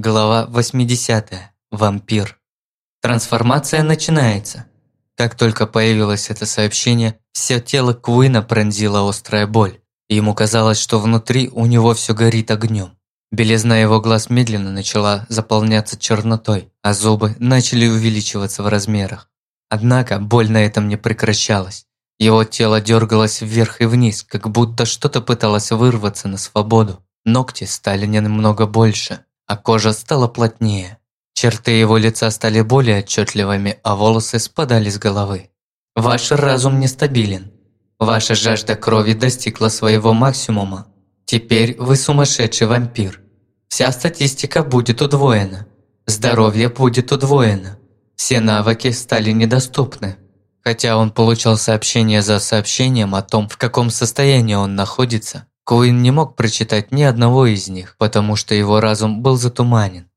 Глава 80. Вампир. Трансформация начинается. Как только появилось это сообщение, все тело Куина пронзила острая боль. ему казалось, что внутри у него все горит огнем. Белизна его глаз медленно начала заполняться чернотой, а зубы начали увеличиваться в размерах. Однако боль на этом не прекращалась. Его тело дергалось вверх и вниз, как будто что-то пыталось вырваться на свободу. Ногти стали немного больше, а кожа стала плотнее. Черты его лица стали более отчетливыми, а волосы спадали с головы. Ваш разум нестабилен. Ваша жажда крови достигла своего максимума. Теперь вы сумасшедший вампир. Вся статистика будет удвоена. Здоровье будет удвоено. Все навыки стали недоступны. Хотя он получал сообщение за сообщением о том, в каком состоянии он находится, Куин не мог прочитать ни одного из них, потому что его разум был затуманен.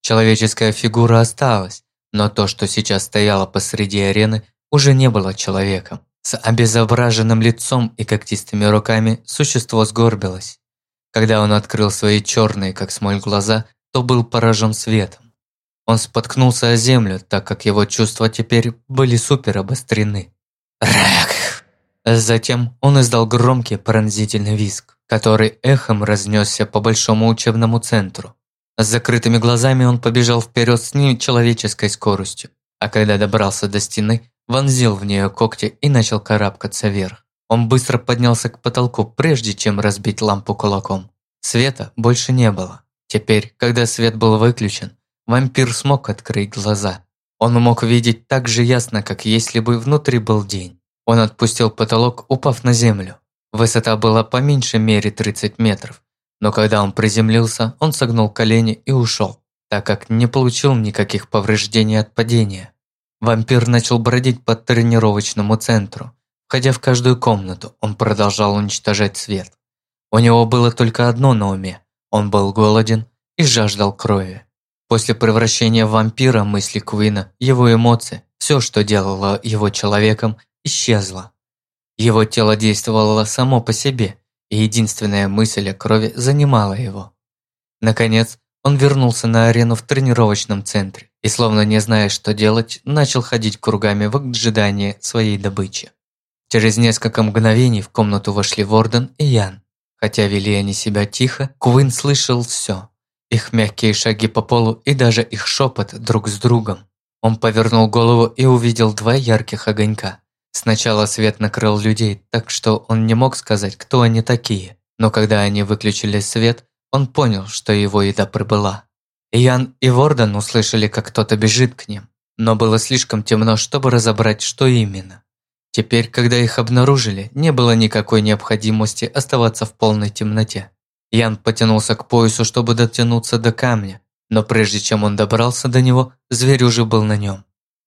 Человеческая фигура осталась, но то, что сейчас стояло посреди арены, уже не было человеком. С обезображенным лицом и когтистыми руками существо сгорбилось. Когда он открыл свои черные, как смоль, глаза, то был поражен светом. Он споткнулся о землю, так как его чувства теперь были супер обострены. Затем он издал громкий пронзительный визг который эхом разнесся по большому учебному центру. С закрытыми глазами он побежал вперед с нечеловеческой скоростью, а когда добрался до стены, вонзил в нее когти и начал карабкаться вверх. Он быстро поднялся к потолку, прежде чем разбить лампу кулаком. Света больше не было. Теперь, когда свет был выключен, вампир смог открыть глаза. Он мог видеть так же ясно, как если бы внутри был день. Он отпустил потолок, упав на землю. Высота была по меньшей мере 30 метров, но когда он приземлился, он согнул колени и ушел, так как не получил никаких повреждений от падения. Вампир начал бродить по тренировочному центру. Входя в каждую комнату, он продолжал уничтожать свет. У него было только одно на уме – он был голоден и жаждал крови. После превращения в вампира мысли Куина, его эмоции, все, что делало его человеком, исчезло. Его тело действовало само по себе, и единственная мысль о крови занимала его. Наконец, он вернулся на арену в тренировочном центре и, словно не зная, что делать, начал ходить кругами в ожидании своей добычи. Через несколько мгновений в комнату вошли Ворден и Ян. Хотя вели они себя тихо, Куин слышал все. Их мягкие шаги по полу и даже их шепот друг с другом. Он повернул голову и увидел два ярких огонька. Сначала свет накрыл людей, так что он не мог сказать, кто они такие. Но когда они выключили свет, он понял, что его еда прибыла. Ян и Ворден услышали, как кто-то бежит к ним, но было слишком темно, чтобы разобрать, что именно. Теперь, когда их обнаружили, не было никакой необходимости оставаться в полной темноте. Ян потянулся к поясу, чтобы дотянуться до камня, но прежде чем он добрался до него, зверь уже был на нем.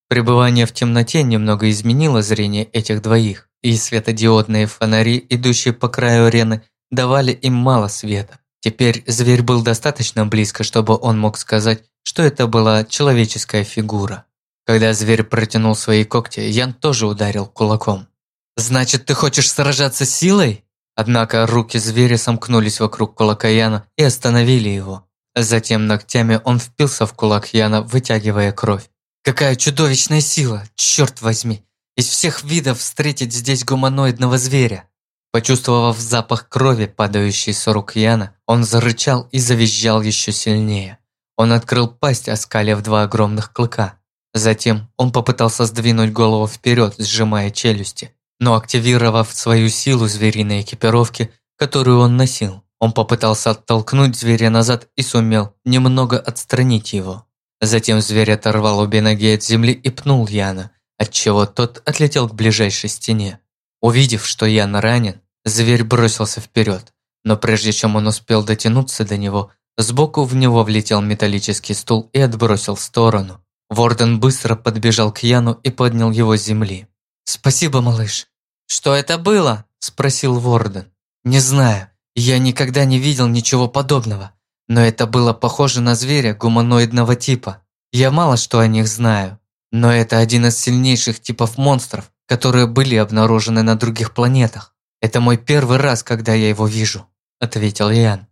Пребывание в темноте немного изменило зрение этих двоих, и светодиодные фонари, идущие по краю арены, давали им мало света. Теперь зверь был достаточно близко, чтобы он мог сказать, что это была человеческая фигура. Когда зверь протянул свои когти, Ян тоже ударил кулаком. «Значит, ты хочешь сражаться силой?» Однако руки зверя сомкнулись вокруг кулака Яна и остановили его. Затем ногтями он впился в кулак Яна, вытягивая кровь. Какая чудовищная сила, черт возьми! Из всех видов встретить здесь гуманоидного зверя. Почувствовав запах крови, падающей с рук Яна, он зарычал и завизжал еще сильнее. Он открыл пасть, оскалив два огромных клыка. Затем он попытался сдвинуть голову вперед, сжимая челюсти. Но активировав свою силу звериной экипировки, которую он носил, он попытался оттолкнуть зверя назад и сумел немного отстранить его. Затем зверь оторвал обе ноги от земли и пнул Яна, отчего тот отлетел к ближайшей стене. Увидев, что Ян ранен, зверь бросился вперед, но прежде чем он успел дотянуться до него, сбоку в него влетел металлический стул и отбросил в сторону. Ворден быстро подбежал к Яну и поднял его с земли. «Спасибо, малыш». «Что это было?» – спросил Ворден. «Не знаю. Я никогда не видел ничего подобного. Но это было похоже на зверя гуманоидного типа. Я мало что о них знаю, но это один из сильнейших типов монстров, которые были обнаружены на других планетах. Это мой первый раз, когда я его вижу», – ответил Ян.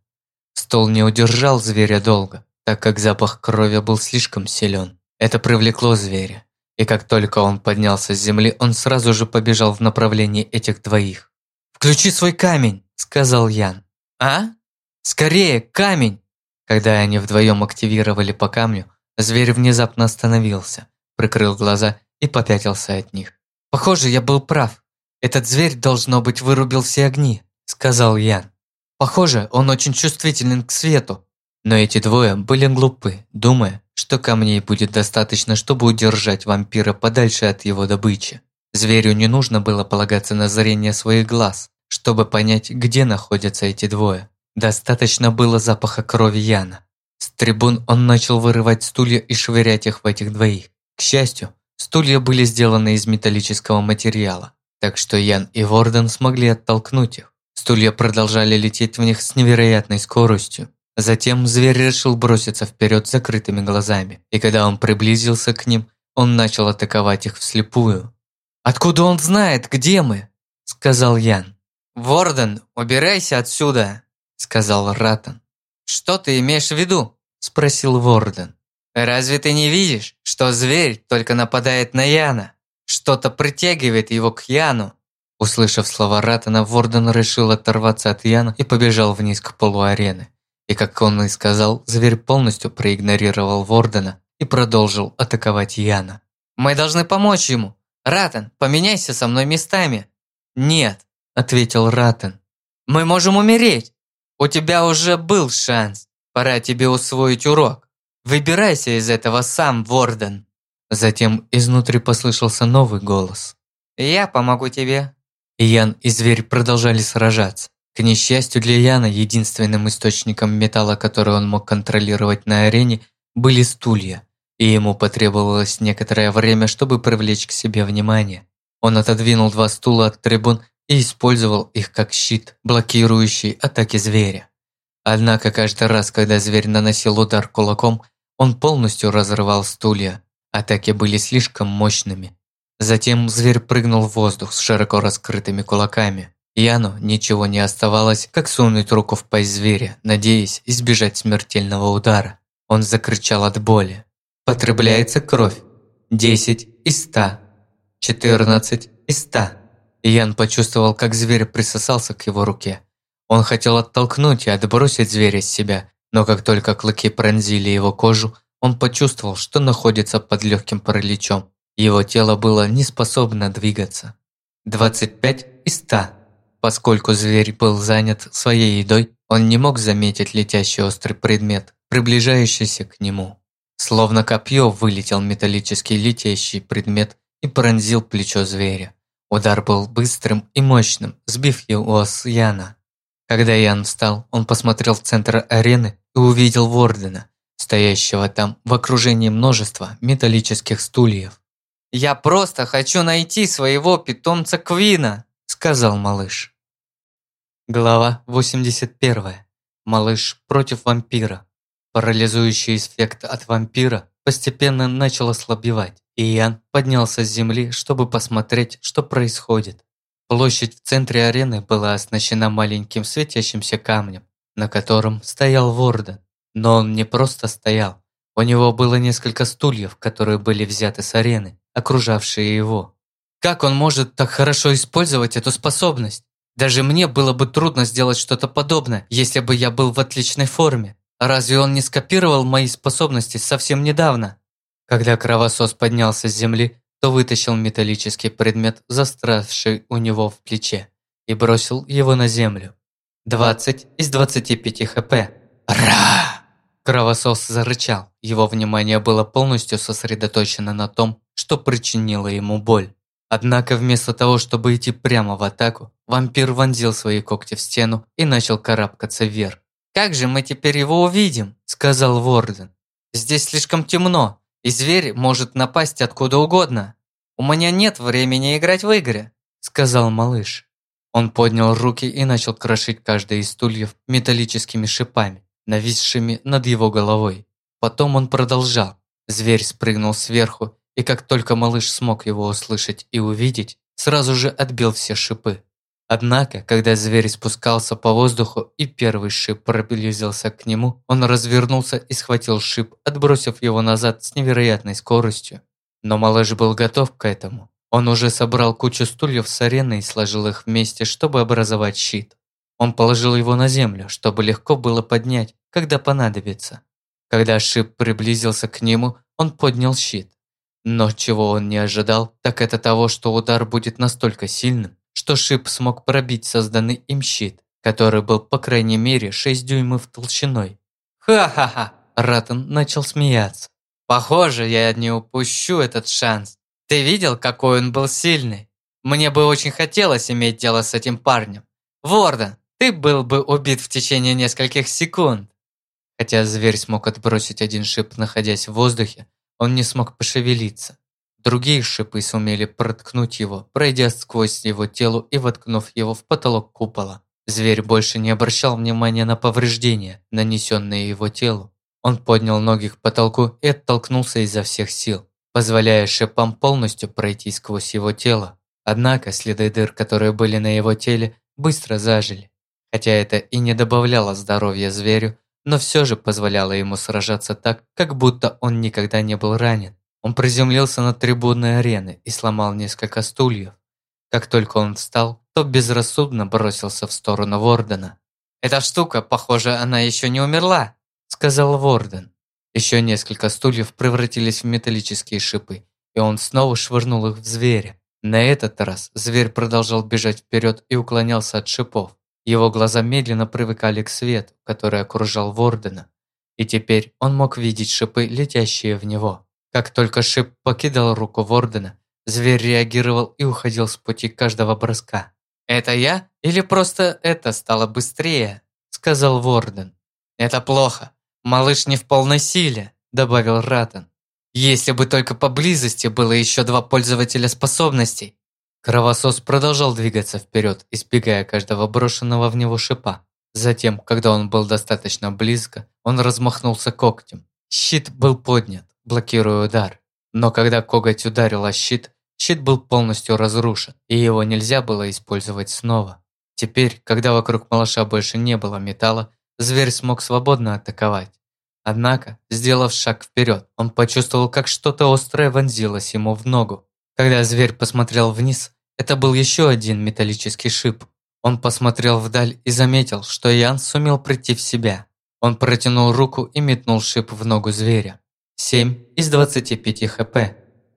Стол не удержал зверя долго. так как запах крови был слишком силен. Это привлекло зверя, и как только он поднялся с земли, он сразу же побежал в направлении этих двоих. «Включи свой камень!» – сказал Ян. «А? Скорее, камень!» Когда они вдвоем активировали по камню, зверь внезапно остановился, прикрыл глаза и попятился от них. «Похоже, я был прав. Этот зверь, должно быть, вырубил все огни», – сказал Ян. «Похоже, он очень чувствителен к свету». Но эти двое были глупы, думая, что камней будет достаточно, чтобы удержать вампира подальше от его добычи. Зверю не нужно было полагаться на зрение своих глаз, чтобы понять, где находятся эти двое. Достаточно было запаха крови Яна. С трибун он начал вырывать стулья и швырять их в этих двоих. К счастью, стулья были сделаны из металлического материала, так что Ян и Ворден смогли оттолкнуть их. Стулья продолжали лететь в них с невероятной скоростью. Затем зверь решил броситься вперед закрытыми глазами, и когда он приблизился к ним, он начал атаковать их вслепую. «Откуда он знает, где мы?» – сказал Ян. «Ворден, убирайся отсюда!» – сказал Ратан. «Что ты имеешь в виду?» – спросил Ворден. «Разве ты не видишь, что зверь только нападает на Яна? Что-то притягивает его к Яну?» Услышав слова Ратана, Ворден решил оторваться от Яна и побежал вниз к полу арены. И как он и сказал, зверь полностью проигнорировал Вордена и продолжил атаковать Яна. «Мы должны помочь ему! Ратан, поменяйся со мной местами!» «Нет», – ответил Ратан. «Мы можем умереть! У тебя уже был шанс. Пора тебе усвоить урок. Выбирайся из этого сам, Ворден!» Затем изнутри послышался новый голос. «Я помогу тебе». Ян и зверь продолжали сражаться. К несчастью для Яна, единственным источником металла, который он мог контролировать на арене, были стулья, и ему потребовалось некоторое время, чтобы привлечь к себе внимание. Он отодвинул два стула от трибун и использовал их как щит, блокирующий атаки зверя. Однако каждый раз, когда зверь наносил удар кулаком, он полностью разрывал стулья. Атаки были слишком мощными. Затем зверь прыгнул в воздух с широко раскрытыми кулаками. Яну ничего не оставалось, как сунуть руку в пасть зверя, надеясь избежать смертельного удара. Он закричал от боли. «Потребляется кровь. 10 из 100. 14 из 100». Ян почувствовал, как зверь присосался к его руке. Он хотел оттолкнуть и отбросить зверя с себя, но как только клыки пронзили его кожу, он почувствовал, что находится под легким параличом. Его тело было не способно двигаться. 25 из 100. Поскольку зверь был занят своей едой, он не мог заметить летящий острый предмет, приближающийся к нему. Словно копье вылетел металлический летящий предмет и пронзил плечо зверя. Удар был быстрым и мощным, сбив его с Яна. Когда Ян встал, он посмотрел в центр арены и увидел Вордена, стоящего там в окружении множества металлических стульев. «Я просто хочу найти своего питомца Квина!» сказал малыш. Глава 81. Малыш против вампира. Парализующий эффект от вампира постепенно начал ослабевать, и Ян поднялся с земли, чтобы посмотреть, что происходит. Площадь в центре арены была оснащена маленьким светящимся камнем, на котором стоял Ворден. Но он не просто стоял. У него было несколько стульев, которые были взяты с арены, окружавшие его. Как он может так хорошо использовать эту способность? Даже мне было бы трудно сделать что-то подобное, если бы я был в отличной форме. Разве он не скопировал мои способности совсем недавно? Когда кровосос поднялся с земли, то вытащил металлический предмет, застрявший у него в плече, и бросил его на землю. 20 из 25 хп. Ра! Кровосос зарычал. Его внимание было полностью сосредоточено на том, что причинило ему боль. Однако вместо того, чтобы идти прямо в атаку, вампир вонзил свои когти в стену и начал карабкаться вверх. «Как же мы теперь его увидим?» – сказал Ворден. «Здесь слишком темно, и зверь может напасть откуда угодно. У меня нет времени играть в игры», – сказал малыш. Он поднял руки и начал крошить каждый из стульев металлическими шипами, нависшими над его головой. Потом он продолжал. Зверь спрыгнул сверху и как только малыш смог его услышать и увидеть, сразу же отбил все шипы. Однако, когда зверь спускался по воздуху и первый шип приблизился к нему, он развернулся и схватил шип, отбросив его назад с невероятной скоростью. Но малыш был готов к этому. Он уже собрал кучу стульев с арены и сложил их вместе, чтобы образовать щит. Он положил его на землю, чтобы легко было поднять, когда понадобится. Когда шип приблизился к нему, он поднял щит. Но чего он не ожидал, так это того, что удар будет настолько сильным, что шип смог пробить созданный им щит, который был по крайней мере 6 дюймов толщиной. «Ха-ха-ха!» Раттон начал смеяться. «Похоже, я не упущу этот шанс. Ты видел, какой он был сильный? Мне бы очень хотелось иметь дело с этим парнем. Ворден, ты был бы убит в течение нескольких секунд». Хотя зверь смог отбросить один шип, находясь в воздухе, он не смог пошевелиться. Другие шипы сумели проткнуть его, пройдя сквозь его тело и воткнув его в потолок купола. Зверь больше не обращал внимания на повреждения, нанесенные его телу. Он поднял ноги к потолку и оттолкнулся изо всех сил, позволяя шипам полностью пройти сквозь его тело. Однако следы дыр, которые были на его теле, быстро зажили. Хотя это и не добавляло здоровья зверю, но все же позволяло ему сражаться так, как будто он никогда не был ранен. Он приземлился на трибунной арены и сломал несколько стульев. Как только он встал, то безрассудно бросился в сторону Вордена. «Эта штука, похоже, она еще не умерла», – сказал Ворден. Еще несколько стульев превратились в металлические шипы, и он снова швырнул их в зверя. На этот раз зверь продолжал бежать вперед и уклонялся от шипов. Его глаза медленно привыкали к свету, который окружал Вордена, и теперь он мог видеть шипы, летящие в него. Как только шип покидал руку Вордена, зверь реагировал и уходил с пути каждого броска. «Это я? Или просто это стало быстрее?» – сказал Ворден. «Это плохо. Малыш не в полной силе», – добавил Ратан. «Если бы только поблизости было еще два пользователя способностей». Кровосос продолжал двигаться вперед, избегая каждого брошенного в него шипа. Затем, когда он был достаточно близко, он размахнулся когтем. Щит был поднят блокируя удар. Но когда коготь ударил о щит, щит был полностью разрушен, и его нельзя было использовать снова. Теперь, когда вокруг малыша больше не было металла, зверь смог свободно атаковать. Однако, сделав шаг вперед, он почувствовал, как что-то острое вонзилось ему в ногу. Когда зверь посмотрел вниз, это был еще один металлический шип. Он посмотрел вдаль и заметил, что Ян сумел прийти в себя. Он протянул руку и метнул шип в ногу зверя. 7 из 25 хп.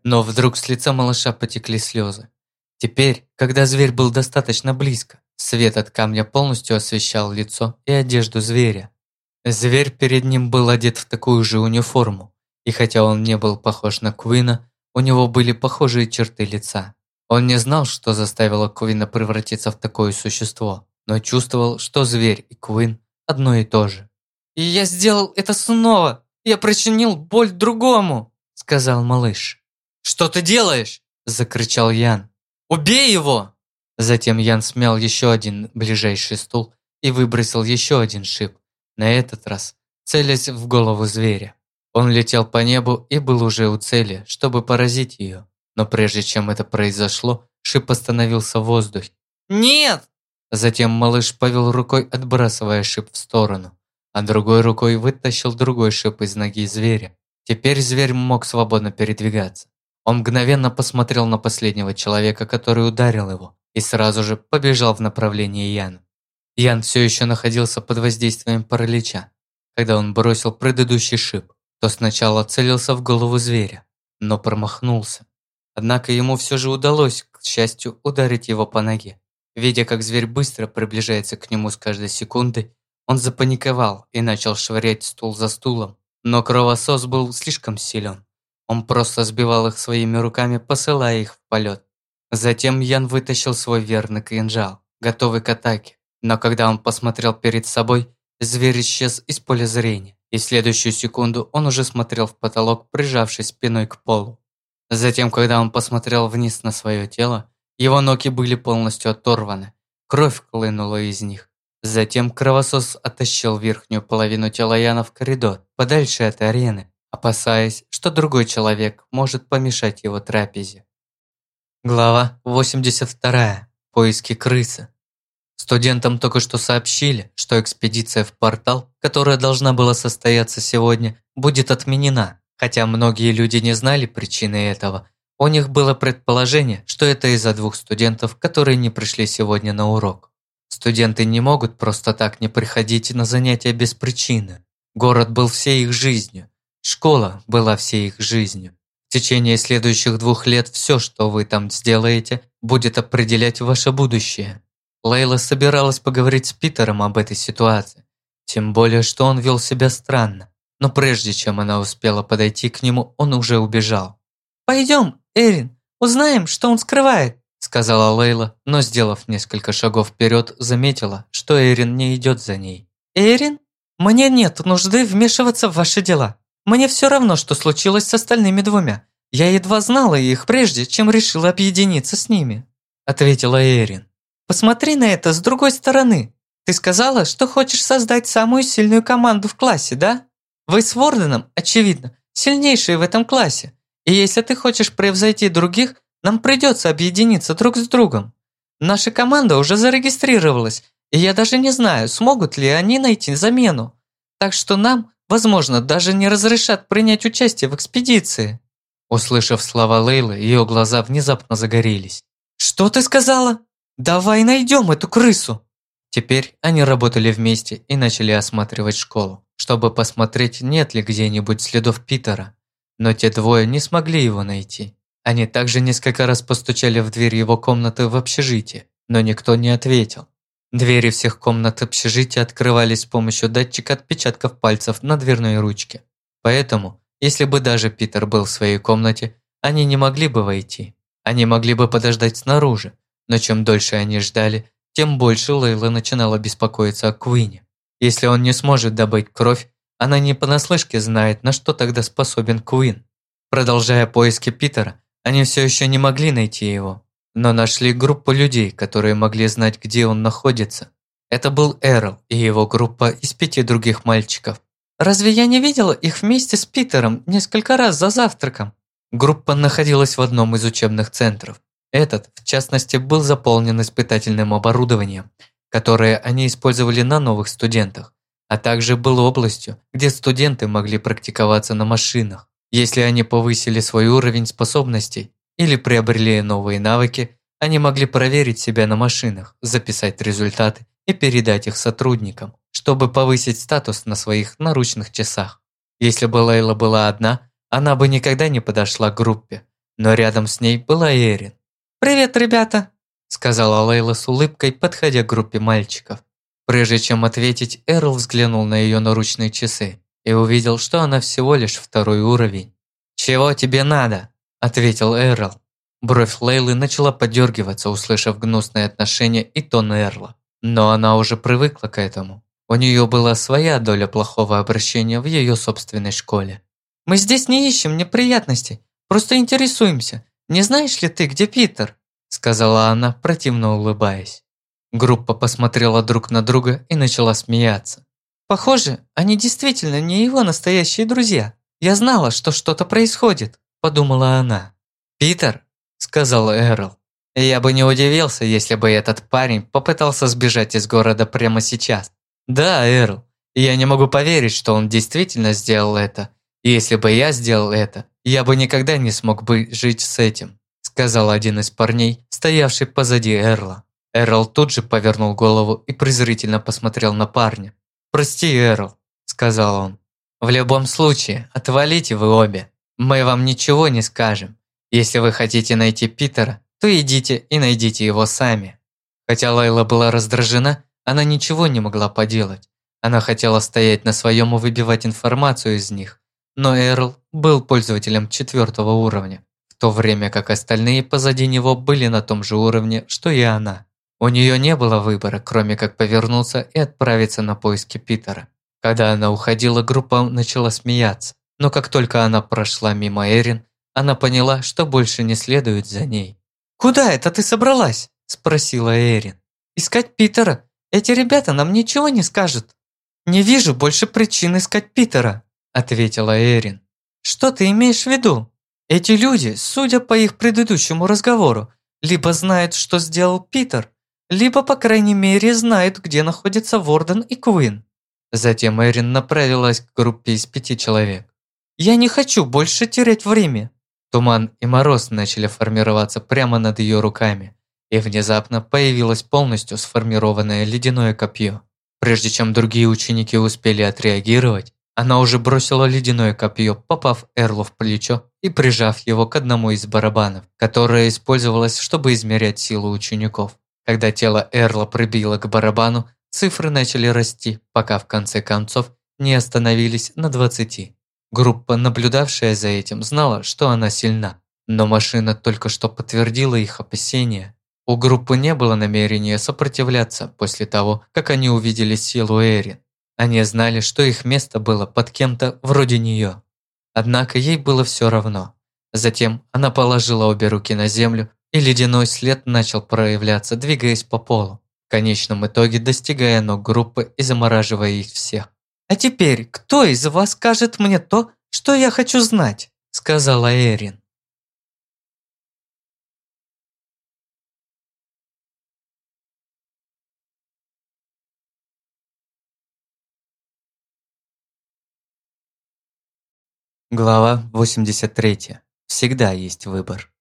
Но вдруг с лица малыша потекли слезы. Теперь, когда зверь был достаточно близко, свет от камня полностью освещал лицо и одежду зверя. Зверь перед ним был одет в такую же униформу, и хотя он не был похож на Куина, у него были похожие черты лица. Он не знал, что заставило Куина превратиться в такое существо, но чувствовал, что зверь и Куин одно и то же. «И я сделал это снова!» Я причинил боль другому!» – сказал малыш. «Что ты делаешь?» – закричал Ян. «Убей его!» Затем Ян смял еще один ближайший стул и выбросил еще один шип, на этот раз целясь в голову зверя. Он летел по небу и был уже у цели, чтобы поразить ее. Но прежде чем это произошло, шип остановился в воздухе. «Нет!» Затем малыш повел рукой, отбрасывая шип в сторону а другой рукой вытащил другой шип из ноги зверя. Теперь зверь мог свободно передвигаться. Он мгновенно посмотрел на последнего человека, который ударил его, и сразу же побежал в направлении Яна. Ян все еще находился под воздействием паралича. Когда он бросил предыдущий шип, то сначала целился в голову зверя, но промахнулся. Однако ему все же удалось, к счастью, ударить его по ноге. Видя, как зверь быстро приближается к нему с каждой секундой, он запаниковал и начал швырять стул за стулом, но кровосос был слишком силен. Он просто сбивал их своими руками, посылая их в полет. Затем Ян вытащил свой верный кинжал, готовый к атаке. Но когда он посмотрел перед собой, зверь исчез из поля зрения, и в следующую секунду он уже смотрел в потолок, прижавшись спиной к полу. Затем, когда он посмотрел вниз на свое тело, его ноги были полностью оторваны, кровь хлынула из них. Затем кровосос оттащил верхнюю половину тела Яна в коридор, подальше от арены, опасаясь, что другой человек может помешать его трапезе. Глава 82. Поиски крысы. Студентам только что сообщили, что экспедиция в портал, которая должна была состояться сегодня, будет отменена. Хотя многие люди не знали причины этого, у них было предположение, что это из-за двух студентов, которые не пришли сегодня на урок. Студенты не могут просто так не приходить на занятия без причины. Город был всей их жизнью. Школа была всей их жизнью. В течение следующих двух лет все, что вы там сделаете, будет определять ваше будущее. Лейла собиралась поговорить с Питером об этой ситуации. Тем более, что он вел себя странно. Но прежде чем она успела подойти к нему, он уже убежал. «Пойдем, Эрин, узнаем, что он скрывает», сказала Лейла, но, сделав несколько шагов вперед, заметила, что Эрин не идет за ней. «Эрин, мне нет нужды вмешиваться в ваши дела. Мне все равно, что случилось с остальными двумя. Я едва знала их прежде, чем решила объединиться с ними», ответила Эрин. «Посмотри на это с другой стороны. Ты сказала, что хочешь создать самую сильную команду в классе, да? Вы с Ворденом, очевидно, сильнейшие в этом классе. И если ты хочешь превзойти других, нам придется объединиться друг с другом. Наша команда уже зарегистрировалась, и я даже не знаю, смогут ли они найти замену. Так что нам, возможно, даже не разрешат принять участие в экспедиции». Услышав слова Лейлы, ее глаза внезапно загорелись. «Что ты сказала? Давай найдем эту крысу!» Теперь они работали вместе и начали осматривать школу, чтобы посмотреть, нет ли где-нибудь следов Питера. Но те двое не смогли его найти. Они также несколько раз постучали в дверь его комнаты в общежитии, но никто не ответил. Двери всех комнат общежития открывались с помощью датчика отпечатков пальцев на дверной ручке. Поэтому, если бы даже Питер был в своей комнате, они не могли бы войти. Они могли бы подождать снаружи, но чем дольше они ждали, тем больше Лейла начинала беспокоиться о Куине. Если он не сможет добыть кровь, она не понаслышке знает, на что тогда способен Куин. Продолжая поиски Питера, они все еще не могли найти его, но нашли группу людей, которые могли знать, где он находится. Это был Эрл и его группа из пяти других мальчиков. «Разве я не видела их вместе с Питером несколько раз за завтраком?» Группа находилась в одном из учебных центров. Этот, в частности, был заполнен испытательным оборудованием, которое они использовали на новых студентах а также был областью, где студенты могли практиковаться на машинах. Если они повысили свой уровень способностей или приобрели новые навыки, они могли проверить себя на машинах, записать результаты и передать их сотрудникам, чтобы повысить статус на своих наручных часах. Если бы Лейла была одна, она бы никогда не подошла к группе, но рядом с ней была Эрин. «Привет, ребята!» сказала Лейла с улыбкой, подходя к группе мальчиков. Прежде чем ответить, Эрл взглянул на ее наручные часы и увидел, что она всего лишь второй уровень. «Чего тебе надо?» – ответил Эрл. Бровь Лейлы начала подергиваться, услышав гнусные отношения и тон Эрла. Но она уже привыкла к этому. У нее была своя доля плохого обращения в ее собственной школе. «Мы здесь не ищем неприятностей, просто интересуемся. Не знаешь ли ты, где Питер?» сказала она, противно улыбаясь. Группа посмотрела друг на друга и начала смеяться. «Похоже, они действительно не его настоящие друзья. Я знала, что что-то происходит», – подумала она. «Питер», – сказал Эрл, – «я бы не удивился, если бы этот парень попытался сбежать из города прямо сейчас». «Да, Эрл, я не могу поверить, что он действительно сделал это. Если бы я сделал это, я бы никогда не смог бы жить с этим», – сказал один из парней, стоявший позади Эрла. Эрл тут же повернул голову и презрительно посмотрел на парня. «Прости, Эрл», – сказал он. «В любом случае, отвалите вы обе. Мы вам ничего не скажем. Если вы хотите найти Питера, то идите и найдите его сами». Хотя Лайла была раздражена, она ничего не могла поделать. Она хотела стоять на своем и выбивать информацию из них. Но Эрл был пользователем четвертого уровня, в то время как остальные позади него были на том же уровне, что и она. У нее не было выбора, кроме как повернуться и отправиться на поиски Питера. Когда она уходила, группа начала смеяться. Но как только она прошла мимо Эрин, она поняла, что больше не следует за ней. «Куда это ты собралась?» – спросила Эрин. «Искать Питера? Эти ребята нам ничего не скажут». «Не вижу больше причин искать Питера», – ответила Эрин. «Что ты имеешь в виду? Эти люди, судя по их предыдущему разговору, либо знают, что сделал Питер, либо, по крайней мере, знают, где находятся Ворден и Куин. Затем Эрин направилась к группе из пяти человек. «Я не хочу больше терять время». Туман и мороз начали формироваться прямо над ее руками, и внезапно появилось полностью сформированное ледяное копье. Прежде чем другие ученики успели отреагировать, она уже бросила ледяное копье, попав Эрлу в плечо и прижав его к одному из барабанов, которое использовалось, чтобы измерять силу учеников. Когда тело Эрла прибило к барабану, цифры начали расти, пока в конце концов не остановились на 20. Группа, наблюдавшая за этим, знала, что она сильна, но машина только что подтвердила их опасения. У группы не было намерения сопротивляться после того, как они увидели силу Эрин. Они знали, что их место было под кем-то вроде нее. Однако ей было все равно. Затем она положила обе руки на землю, и ледяной след начал проявляться, двигаясь по полу, в конечном итоге достигая ног группы и замораживая их всех. «А теперь, кто из вас скажет мне то, что я хочу знать?» – сказала Эрин. Глава 83. Всегда есть выбор.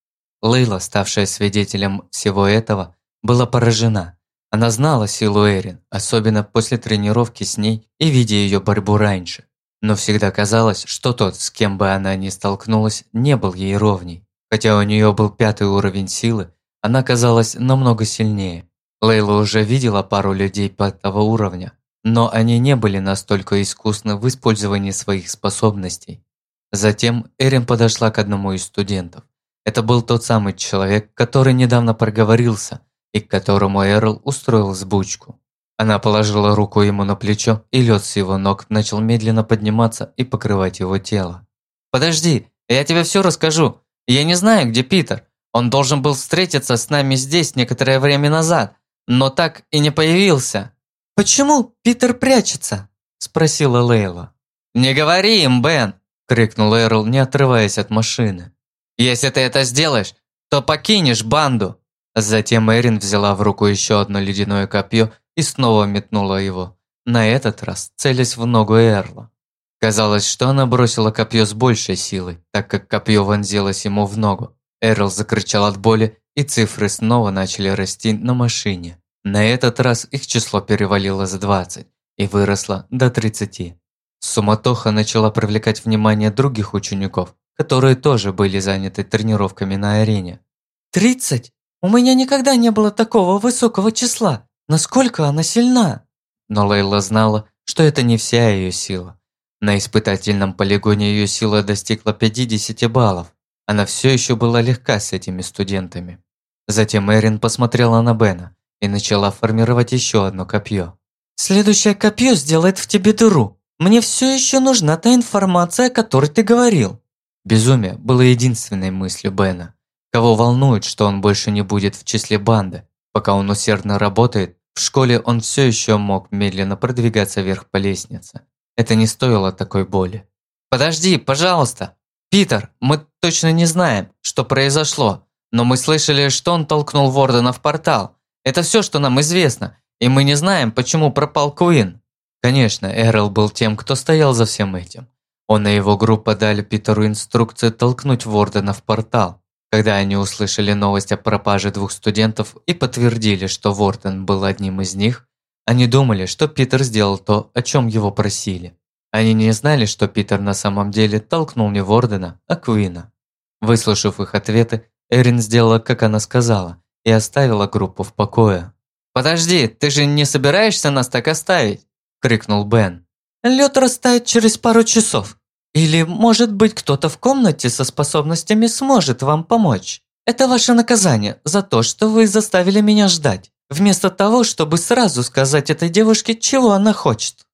Лейла, ставшая свидетелем всего этого, была поражена. Она знала силу Эрин, особенно после тренировки с ней и видя ее борьбу раньше. Но всегда казалось, что тот, с кем бы она ни столкнулась, не был ей ровней. Хотя у нее был пятый уровень силы, она казалась намного сильнее. Лейла уже видела пару людей пятого уровня, но они не были настолько искусны в использовании своих способностей. Затем Эрин подошла к одному из студентов. Это был тот самый человек, который недавно проговорился и к которому Эрл устроил сбучку. Она положила руку ему на плечо, и лед с его ног начал медленно подниматься и покрывать его тело. «Подожди, я тебе все расскажу. Я не знаю, где Питер. Он должен был встретиться с нами здесь некоторое время назад, но так и не появился». «Почему Питер прячется?» – спросила Лейла. «Не говори им, Бен!» – крикнул Эрл, не отрываясь от машины. «Если ты это сделаешь, то покинешь банду!» Затем Эрин взяла в руку еще одно ледяное копье и снова метнула его, на этот раз целясь в ногу Эрла. Казалось, что она бросила копье с большей силой, так как копье вонзилось ему в ногу. Эрл закричал от боли, и цифры снова начали расти на машине. На этот раз их число перевалило за 20 и выросло до 30. Суматоха начала привлекать внимание других учеников, которые тоже были заняты тренировками на арене. «Тридцать? У меня никогда не было такого высокого числа. Насколько она сильна?» Но Лейла знала, что это не вся ее сила. На испытательном полигоне ее сила достигла 50 баллов. Она все еще была легка с этими студентами. Затем Эрин посмотрела на Бена и начала формировать еще одно копье. «Следующее копье сделает в тебе дыру. Мне все еще нужна та информация, о которой ты говорил». Безумие было единственной мыслью Бена. Кого волнует, что он больше не будет в числе банды? Пока он усердно работает, в школе он все еще мог медленно продвигаться вверх по лестнице. Это не стоило такой боли. «Подожди, пожалуйста! Питер, мы точно не знаем, что произошло, но мы слышали, что он толкнул Вордена в портал. Это все, что нам известно, и мы не знаем, почему пропал Куин». Конечно, Эрл был тем, кто стоял за всем этим. Он и его группа дали Питеру инструкцию толкнуть Вордена в портал. Когда они услышали новость о пропаже двух студентов и подтвердили, что Ворден был одним из них, они думали, что Питер сделал то, о чем его просили. Они не знали, что Питер на самом деле толкнул не Вордена, а Куина. Выслушав их ответы, Эрин сделала, как она сказала, и оставила группу в покое. «Подожди, ты же не собираешься нас так оставить?» – крикнул Бен. «Лед растает через пару часов. Или, может быть, кто-то в комнате со способностями сможет вам помочь. Это ваше наказание за то, что вы заставили меня ждать, вместо того, чтобы сразу сказать этой девушке, чего она хочет».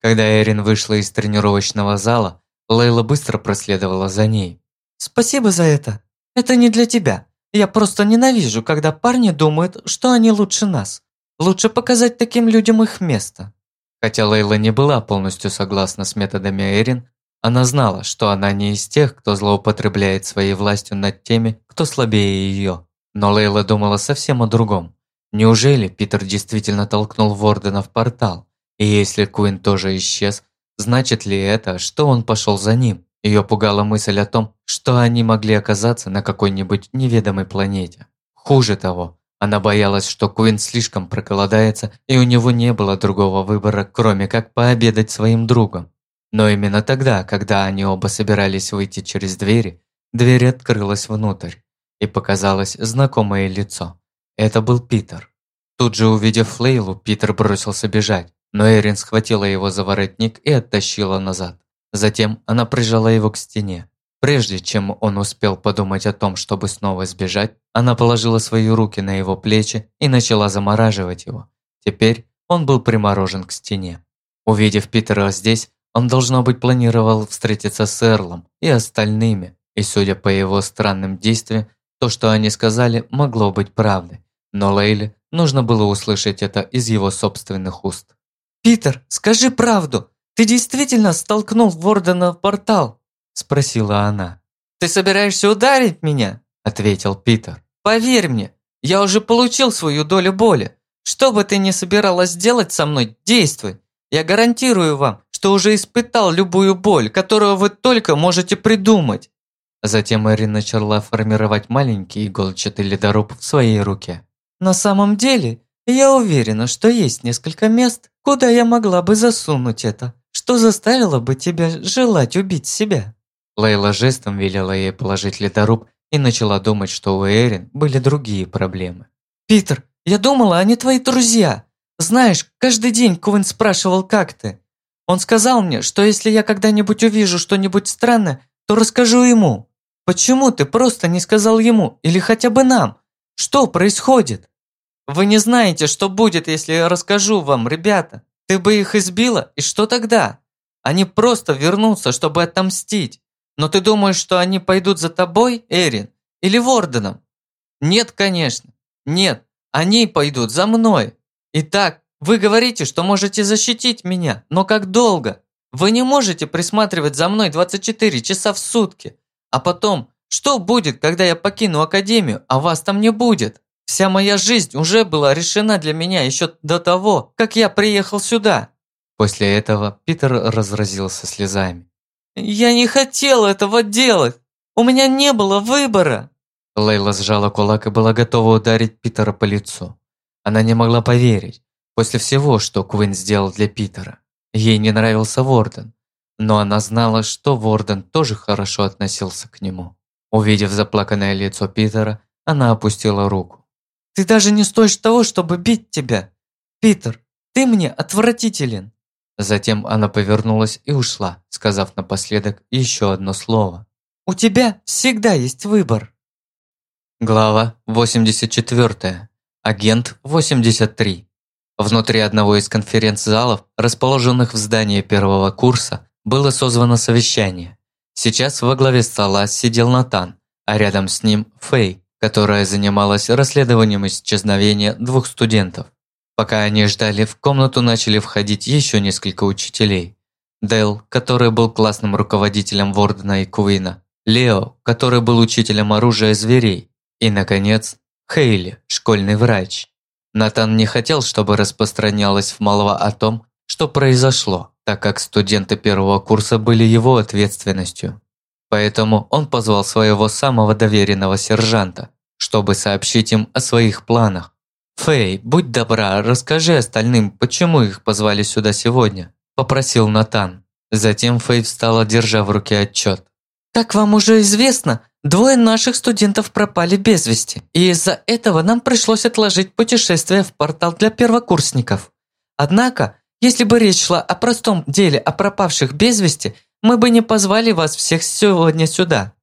Когда Эрин вышла из тренировочного зала, Лейла быстро проследовала за ней. «Спасибо за это. Это не для тебя. Я просто ненавижу, когда парни думают, что они лучше нас. Лучше показать таким людям их место». Хотя Лейла не была полностью согласна с методами Эрин, она знала, что она не из тех, кто злоупотребляет своей властью над теми, кто слабее ее. Но Лейла думала совсем о другом. Неужели Питер действительно толкнул Вордена в портал? И если Куин тоже исчез, значит ли это, что он пошел за ним? Ее пугала мысль о том, что они могли оказаться на какой-нибудь неведомой планете. Хуже того, она боялась, что Куин слишком проголодается, и у него не было другого выбора, кроме как пообедать своим другом. Но именно тогда, когда они оба собирались выйти через двери, дверь открылась внутрь, и показалось знакомое лицо. Это был Питер. Тут же увидев Лейлу, Питер бросился бежать, но Эрин схватила его за воротник и оттащила назад. Затем она прижала его к стене. Прежде чем он успел подумать о том, чтобы снова сбежать, она положила свои руки на его плечи и начала замораживать его. Теперь он был приморожен к стене. Увидев Питера здесь, он, должно быть, планировал встретиться с Эрлом и остальными, и, судя по его странным действиям, то, что они сказали, могло быть правдой. Но Лейле нужно было услышать это из его собственных уст. «Питер, скажи правду! Ты действительно столкнул Вордена в портал?» – спросила она. «Ты собираешься ударить меня?» – ответил Питер. «Поверь мне, я уже получил свою долю боли. Что бы ты ни собиралась делать со мной, действуй. Я гарантирую вам, что уже испытал любую боль, которую вы только можете придумать». Затем Эри начала формировать маленький игольчатый ледоруб в своей руке. «На самом деле, я уверена, что есть несколько мест, куда я могла бы засунуть это, что заставило бы тебя желать убить себя». Лейла жестом велела ей положить ледоруб и начала думать, что у Эрин были другие проблемы. «Питер, я думала, они твои друзья. Знаешь, каждый день Куин спрашивал, как ты. Он сказал мне, что если я когда-нибудь увижу что-нибудь странное, то расскажу ему. Почему ты просто не сказал ему или хотя бы нам? Что происходит? Вы не знаете, что будет, если я расскажу вам, ребята. Ты бы их избила, и что тогда? Они просто вернутся, чтобы отомстить. Но ты думаешь, что они пойдут за тобой, Эрин? Или Ворденом? Нет, конечно. Нет, они пойдут за мной. Итак, вы говорите, что можете защитить меня, но как долго? Вы не можете присматривать за мной 24 часа в сутки. А потом, что будет, когда я покину Академию, а вас там не будет? Вся моя жизнь уже была решена для меня еще до того, как я приехал сюда». После этого Питер разразился слезами. «Я не хотел этого делать! У меня не было выбора!» Лейла сжала кулак и была готова ударить Питера по лицу. Она не могла поверить, после всего, что Квин сделал для Питера. Ей не нравился Ворден, но она знала, что Ворден тоже хорошо относился к нему. Увидев заплаканное лицо Питера, она опустила руку. «Ты даже не стоишь того, чтобы бить тебя! Питер, ты мне отвратителен!» Затем она повернулась и ушла, сказав напоследок еще одно слово. «У тебя всегда есть выбор!» Глава 84. Агент 83. Внутри одного из конференц-залов, расположенных в здании первого курса, было созвано совещание. Сейчас во главе стола сидел Натан, а рядом с ним Фэй, которая занималась расследованием исчезновения двух студентов. Пока они ждали, в комнату начали входить еще несколько учителей. Дэл, который был классным руководителем Вордена и Куина, Лео, который был учителем оружия зверей, и, наконец, Хейли, школьный врач. Натан не хотел, чтобы распространялось в малого о том, что произошло, так как студенты первого курса были его ответственностью. Поэтому он позвал своего самого доверенного сержанта, чтобы сообщить им о своих планах. «Фэй, будь добра, расскажи остальным, почему их позвали сюда сегодня», – попросил Натан. Затем Фэй встала, держа в руке отчет. «Как вам уже известно, двое наших студентов пропали без вести, и из-за этого нам пришлось отложить путешествие в портал для первокурсников. Однако, если бы речь шла о простом деле о пропавших без вести, мы бы не позвали вас всех сегодня сюда».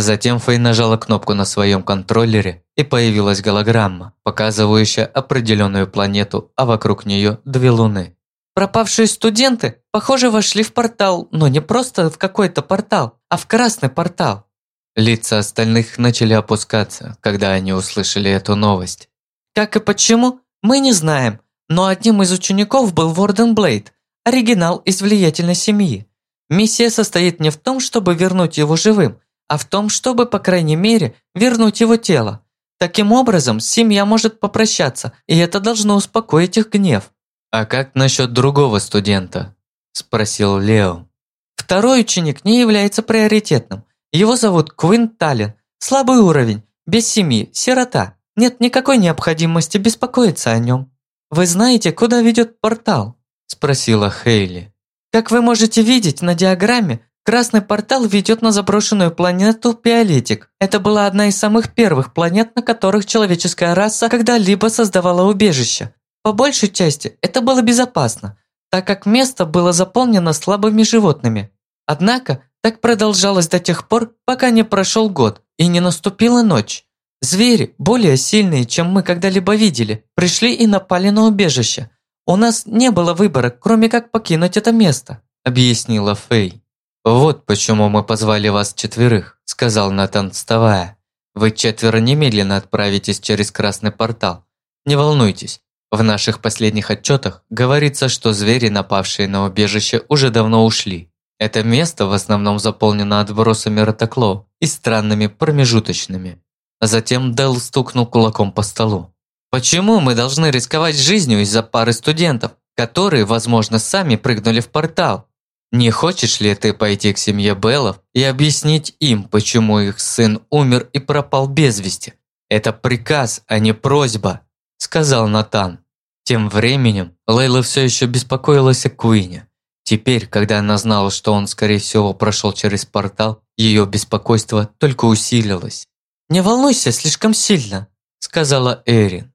Затем Фэй нажала кнопку на своем контроллере, и появилась голограмма, показывающая определенную планету, а вокруг нее две луны. Пропавшие студенты, похоже, вошли в портал, но не просто в какой-то портал, а в красный портал. Лица остальных начали опускаться, когда они услышали эту новость. Как и почему, мы не знаем, но одним из учеников был Ворден Блейд, оригинал из влиятельной семьи. Миссия состоит не в том, чтобы вернуть его живым, а в том, чтобы, по крайней мере, вернуть его тело. Таким образом, семья может попрощаться, и это должно успокоить их гнев. «А как насчет другого студента?» – спросил Лео. Второй ученик не является приоритетным. Его зовут Квин Таллин. Слабый уровень, без семьи, сирота. Нет никакой необходимости беспокоиться о нем. Вы знаете, куда ведет портал? Спросила Хейли. Как вы можете видеть на диаграмме, красный портал ведет на заброшенную планету Пиолетик. Это была одна из самых первых планет, на которых человеческая раса когда-либо создавала убежище. По большей части это было безопасно, так как место было заполнено слабыми животными. Однако так продолжалось до тех пор, пока не прошел год и не наступила ночь. Звери, более сильные, чем мы когда-либо видели, пришли и напали на убежище. У нас не было выбора, кроме как покинуть это место, объяснила Фэй. Вот почему мы позвали вас четверых, сказал Натан, вставая. Вы четверо немедленно отправитесь через красный портал. Не волнуйтесь, в наших последних отчетах говорится, что звери, напавшие на убежище, уже давно ушли. Это место в основном заполнено отбросами ротокло и странными промежуточными. Затем Дел стукнул кулаком по столу. «Почему мы должны рисковать жизнью из-за пары студентов, которые, возможно, сами прыгнули в портал? Не хочешь ли ты пойти к семье Беллов и объяснить им, почему их сын умер и пропал без вести? Это приказ, а не просьба», – сказал Натан. Тем временем Лейла все еще беспокоилась о Куине. Теперь, когда она знала, что он, скорее всего, прошел через портал, ее беспокойство только усилилось. «Не волнуйся слишком сильно», – сказала Эрин.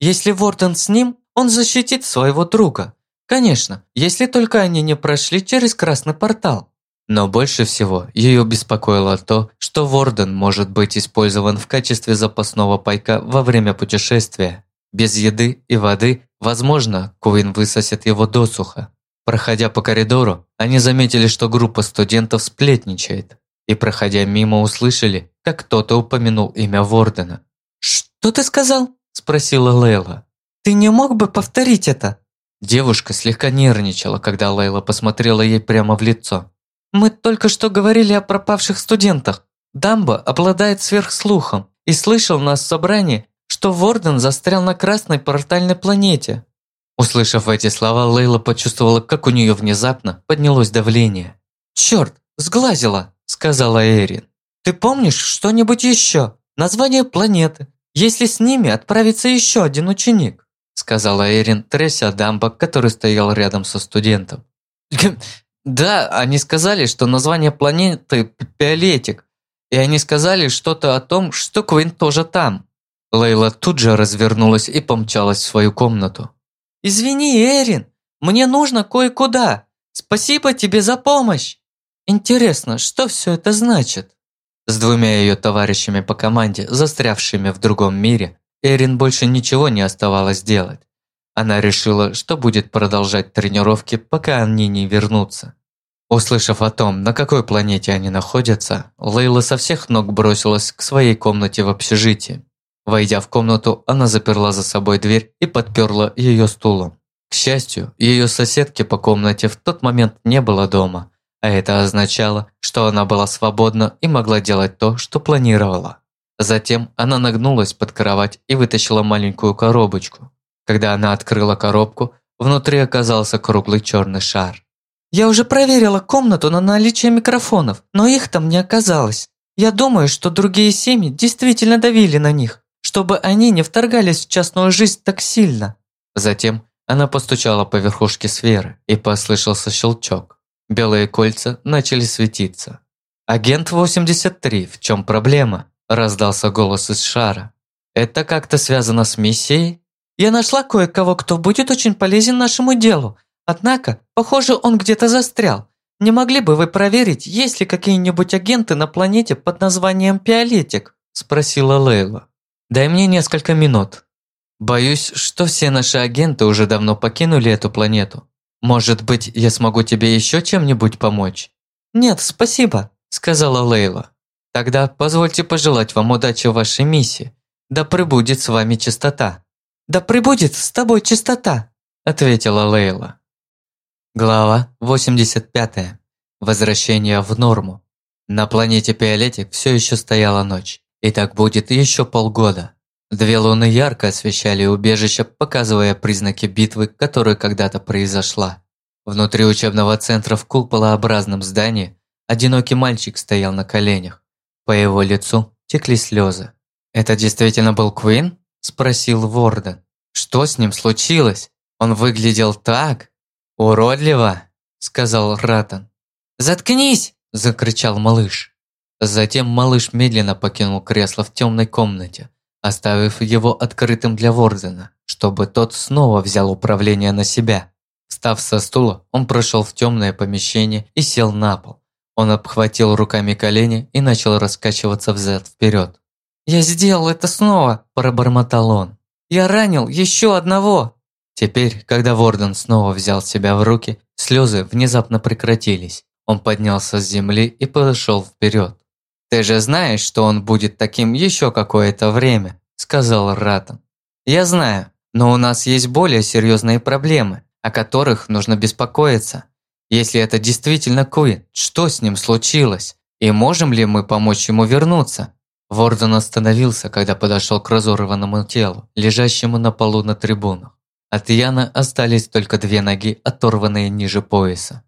«Если Ворден с ним, он защитит своего друга. Конечно, если только они не прошли через красный портал». Но больше всего ее беспокоило то, что Ворден может быть использован в качестве запасного пайка во время путешествия. Без еды и воды, возможно, Куин высосет его досуха. Проходя по коридору, они заметили, что группа студентов сплетничает, и, проходя мимо, услышали, как кто-то упомянул имя Вордена. «Что ты сказал?» – спросила Лейла. «Ты не мог бы повторить это?» Девушка слегка нервничала, когда Лейла посмотрела ей прямо в лицо. «Мы только что говорили о пропавших студентах. Дамба обладает сверхслухом и слышал на собрании, что Ворден застрял на красной портальной планете. Услышав эти слова, Лейла почувствовала, как у нее внезапно поднялось давление. «Черт, сглазила!» – сказала Эрин. «Ты помнишь что-нибудь еще? Название планеты? Если с ними отправится еще один ученик?» – сказала Эрин, тряся дамба, который стоял рядом со студентом. «Да, они сказали, что название планеты – Пиолетик, и они сказали что-то о том, что Квин тоже там». Лейла тут же развернулась и помчалась в свою комнату. «Извини, Эрин, мне нужно кое-куда. Спасибо тебе за помощь. Интересно, что все это значит?» С двумя ее товарищами по команде, застрявшими в другом мире, Эрин больше ничего не оставалось делать. Она решила, что будет продолжать тренировки, пока они не вернутся. Услышав о том, на какой планете они находятся, Лейла со всех ног бросилась к своей комнате в общежитии. Войдя в комнату, она заперла за собой дверь и подперла ее стулом. К счастью, ее соседки по комнате в тот момент не было дома, а это означало, что она была свободна и могла делать то, что планировала. Затем она нагнулась под кровать и вытащила маленькую коробочку. Когда она открыла коробку, внутри оказался круглый черный шар. «Я уже проверила комнату на наличие микрофонов, но их там не оказалось. Я думаю, что другие семьи действительно давили на них чтобы они не вторгались в частную жизнь так сильно. Затем она постучала по верхушке сферы, и послышался щелчок. Белые кольца начали светиться. «Агент 83, в чем проблема?» – раздался голос из шара. «Это как-то связано с миссией?» «Я нашла кое-кого, кто будет очень полезен нашему делу. Однако, похоже, он где-то застрял. Не могли бы вы проверить, есть ли какие-нибудь агенты на планете под названием Пиолетик?» – спросила Лейла. Дай мне несколько минут. Боюсь, что все наши агенты уже давно покинули эту планету. Может быть, я смогу тебе еще чем-нибудь помочь? Нет, спасибо, сказала Лейла. Тогда позвольте пожелать вам удачи в вашей миссии. Да пребудет с вами чистота. Да пребудет с тобой чистота, ответила Лейла. Глава 85. Возвращение в норму. На планете Пиолетик все еще стояла ночь. И так будет еще полгода. Две луны ярко освещали убежище, показывая признаки битвы, которая когда-то произошла. Внутри учебного центра в куполообразном здании одинокий мальчик стоял на коленях. По его лицу текли слезы. «Это действительно был Куин?» – спросил Ворден. «Что с ним случилось? Он выглядел так уродливо!» – сказал Ратан. «Заткнись!» – закричал малыш. Затем малыш медленно покинул кресло в темной комнате, оставив его открытым для Вордена, чтобы тот снова взял управление на себя. Встав со стула, он прошел в темное помещение и сел на пол. Он обхватил руками колени и начал раскачиваться взад-вперед. «Я сделал это снова!» – пробормотал он. «Я ранил еще одного!» Теперь, когда Ворден снова взял себя в руки, слезы внезапно прекратились. Он поднялся с земли и подошел вперед. «Ты же знаешь, что он будет таким еще какое-то время», – сказал Ратан. «Я знаю, но у нас есть более серьезные проблемы, о которых нужно беспокоиться. Если это действительно Куин, что с ним случилось? И можем ли мы помочь ему вернуться? Ворден остановился, когда подошел к разорванному телу, лежащему на полу на трибунах. От Яна остались только две ноги, оторванные ниже пояса.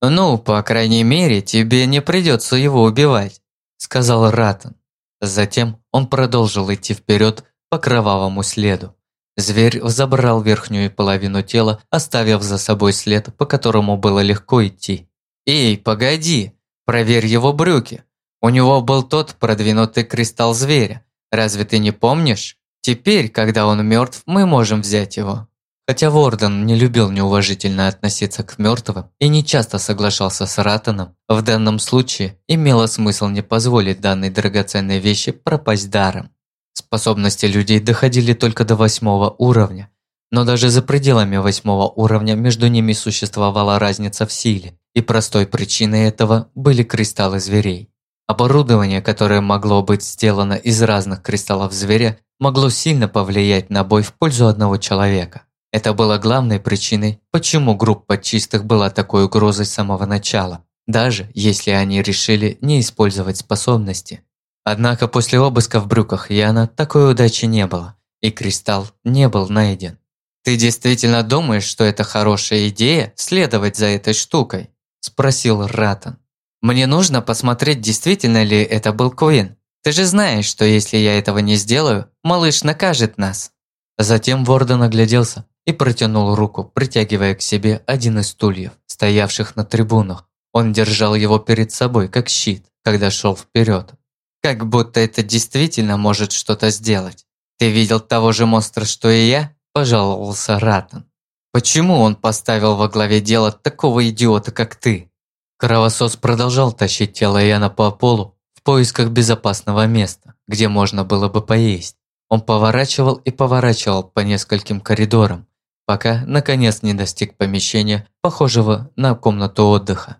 «Ну, по крайней мере, тебе не придется его убивать», – сказал Ратан. Затем он продолжил идти вперед по кровавому следу. Зверь забрал верхнюю половину тела, оставив за собой след, по которому было легко идти. «Эй, погоди! Проверь его брюки! У него был тот продвинутый кристалл зверя. Разве ты не помнишь? Теперь, когда он мертв, мы можем взять его». Хотя Ворден не любил неуважительно относиться к мертвым и не часто соглашался с Ратаном, в данном случае имело смысл не позволить данной драгоценной вещи пропасть даром. Способности людей доходили только до восьмого уровня, но даже за пределами восьмого уровня между ними существовала разница в силе, и простой причиной этого были кристаллы зверей. Оборудование, которое могло быть сделано из разных кристаллов зверя, могло сильно повлиять на бой в пользу одного человека. Это было главной причиной, почему группа чистых была такой угрозой с самого начала, даже если они решили не использовать способности. Однако после обыска в брюках Яна такой удачи не было, и кристалл не был найден. «Ты действительно думаешь, что это хорошая идея следовать за этой штукой?» – спросил Ратан. «Мне нужно посмотреть, действительно ли это был Куин. Ты же знаешь, что если я этого не сделаю, малыш накажет нас». Затем Ворден огляделся и протянул руку, притягивая к себе один из стульев, стоявших на трибунах. Он держал его перед собой, как щит, когда шел вперед. Как будто это действительно может что-то сделать. Ты видел того же монстра, что и я? Пожаловался Ратан. Почему он поставил во главе дела такого идиота, как ты? Кровосос продолжал тащить тело Яна по полу в поисках безопасного места, где можно было бы поесть. Он поворачивал и поворачивал по нескольким коридорам, пока, наконец, не достиг помещения, похожего на комнату отдыха.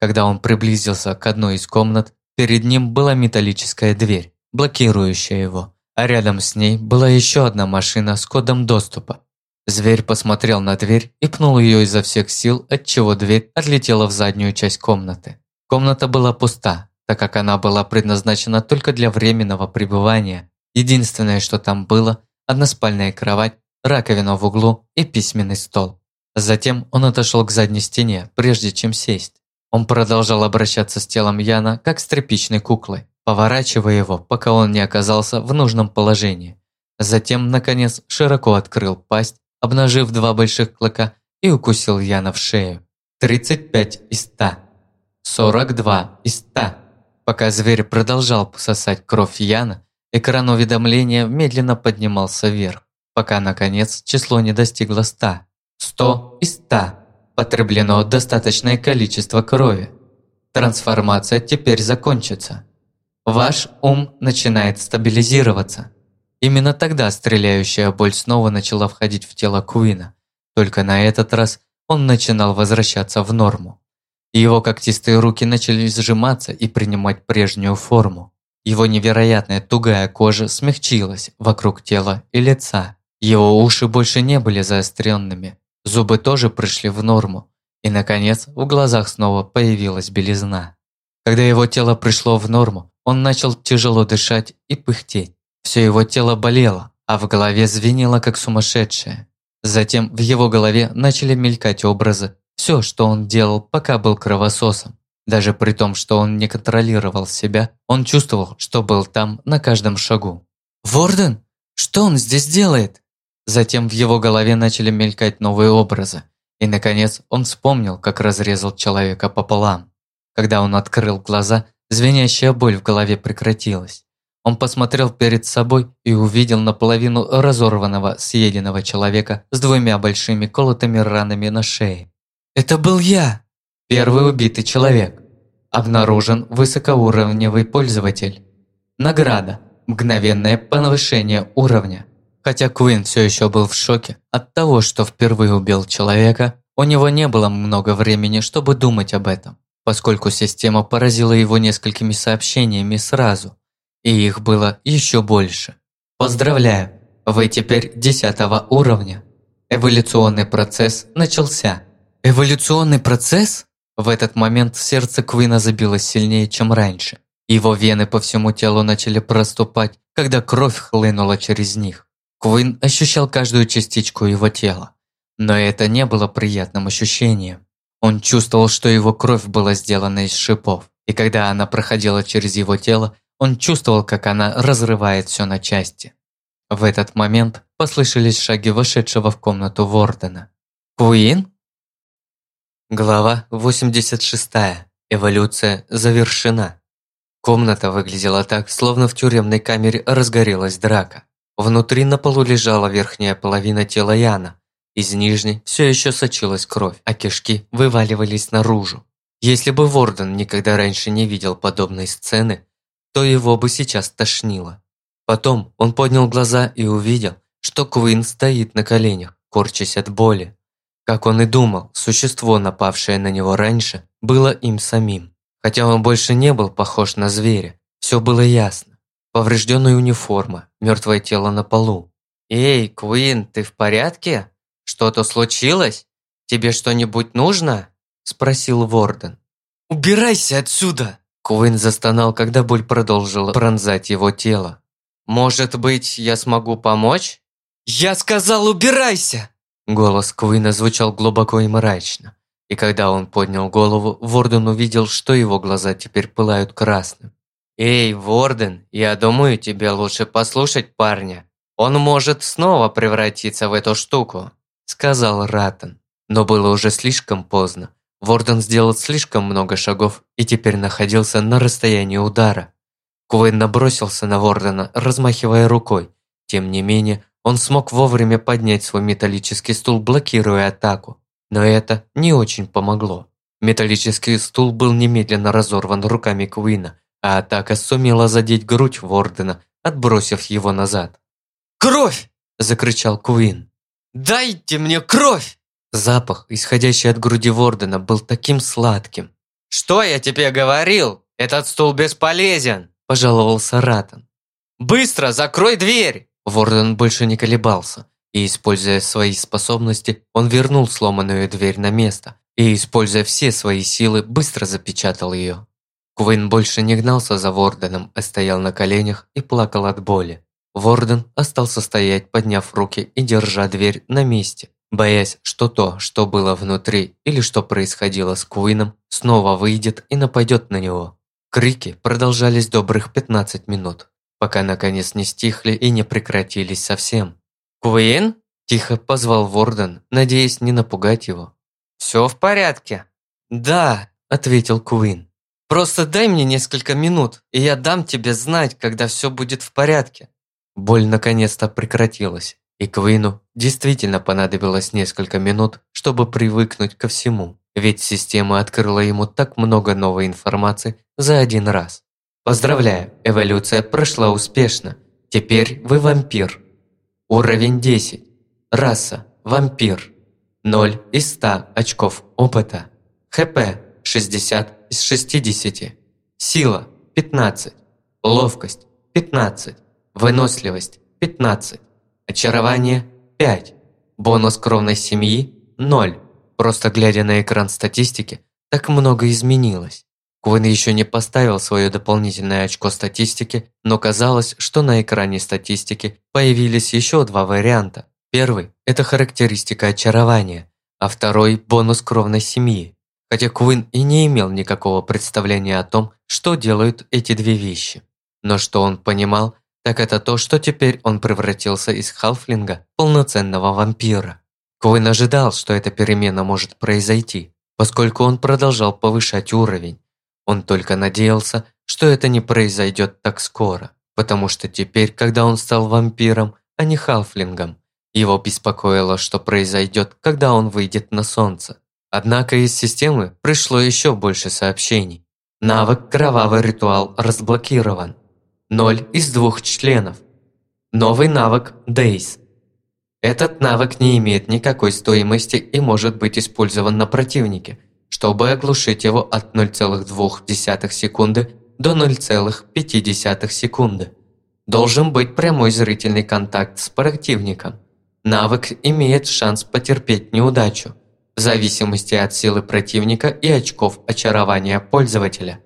Когда он приблизился к одной из комнат, Перед ним была металлическая дверь, блокирующая его, а рядом с ней была еще одна машина с кодом доступа. Зверь посмотрел на дверь и пнул ее изо всех сил, отчего дверь отлетела в заднюю часть комнаты. Комната была пуста, так как она была предназначена только для временного пребывания. Единственное, что там было – односпальная кровать, раковина в углу и письменный стол. Затем он отошел к задней стене, прежде чем сесть. Он продолжал обращаться с телом Яна, как с тряпичной куклой, поворачивая его, пока он не оказался в нужном положении. Затем, наконец, широко открыл пасть, обнажив два больших клыка и укусил Яна в шею. 35 из 100. 42 из 100. Пока зверь продолжал пососать кровь Яна, экран уведомления медленно поднимался вверх, пока, наконец, число не достигло 100. 100 из 100. Потреблено достаточное количество крови. Трансформация теперь закончится. Ваш ум начинает стабилизироваться. Именно тогда стреляющая боль снова начала входить в тело Куина. Только на этот раз он начинал возвращаться в норму. Его когтистые руки начали сжиматься и принимать прежнюю форму. Его невероятная тугая кожа смягчилась вокруг тела и лица. Его уши больше не были заостренными, Зубы тоже пришли в норму, и, наконец, в глазах снова появилась белизна. Когда его тело пришло в норму, он начал тяжело дышать и пыхтеть. Все его тело болело, а в голове звенело как сумасшедшее. Затем в его голове начали мелькать образы, все, что он делал, пока был кровососом. Даже при том, что он не контролировал себя, он чувствовал, что был там на каждом шагу. «Ворден? Что он здесь делает?» Затем в его голове начали мелькать новые образы. И, наконец, он вспомнил, как разрезал человека пополам. Когда он открыл глаза, звенящая боль в голове прекратилась. Он посмотрел перед собой и увидел наполовину разорванного, съеденного человека с двумя большими колотыми ранами на шее. «Это был я!» Первый убитый человек. Обнаружен высокоуровневый пользователь. Награда. Мгновенное повышение уровня. Хотя Куин все еще был в шоке от того, что впервые убил человека, у него не было много времени, чтобы думать об этом, поскольку система поразила его несколькими сообщениями сразу – и их было еще больше. Поздравляю, вы теперь 10 уровня. Эволюционный процесс начался. Эволюционный процесс? В этот момент сердце Квина забилось сильнее, чем раньше. Его вены по всему телу начали проступать, когда кровь хлынула через них. Квин ощущал каждую частичку его тела. Но это не было приятным ощущением. Он чувствовал, что его кровь была сделана из шипов, и когда она проходила через его тело, он чувствовал, как она разрывает все на части. В этот момент послышались шаги вошедшего в комнату Вордена. «Куин?» Глава 86. Эволюция завершена. Комната выглядела так, словно в тюремной камере разгорелась драка. Внутри на полу лежала верхняя половина тела Яна. Из нижней все еще сочилась кровь, а кишки вываливались наружу. Если бы Ворден никогда раньше не видел подобной сцены, то его бы сейчас тошнило. Потом он поднял глаза и увидел, что Куин стоит на коленях, корчась от боли. Как он и думал, существо, напавшее на него раньше, было им самим. Хотя он больше не был похож на зверя, все было ясно. Поврежденная униформа, мертвое тело на полу. «Эй, Куин, ты в порядке? Что-то случилось? Тебе что-нибудь нужно?» – спросил Ворден. «Убирайся отсюда!» Куин застонал, когда боль продолжила пронзать его тело. «Может быть, я смогу помочь?» «Я сказал, убирайся!» Голос Куина звучал глубоко и мрачно. И когда он поднял голову, Ворден увидел, что его глаза теперь пылают красным. «Эй, Ворден, я думаю, тебе лучше послушать парня. Он может снова превратиться в эту штуку», сказал Ратан. Но было уже слишком поздно. Ворден сделал слишком много шагов и теперь находился на расстоянии удара. Куин набросился на Вордена, размахивая рукой. Тем не менее, он смог вовремя поднять свой металлический стул, блокируя атаку. Но это не очень помогло. Металлический стул был немедленно разорван руками Куина, а атака сумела задеть грудь Вордена, отбросив его назад. «Кровь!» – закричал Куин. «Дайте мне кровь!» Запах, исходящий от груди Вордена, был таким сладким. «Что я тебе говорил? Этот стул бесполезен!» – пожаловался Ратан. «Быстро закрой дверь!» Ворден больше не колебался, и, используя свои способности, он вернул сломанную дверь на место и, используя все свои силы, быстро запечатал ее. Куин больше не гнался за Ворденом, а стоял на коленях и плакал от боли. Ворден остался стоять, подняв руки и держа дверь на месте боясь, что то, что было внутри или что происходило с Куином, снова выйдет и нападет на него. Крики продолжались добрых 15 минут, пока наконец не стихли и не прекратились совсем. «Куин?» – тихо позвал Ворден, надеясь не напугать его. «Все в порядке?» «Да», – ответил Куин. «Просто дай мне несколько минут, и я дам тебе знать, когда все будет в порядке». Боль наконец-то прекратилась, и Квину действительно понадобилось несколько минут, чтобы привыкнуть ко всему, ведь система открыла ему так много новой информации за один раз. Поздравляю, эволюция прошла успешно. Теперь вы вампир. Уровень 10. Раса – вампир. 0 из 100 очков опыта. ХП – 60 из 60. Сила – 15. Ловкость – 15. Выносливость – 15. Очарование – 5. Бонус кровной семьи – 0. Просто глядя на экран статистики, так много изменилось. Куин еще не поставил свое дополнительное очко статистики, но казалось, что на экране статистики появились еще два варианта. Первый – это характеристика очарования, а второй – бонус кровной семьи. Хотя Куин и не имел никакого представления о том, что делают эти две вещи. Но что он понимал, так это то, что теперь он превратился из халфлинга в полноценного вампира. Куин ожидал, что эта перемена может произойти, поскольку он продолжал повышать уровень. Он только надеялся, что это не произойдет так скоро, потому что теперь, когда он стал вампиром, а не халфлингом, его беспокоило, что произойдет, когда он выйдет на солнце. Однако из системы пришло еще больше сообщений. Навык «Кровавый ритуал» разблокирован. Ноль из двух членов. Новый навык «Days». Этот навык не имеет никакой стоимости и может быть использован на противнике, чтобы оглушить его от 0,2 секунды до 0,5 секунды. Должен быть прямой зрительный контакт с противником. Навык имеет шанс потерпеть неудачу, в зависимости от силы противника и очков очарования пользователя.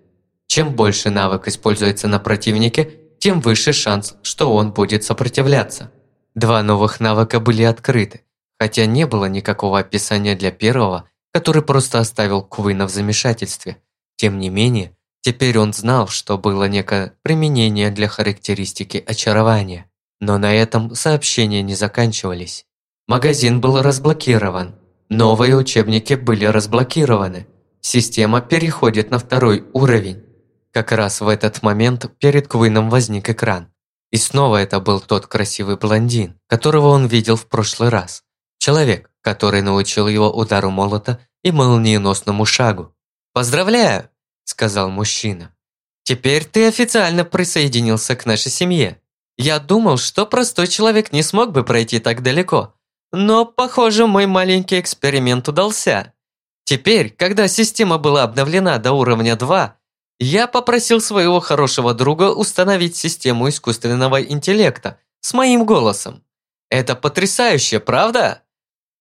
Чем больше навык используется на противнике, тем выше шанс, что он будет сопротивляться. Два новых навыка были открыты, хотя не было никакого описания для первого, который просто оставил Куина в замешательстве. Тем не менее, теперь он знал, что было некое применение для характеристики очарования. Но на этом сообщения не заканчивались. Магазин был разблокирован. Новые учебники были разблокированы. Система переходит на второй уровень. Как раз в этот момент перед Куином возник экран. И снова это был тот красивый блондин, которого он видел в прошлый раз. Человек, который научил его удару молота и молниеносному шагу. «Поздравляю!» – сказал мужчина. «Теперь ты официально присоединился к нашей семье. Я думал, что простой человек не смог бы пройти так далеко. Но, похоже, мой маленький эксперимент удался. Теперь, когда система была обновлена до уровня 2, я попросил своего хорошего друга установить систему искусственного интеллекта с моим голосом. Это потрясающе, правда?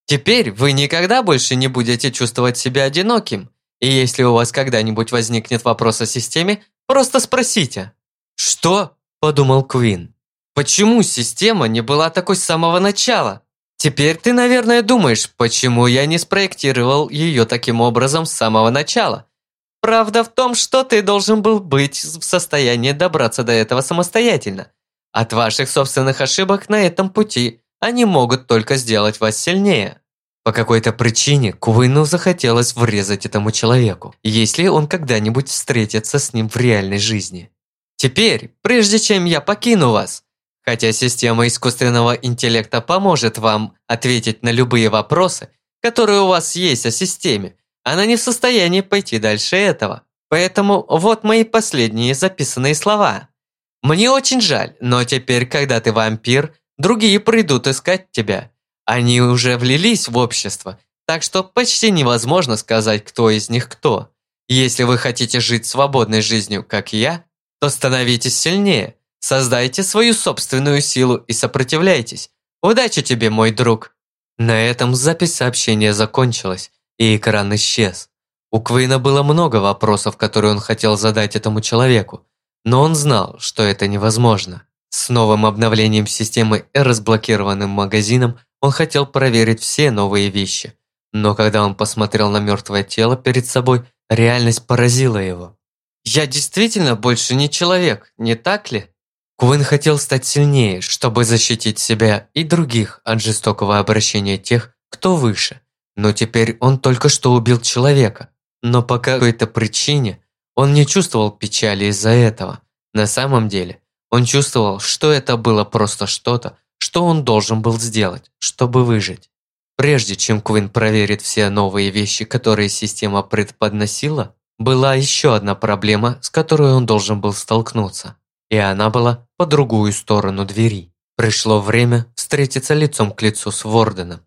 Теперь вы никогда больше не будете чувствовать себя одиноким. И если у вас когда-нибудь возникнет вопрос о системе, просто спросите. «Что?» – подумал Квин. «Почему система не была такой с самого начала?» Теперь ты, наверное, думаешь, почему я не спроектировал ее таким образом с самого начала. Правда в том, что ты должен был быть в состоянии добраться до этого самостоятельно. От ваших собственных ошибок на этом пути они могут только сделать вас сильнее. По какой-то причине Куину захотелось врезать этому человеку, если он когда-нибудь встретится с ним в реальной жизни. Теперь, прежде чем я покину вас, хотя система искусственного интеллекта поможет вам ответить на любые вопросы, которые у вас есть о системе, она не в состоянии пойти дальше этого. Поэтому вот мои последние записанные слова. Мне очень жаль, но теперь, когда ты вампир, другие придут искать тебя. Они уже влились в общество, так что почти невозможно сказать, кто из них кто. Если вы хотите жить свободной жизнью, как я, то становитесь сильнее, создайте свою собственную силу и сопротивляйтесь. Удачи тебе, мой друг. На этом запись сообщения закончилась, и экран исчез. У Квейна было много вопросов, которые он хотел задать этому человеку, но он знал, что это невозможно. С новым обновлением системы и разблокированным магазином он хотел проверить все новые вещи. Но когда он посмотрел на мертвое тело перед собой, реальность поразила его. «Я действительно больше не человек, не так ли?» Куин хотел стать сильнее, чтобы защитить себя и других от жестокого обращения тех, кто выше. Но теперь он только что убил человека. Но по какой-то причине он не чувствовал печали из-за этого. На самом деле, он чувствовал, что это было просто что-то, что он должен был сделать, чтобы выжить. Прежде чем Квин проверит все новые вещи, которые система предподносила, была еще одна проблема, с которой он должен был столкнуться. И она была по другую сторону двери. Пришло время встретиться лицом к лицу с Ворденом.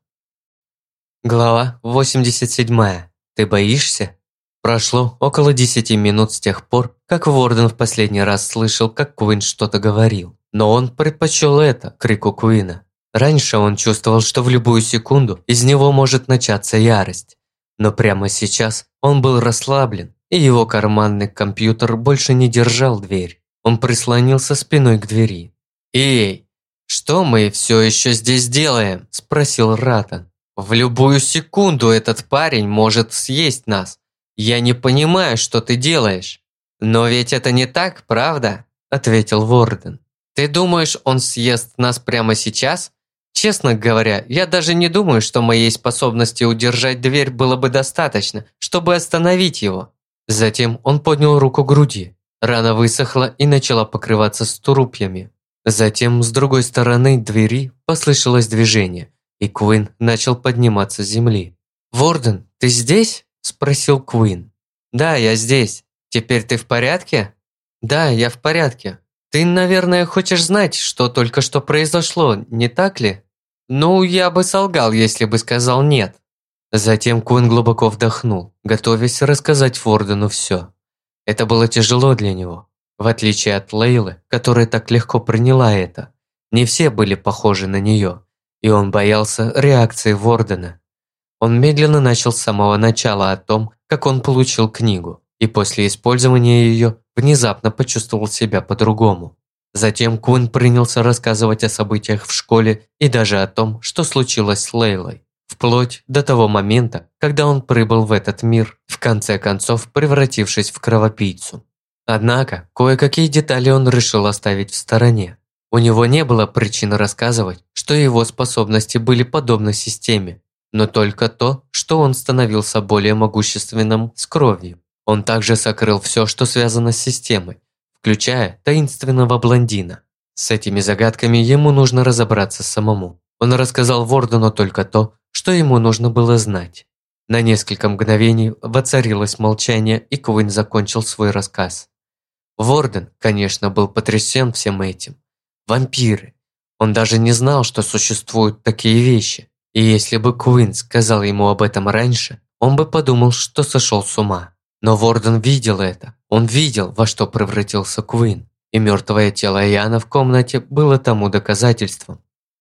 Глава 87. Ты боишься? Прошло около 10 минут с тех пор, как Ворден в последний раз слышал, как Куин что-то говорил. Но он предпочел это крику Куина. Раньше он чувствовал, что в любую секунду из него может начаться ярость. Но прямо сейчас он был расслаблен и его карманный компьютер больше не держал дверь. Он прислонился спиной к двери. «Эй, что мы все еще здесь делаем?» – спросил Ратан. «В любую секунду этот парень может съесть нас. Я не понимаю, что ты делаешь». «Но ведь это не так, правда?» – ответил Ворден. «Ты думаешь, он съест нас прямо сейчас? Честно говоря, я даже не думаю, что моей способности удержать дверь было бы достаточно, чтобы остановить его». Затем он поднял руку к груди. Рана высохла и начала покрываться струпьями. Затем с другой стороны двери послышалось движение, и Куин начал подниматься с земли. «Ворден, ты здесь?» – спросил Куин. «Да, я здесь. Теперь ты в порядке?» «Да, я в порядке. Ты, наверное, хочешь знать, что только что произошло, не так ли?» «Ну, я бы солгал, если бы сказал нет». Затем Куин глубоко вдохнул, готовясь рассказать Вордену все. Это было тяжело для него. В отличие от Лейлы, которая так легко приняла это, не все были похожи на нее, и он боялся реакции Вордена. Он медленно начал с самого начала о том, как он получил книгу, и после использования ее внезапно почувствовал себя по-другому. Затем Кун принялся рассказывать о событиях в школе и даже о том, что случилось с Лейлой, вплоть до того момента, когда он прибыл в этот мир, в конце концов превратившись в кровопийцу. Однако, кое-какие детали он решил оставить в стороне. У него не было причин рассказывать, что его способности были подобны системе, но только то, что он становился более могущественным с кровью. Он также сокрыл все, что связано с системой, включая таинственного блондина. С этими загадками ему нужно разобраться самому. Он рассказал Вордену только то, что ему нужно было знать. На несколько мгновений воцарилось молчание, и Куин закончил свой рассказ. Ворден, конечно, был потрясен всем этим. Вампиры. Он даже не знал, что существуют такие вещи. И если бы Куин сказал ему об этом раньше, он бы подумал, что сошел с ума. Но Ворден видел это. Он видел, во что превратился Куин. И мертвое тело Яна в комнате было тому доказательством.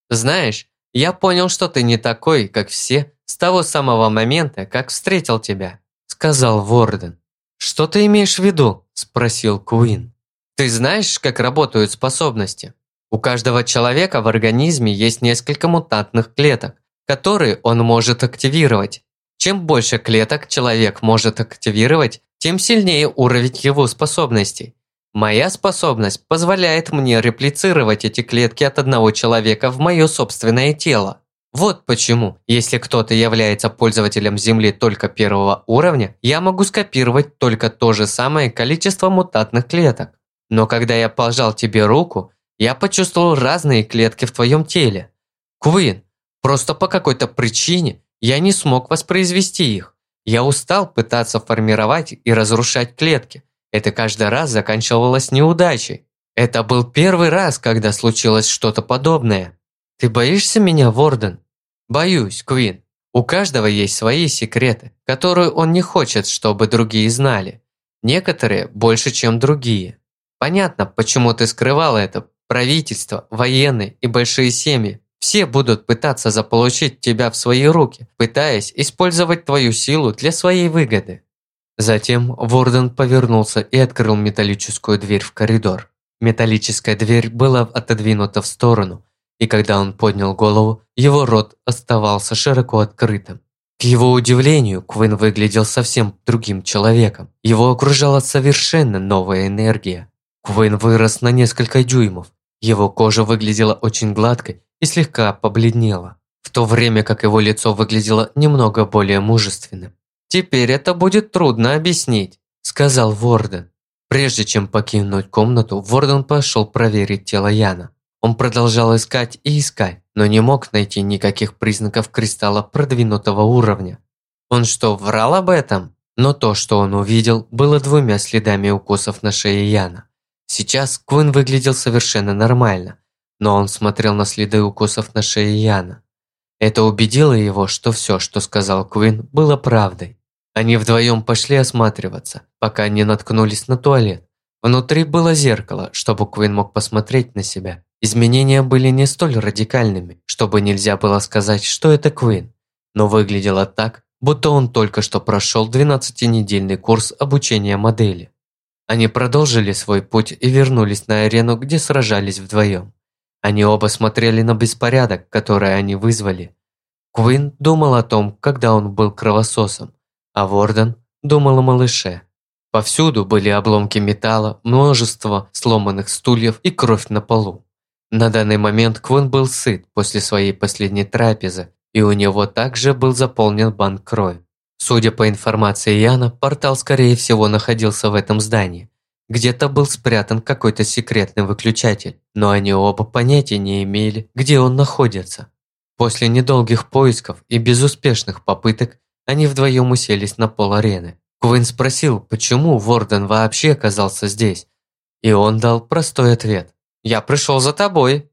«Знаешь, я понял, что ты не такой, как все, с того самого момента, как встретил тебя», сказал Ворден. «Что ты имеешь в виду?» – спросил Куин. «Ты знаешь, как работают способности? У каждого человека в организме есть несколько мутантных клеток, которые он может активировать. Чем больше клеток человек может активировать, тем сильнее уровень его способностей. Моя способность позволяет мне реплицировать эти клетки от одного человека в мое собственное тело. Вот почему, если кто-то является пользователем Земли только первого уровня, я могу скопировать только то же самое количество мутантных клеток. Но когда я пожал тебе руку, я почувствовал разные клетки в твоем теле. Куин, просто по какой-то причине я не смог воспроизвести их. Я устал пытаться формировать и разрушать клетки. Это каждый раз заканчивалось неудачей. Это был первый раз, когда случилось что-то подобное. Ты боишься меня, Ворден? Боюсь, Квин. У каждого есть свои секреты, которые он не хочет, чтобы другие знали. Некоторые больше, чем другие. Понятно, почему ты скрывал это. Правительство, военные и большие семьи все будут пытаться заполучить тебя в свои руки, пытаясь использовать твою силу для своей выгоды. Затем Ворден повернулся и открыл металлическую дверь в коридор. Металлическая дверь была отодвинута в сторону, и когда он поднял голову, его рот оставался широко открытым. К его удивлению, Квин выглядел совсем другим человеком. Его окружала совершенно новая энергия. Квин вырос на несколько дюймов. Его кожа выглядела очень гладкой и слегка побледнела, в то время как его лицо выглядело немного более мужественным. «Теперь это будет трудно объяснить», – сказал Ворден. Прежде чем покинуть комнату, Ворден пошел проверить тело Яна. Он продолжал искать и искать, но не мог найти никаких признаков кристалла продвинутого уровня. Он что, врал об этом? Но то, что он увидел, было двумя следами укусов на шее Яна. Сейчас Квин выглядел совершенно нормально, но он смотрел на следы укусов на шее Яна. Это убедило его, что все, что сказал Квин, было правдой. Они вдвоем пошли осматриваться, пока не наткнулись на туалет. Внутри было зеркало, чтобы Квин мог посмотреть на себя. Изменения были не столь радикальными, чтобы нельзя было сказать, что это Квин, но выглядело так, будто он только что прошел 12-недельный курс обучения модели. Они продолжили свой путь и вернулись на арену, где сражались вдвоем. Они оба смотрели на беспорядок, который они вызвали. Куин думал о том, когда он был кровососом, а Ворден думал о малыше. Повсюду были обломки металла, множество сломанных стульев и кровь на полу. На данный момент Квин был сыт после своей последней трапезы, и у него также был заполнен банк крови. Судя по информации Яна, портал скорее всего находился в этом здании. Где-то был спрятан какой-то секретный выключатель, но они оба понятия не имели, где он находится. После недолгих поисков и безуспешных попыток, они вдвоем уселись на пол арены. Куин спросил, почему Ворден вообще оказался здесь, и он дал простой ответ. «Я пришел за тобой».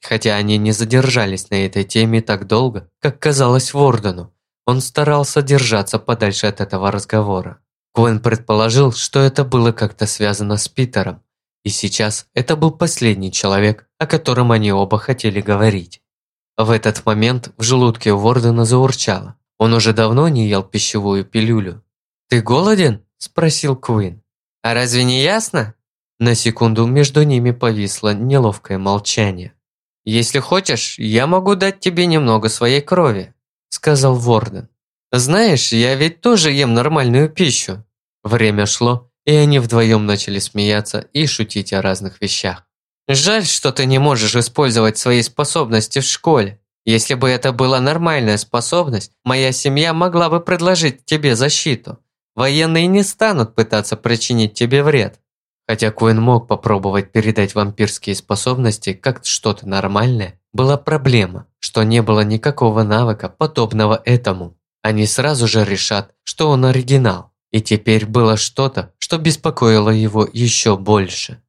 Хотя они не задержались на этой теме так долго, как казалось Вордену, он старался держаться подальше от этого разговора. Куэн предположил, что это было как-то связано с Питером, и сейчас это был последний человек, о котором они оба хотели говорить. В этот момент в желудке Вордена заурчало. Он уже давно не ел пищевую пилюлю. «Ты голоден?» – спросил Куин. «А разве не ясно?» На секунду между ними повисло неловкое молчание. «Если хочешь, я могу дать тебе немного своей крови», сказал Ворден. «Знаешь, я ведь тоже ем нормальную пищу». Время шло, и они вдвоем начали смеяться и шутить о разных вещах. «Жаль, что ты не можешь использовать свои способности в школе. Если бы это была нормальная способность, моя семья могла бы предложить тебе защиту. Военные не станут пытаться причинить тебе вред». Хотя Куин мог попробовать передать вампирские способности как что-то нормальное, была проблема, что не было никакого навыка, подобного этому. Они сразу же решат, что он оригинал. И теперь было что-то, что беспокоило его еще больше.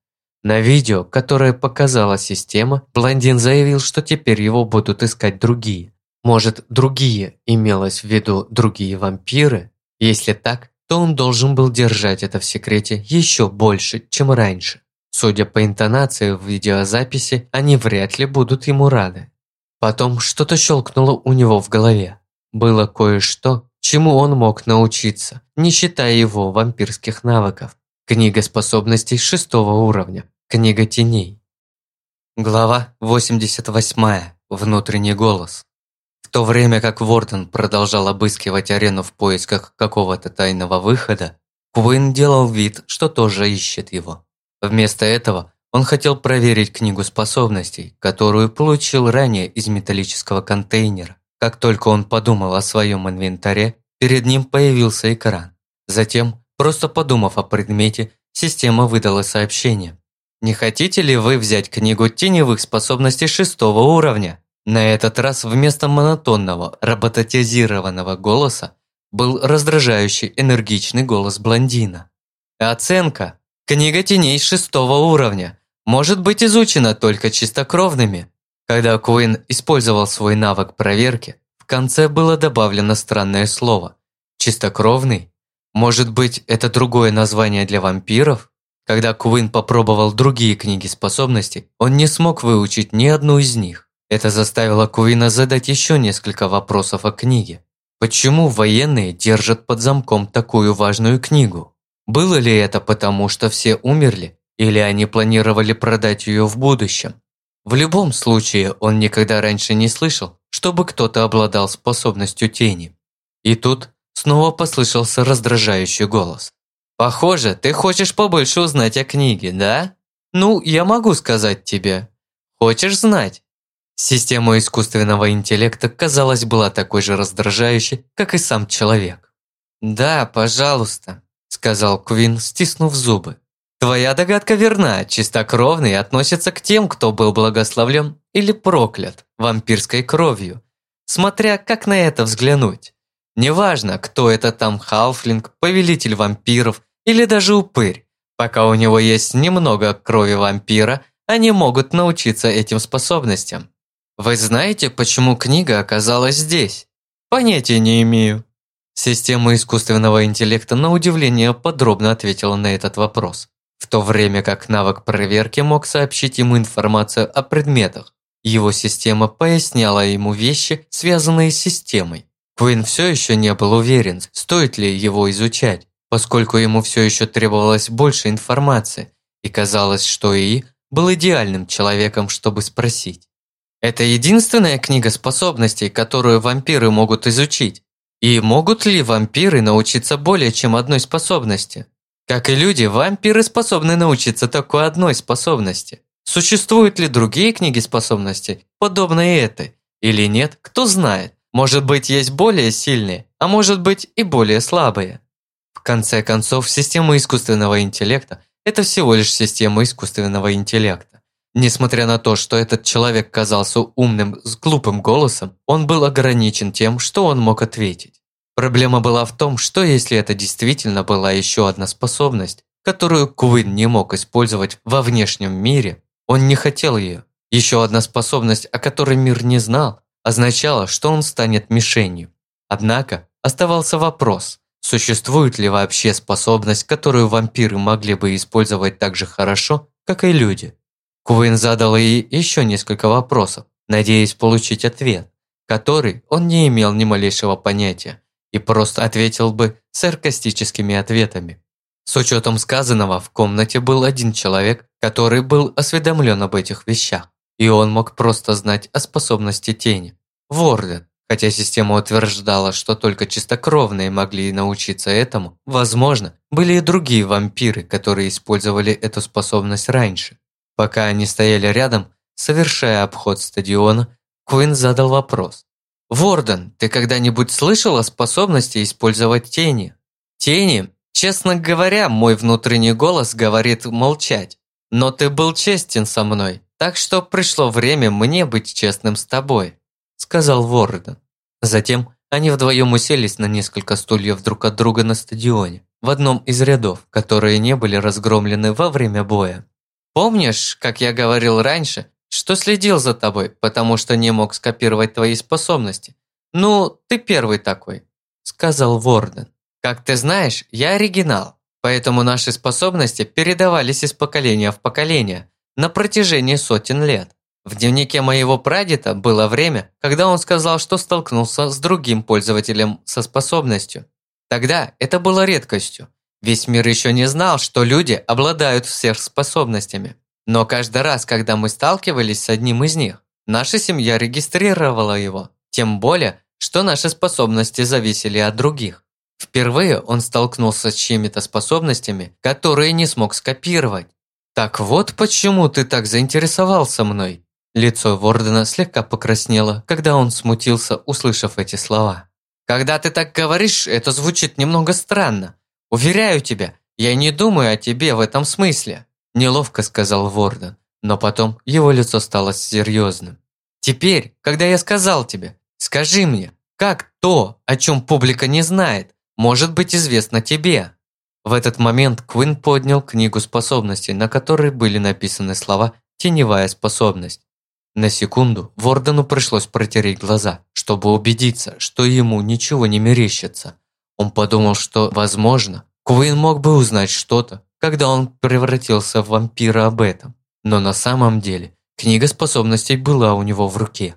На видео, которое показала система, блондин заявил, что теперь его будут искать другие. Может, другие имелось в виду другие вампиры? Если так, то он должен был держать это в секрете еще больше, чем раньше. Судя по интонации в видеозаписи, они вряд ли будут ему рады. Потом что-то щелкнуло у него в голове. Было кое-что, чему он мог научиться, не считая его вампирских навыков. Книга способностей шестого уровня. Книга теней. Глава 88. Внутренний голос. В то время как Ворден продолжал обыскивать арену в поисках какого-то тайного выхода, Куин делал вид, что тоже ищет его. Вместо этого он хотел проверить книгу способностей, которую получил ранее из металлического контейнера. Как только он подумал о своем инвентаре, перед ним появился экран. Затем, просто подумав о предмете, система выдала сообщение. «Не хотите ли вы взять книгу теневых способностей шестого уровня?» На этот раз вместо монотонного, робототизированного голоса был раздражающий энергичный голос блондина. Оценка Книга теней шестого уровня может быть изучена только чистокровными. Когда Куин использовал свой навык проверки, в конце было добавлено странное слово «чистокровный». Может быть, это другое название для вампиров? Когда Куин попробовал другие книги способностей, он не смог выучить ни одну из них. Это заставило Куина задать еще несколько вопросов о книге. Почему военные держат под замком такую важную книгу? Было ли это потому, что все умерли, или они планировали продать ее в будущем? В любом случае, он никогда раньше не слышал, чтобы кто-то обладал способностью тени. И тут снова послышался раздражающий голос. «Похоже, ты хочешь побольше узнать о книге, да? Ну, я могу сказать тебе. Хочешь знать?» Система искусственного интеллекта, казалось, была такой же раздражающей, как и сам человек. «Да, пожалуйста», сказал Квин, стиснув зубы. Твоя догадка верна, чистокровный относится к тем, кто был благословлен или проклят вампирской кровью, смотря как на это взглянуть. Неважно, кто это там халфлинг, повелитель вампиров или даже упырь, пока у него есть немного крови вампира, они могут научиться этим способностям. Вы знаете, почему книга оказалась здесь? Понятия не имею. Система искусственного интеллекта на удивление подробно ответила на этот вопрос, в то время как навык проверки мог сообщить ему информацию о предметах. Его система поясняла ему вещи, связанные с системой. Куин все еще не был уверен, стоит ли его изучать, поскольку ему все еще требовалось больше информации, и казалось, что ИИ был идеальным человеком, чтобы спросить. Это единственная книга способностей, которую вампиры могут изучить. И могут ли вампиры научиться более чем одной способности? Как и люди, вампиры способны научиться только одной способности. Существуют ли другие книги способностей, подобные этой? Или нет, кто знает. Может быть, есть более сильные, а может быть и более слабые. Конце концов, система искусственного интеллекта – это всего лишь система искусственного интеллекта. Несмотря на то, что этот человек казался умным с глупым голосом, он был ограничен тем, что он мог ответить. Проблема была в том, что если это действительно была еще одна способность, которую Куин не мог использовать во внешнем мире, он не хотел ее. Еще одна способность, о которой мир не знал, означала, что он станет мишенью. Однако оставался вопрос, существует ли вообще способность, которую вампиры могли бы использовать так же хорошо, как и люди. Куин задал ей еще несколько вопросов, надеясь получить ответ, который он не имел ни малейшего понятия, и просто ответил бы саркастическими ответами. С учетом сказанного, в комнате был один человек, который был осведомлен об этих вещах, и он мог просто знать о способности тени. Ворден, хотя система утверждала, что только чистокровные могли научиться этому, возможно, были и другие вампиры, которые использовали эту способность раньше. Пока они стояли рядом, совершая обход стадиона, Куин задал вопрос. «Ворден, ты когда-нибудь слышал о способности использовать тени?» «Тени Честно говоря, мой внутренний голос говорит молчать. Но ты был честен со мной, так что пришло время мне быть честным с тобой», – сказал Ворден. Затем они вдвоем уселись на несколько стульев друг от друга на стадионе, в одном из рядов, которые не были разгромлены во время боя. «Помнишь, как я говорил раньше, что следил за тобой, потому что не мог скопировать твои способности? Ну, ты первый такой», – сказал Ворден. Как ты знаешь, я оригинал, поэтому наши способности передавались из поколения в поколение на протяжении сотен лет. В дневнике моего прадеда было время, когда он сказал, что столкнулся с другим пользователем со способностью. Тогда это было редкостью. Весь мир еще не знал, что люди обладают всех способностями. Но каждый раз, когда мы сталкивались с одним из них, наша семья регистрировала его. Тем более, что наши способности зависели от других. Впервые он столкнулся с чьими-то способностями, которые не смог скопировать. «Так вот почему ты так заинтересовался мной?» Лицо Вордена слегка покраснело, когда он смутился, услышав эти слова. «Когда ты так говоришь, это звучит немного странно. Уверяю тебя, я не думаю о тебе в этом смысле», неловко сказал Ворден, но потом его лицо стало серьезным. «Теперь, когда я сказал тебе, скажи мне, как то, о чем публика не знает, может быть известно тебе». В этот момент Квин поднял книгу способностей, на которой были написаны слова «теневая способность». На секунду Вордену пришлось протереть глаза, чтобы убедиться, что ему ничего не мерещится. Он подумал, что, возможно, Куин мог бы узнать что-то, когда он превратился в вампира об этом. Но на самом деле книга способностей была у него в руке.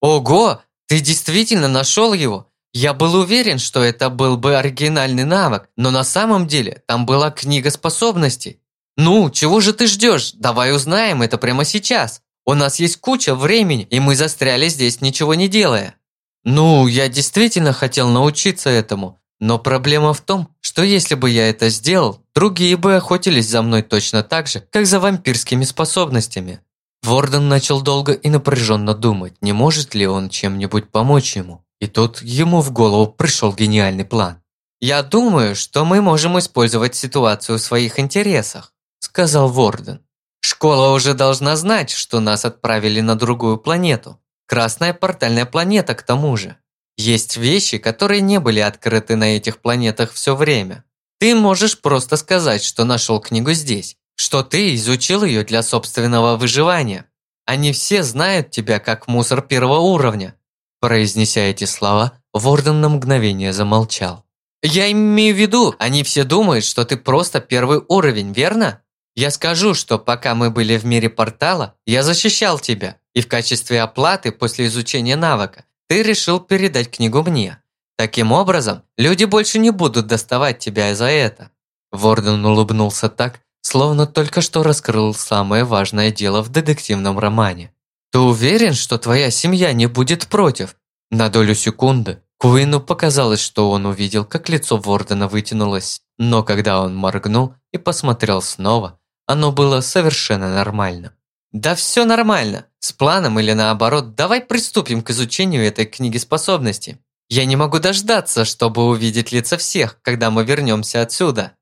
«Ого! Ты действительно нашел его? Я был уверен, что это был бы оригинальный навык, но на самом деле там была книга способностей. Ну, чего же ты ждешь? Давай узнаем это прямо сейчас. У нас есть куча времени, и мы застряли здесь, ничего не делая. Ну, я действительно хотел научиться этому, но проблема в том, что если бы я это сделал, другие бы охотились за мной точно так же, как за вампирскими способностями. Ворден начал долго и напряженно думать, не может ли он чем-нибудь помочь ему. И тут ему в голову пришел гениальный план. «Я думаю, что мы можем использовать ситуацию в своих интересах», сказал Ворден. «Школа уже должна знать, что нас отправили на другую планету. Красная портальная планета к тому же. Есть вещи, которые не были открыты на этих планетах все время. Ты можешь просто сказать, что нашел книгу здесь, что ты изучил ее для собственного выживания. Они все знают тебя как мусор первого уровня, Произнеся эти слова, Ворден на мгновение замолчал. «Я имею в виду, они все думают, что ты просто первый уровень, верно? Я скажу, что пока мы были в мире портала, я защищал тебя, и в качестве оплаты после изучения навыка ты решил передать книгу мне. Таким образом, люди больше не будут доставать тебя за это. Ворден улыбнулся так, словно только что раскрыл самое важное дело в детективном романе. «Ты уверен, что твоя семья не будет против?» На долю секунды Куину показалось, что он увидел, как лицо Вордена вытянулось, но когда он моргнул и посмотрел снова, оно было совершенно нормальным. «Да все нормально. С планом или наоборот, давай приступим к изучению этой книги способностей. Я не могу дождаться, чтобы увидеть лица всех, когда мы вернемся отсюда».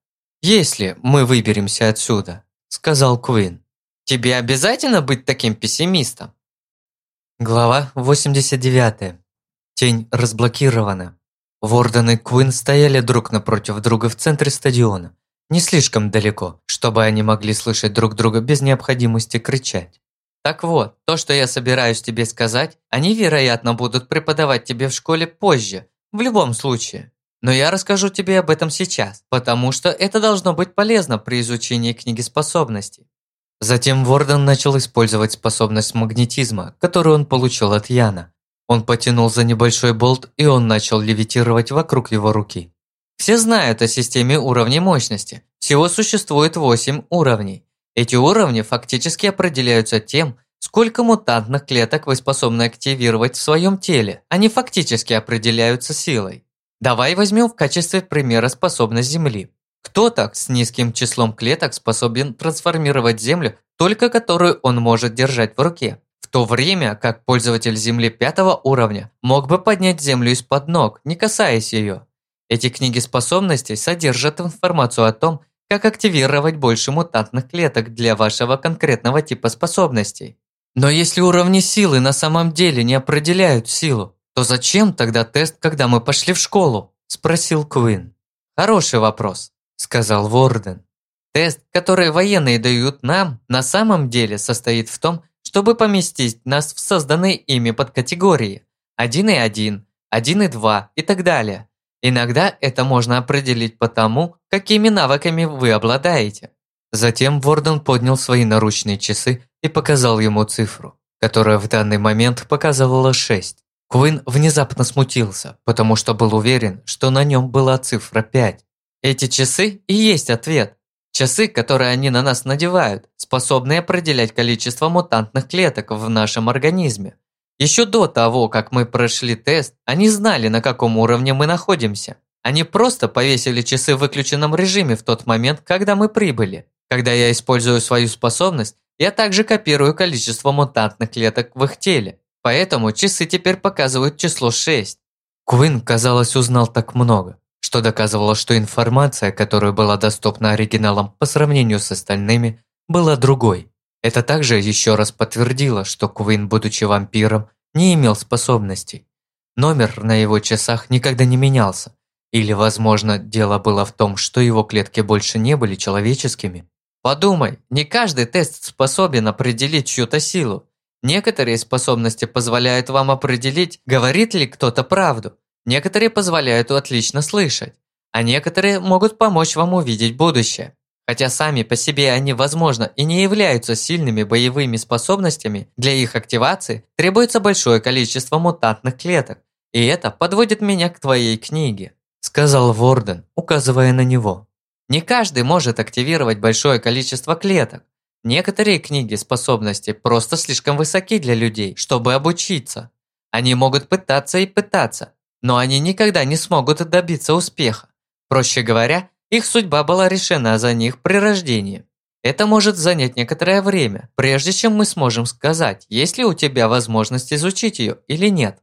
«Если мы выберемся отсюда», – сказал Куин. «Тебе обязательно быть таким пессимистом?» Глава 89. Тень разблокирована. Ворден и Куин стояли друг напротив друга в центре стадиона, не слишком далеко, чтобы они могли слышать друг друга без необходимости кричать. Так вот, то, что я собираюсь тебе сказать, они, вероятно, будут преподавать тебе в школе позже, в любом случае. Но я расскажу тебе об этом сейчас, потому что это должно быть полезно при изучении книги способностей. Затем Ворден начал использовать способность магнетизма, которую он получил от Яна. Он потянул за небольшой болт, и он начал левитировать вокруг его руки. Все знают о системе уровней мощности. Всего существует 8 уровней. Эти уровни фактически определяются тем, сколько мутантных клеток вы способны активировать в своем теле. Они фактически определяются силой. Давай возьмем в качестве примера способность Земли. Кто-то с низким числом клеток способен трансформировать Землю, только которую он может держать в руке. В то время как пользователь Земли пятого уровня мог бы поднять Землю из-под ног, не касаясь ее. Эти книги способностей содержат информацию о том, как активировать больше мутантных клеток для вашего конкретного типа способностей. Но если уровни силы на самом деле не определяют силу, то зачем тогда тест, когда мы пошли в школу? Спросил Квин. Хороший вопрос сказал Ворден. Тест, который военные дают нам, на самом деле состоит в том, чтобы поместить нас в созданные ими подкатегории 1.1, 1.2 и так далее. Иногда это можно определить по тому, какими навыками вы обладаете. Затем Ворден поднял свои наручные часы и показал ему цифру, которая в данный момент показывала 6. Куин внезапно смутился, потому что был уверен, что на нем была цифра 5. Эти часы и есть ответ. Часы, которые они на нас надевают, способны определять количество мутантных клеток в нашем организме. Еще до того, как мы прошли тест, они знали, на каком уровне мы находимся. Они просто повесили часы в выключенном режиме в тот момент, когда мы прибыли. Когда я использую свою способность, я также копирую количество мутантных клеток в их теле. Поэтому часы теперь показывают число 6. Квин, казалось, узнал так много что доказывало, что информация, которая была доступна оригиналам по сравнению с остальными, была другой. Это также еще раз подтвердило, что Куин, будучи вампиром, не имел способностей. Номер на его часах никогда не менялся. Или, возможно, дело было в том, что его клетки больше не были человеческими. Подумай, не каждый тест способен определить чью-то силу. Некоторые способности позволяют вам определить, говорит ли кто-то правду, Некоторые позволяют отлично слышать, а некоторые могут помочь вам увидеть будущее. Хотя сами по себе они, возможно, и не являются сильными боевыми способностями, для их активации требуется большое количество мутантных клеток. И это подводит меня к твоей книге», – сказал Ворден, указывая на него. «Не каждый может активировать большое количество клеток. Некоторые книги способностей просто слишком высоки для людей, чтобы обучиться. Они могут пытаться и пытаться, но они никогда не смогут добиться успеха. Проще говоря, их судьба была решена за них при рождении. Это может занять некоторое время, прежде чем мы сможем сказать, есть ли у тебя возможность изучить ее или нет.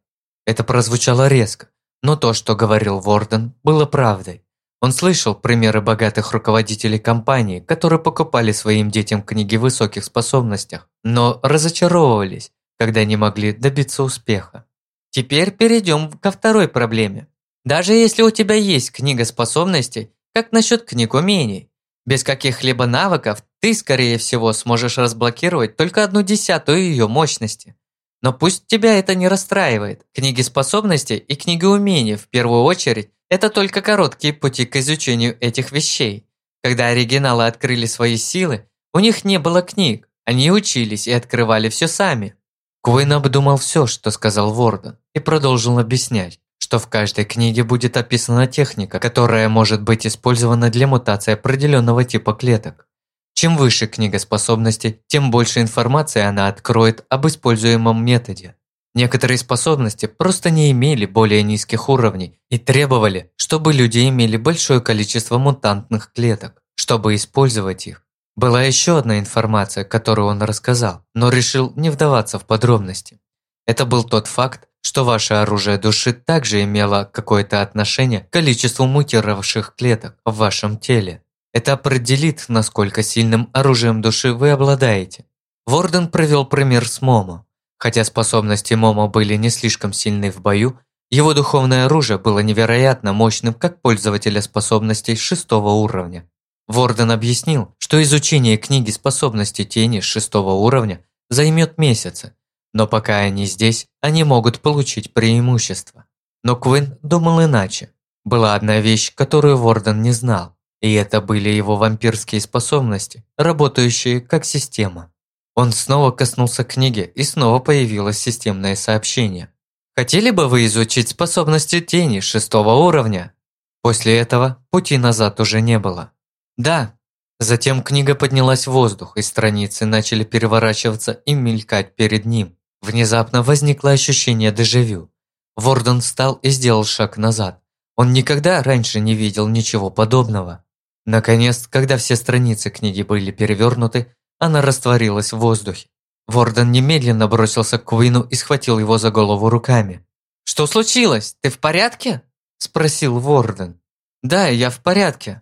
Это прозвучало резко, но то, что говорил Ворден, было правдой. Он слышал примеры богатых руководителей компаний, которые покупали своим детям книги высоких способностях, но разочаровывались, когда не могли добиться успеха. Теперь перейдем ко второй проблеме. Даже если у тебя есть книга способностей, как насчет книг умений? Без каких-либо навыков ты, скорее всего, сможешь разблокировать только одну десятую ее мощности. Но пусть тебя это не расстраивает. Книги способностей и книги умений, в первую очередь, это только короткие пути к изучению этих вещей. Когда оригиналы открыли свои силы, у них не было книг, они учились и открывали все сами. Куин обдумал все, что сказал Ворден, и продолжил объяснять, что в каждой книге будет описана техника, которая может быть использована для мутации определенного типа клеток. Чем выше книга способностей, тем больше информации она откроет об используемом методе. Некоторые способности просто не имели более низких уровней и требовали, чтобы люди имели большое количество мутантных клеток, чтобы использовать их. Была еще одна информация, которую он рассказал, но решил не вдаваться в подробности. Это был тот факт, что ваше оружие души также имело какое-то отношение к количеству мутировавших клеток в вашем теле. Это определит, насколько сильным оружием души вы обладаете. Ворден привел пример с Момо. Хотя способности Момо были не слишком сильны в бою, его духовное оружие было невероятно мощным как пользователя способностей шестого уровня. Ворден объяснил, что изучение книги способностей тени шестого уровня займет месяцы, но пока они здесь, они могут получить преимущество. Но Квин думал иначе. Была одна вещь, которую Ворден не знал, и это были его вампирские способности, работающие как система. Он снова коснулся книги, и снова появилось системное сообщение. «Хотели бы вы изучить способности тени шестого уровня?» После этого пути назад уже не было. «Да». Затем книга поднялась в воздух, и страницы начали переворачиваться и мелькать перед ним. Внезапно возникло ощущение дежавю. Ворден встал и сделал шаг назад. Он никогда раньше не видел ничего подобного. Наконец, когда все страницы книги были перевернуты, она растворилась в воздухе. Ворден немедленно бросился к Куину и схватил его за голову руками. «Что случилось? Ты в порядке?» – спросил Ворден. «Да, я в порядке».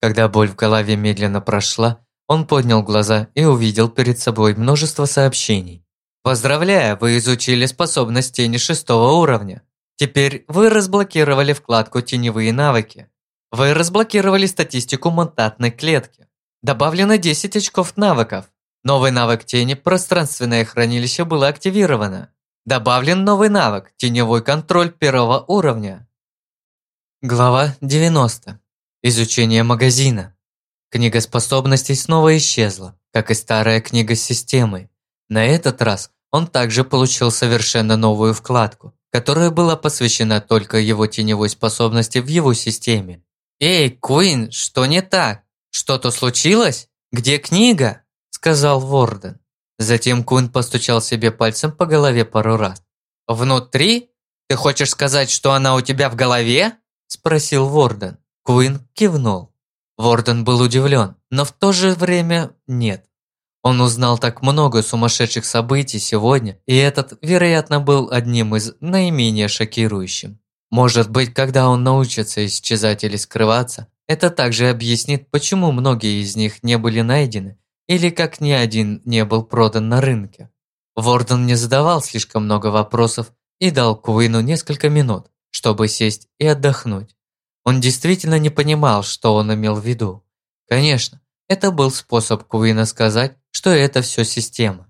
Когда боль в голове медленно прошла, он поднял глаза и увидел перед собой множество сообщений. «Поздравляю, вы изучили способность тени шестого уровня. Теперь вы разблокировали вкладку «Теневые навыки». Вы разблокировали статистику мутантной клетки. Добавлено 10 очков навыков. Новый навык тени «Пространственное хранилище» было активировано. Добавлен новый навык «Теневой контроль первого уровня». Глава 90. Изучение магазина. Книга способностей снова исчезла, как и старая книга с системой. На этот раз он также получил совершенно новую вкладку, которая была посвящена только его теневой способности в его системе. «Эй, Куин, что не так?» «Что-то случилось? Где книга?» – сказал Ворден. Затем Кун постучал себе пальцем по голове пару раз. «Внутри? Ты хочешь сказать, что она у тебя в голове?» – спросил Ворден. Куин кивнул. Ворден был удивлен, но в то же время нет. Он узнал так много сумасшедших событий сегодня, и этот, вероятно, был одним из наименее шокирующим. Может быть, когда он научится исчезать или скрываться, это также объяснит, почему многие из них не были найдены, или как ни один не был продан на рынке. Ворден не задавал слишком много вопросов и дал Куину несколько минут, чтобы сесть и отдохнуть. Он действительно не понимал, что он имел в виду. Конечно, это был способ Куина сказать, что это все система.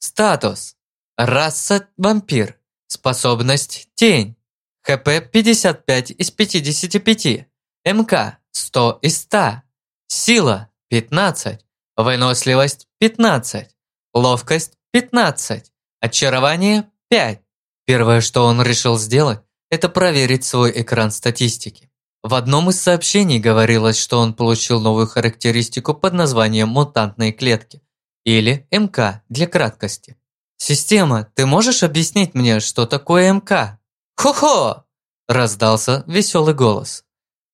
Статус. Раса – вампир. Способность – тень. ХП 55 из 55. МК 100 из 100. Сила – 15. Выносливость – 15. Ловкость – 15. Очарование – 5. Первое, что он решил сделать, это проверить свой экран статистики. В одном из сообщений говорилось, что он получил новую характеристику под названием «мутантные клетки» или МК для краткости. «Система, ты можешь объяснить мне, что такое МК?» «Хо-хо!» – раздался веселый голос.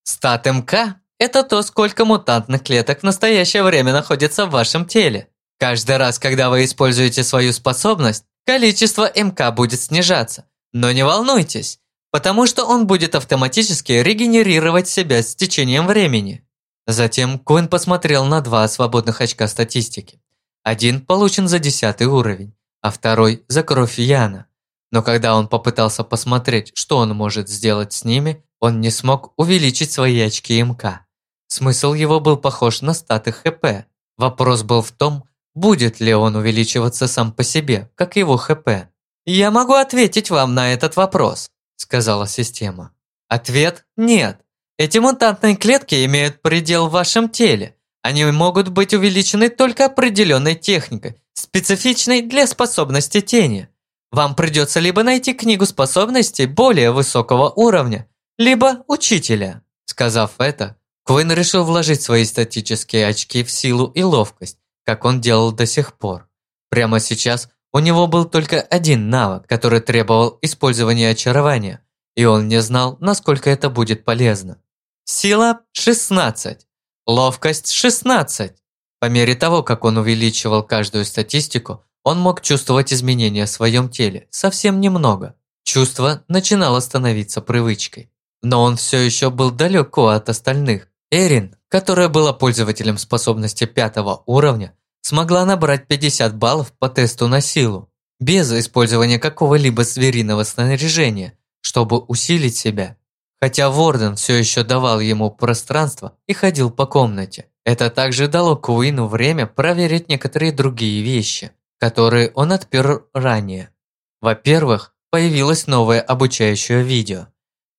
Стат МК – это то, сколько мутантных клеток в настоящее время находится в вашем теле. Каждый раз, когда вы используете свою способность, количество МК будет снижаться. Но не волнуйтесь, потому что он будет автоматически регенерировать себя с течением времени. Затем Куин посмотрел на два свободных очка статистики. Один получен за десятый уровень, а второй за кровь Яна. Но когда он попытался посмотреть, что он может сделать с ними, он не смог увеличить свои очки МК. Смысл его был похож на статы ХП. Вопрос был в том, будет ли он увеличиваться сам по себе, как его ХП. «Я могу ответить вам на этот вопрос», – сказала система. Ответ – нет. Эти мутантные клетки имеют предел в вашем теле. Они могут быть увеличены только определенной техникой, специфичной для способности тени. Вам придется либо найти книгу способностей более высокого уровня, либо учителя. Сказав это, Куин решил вложить свои статические очки в силу и ловкость, как он делал до сих пор. Прямо сейчас у него был только один навык, который требовал использования очарования, и он не знал, насколько это будет полезно. Сила 16, ловкость 16. По мере того, как он увеличивал каждую статистику, он мог чувствовать изменения в своем теле, совсем немного. Чувство начинало становиться привычкой. Но он все еще был далеко от остальных. Эрин, которая была пользователем способности пятого уровня, смогла набрать 50 баллов по тесту на силу, без использования какого-либо звериного снаряжения, чтобы усилить себя. Хотя Ворден все еще давал ему пространство и ходил по комнате. Это также дало Куину время проверить некоторые другие вещи, которые он отпер ранее. Во-первых, появилось новое обучающее видео.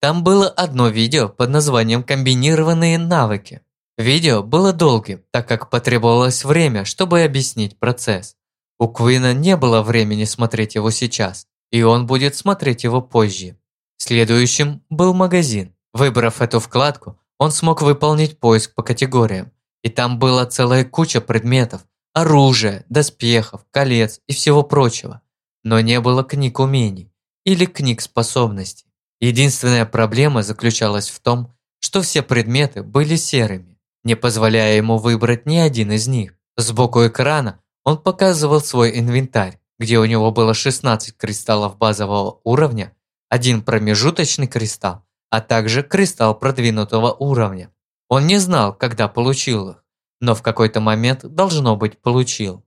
Там было одно видео под названием «Комбинированные навыки». Видео было долгим, так как потребовалось время, чтобы объяснить процесс. У Квина не было времени смотреть его сейчас, и он будет смотреть его позже. Следующим был магазин. Выбрав эту вкладку, он смог выполнить поиск по категориям, и там была целая куча предметов, оружия, доспехов, колец и всего прочего. Но не было книг умений или книг способностей. Единственная проблема заключалась в том, что все предметы были серыми не позволяя ему выбрать ни один из них. Сбоку экрана он показывал свой инвентарь, где у него было 16 кристаллов базового уровня, один промежуточный кристалл, а также кристалл продвинутого уровня. Он не знал, когда получил их, но в какой-то момент, должно быть, получил.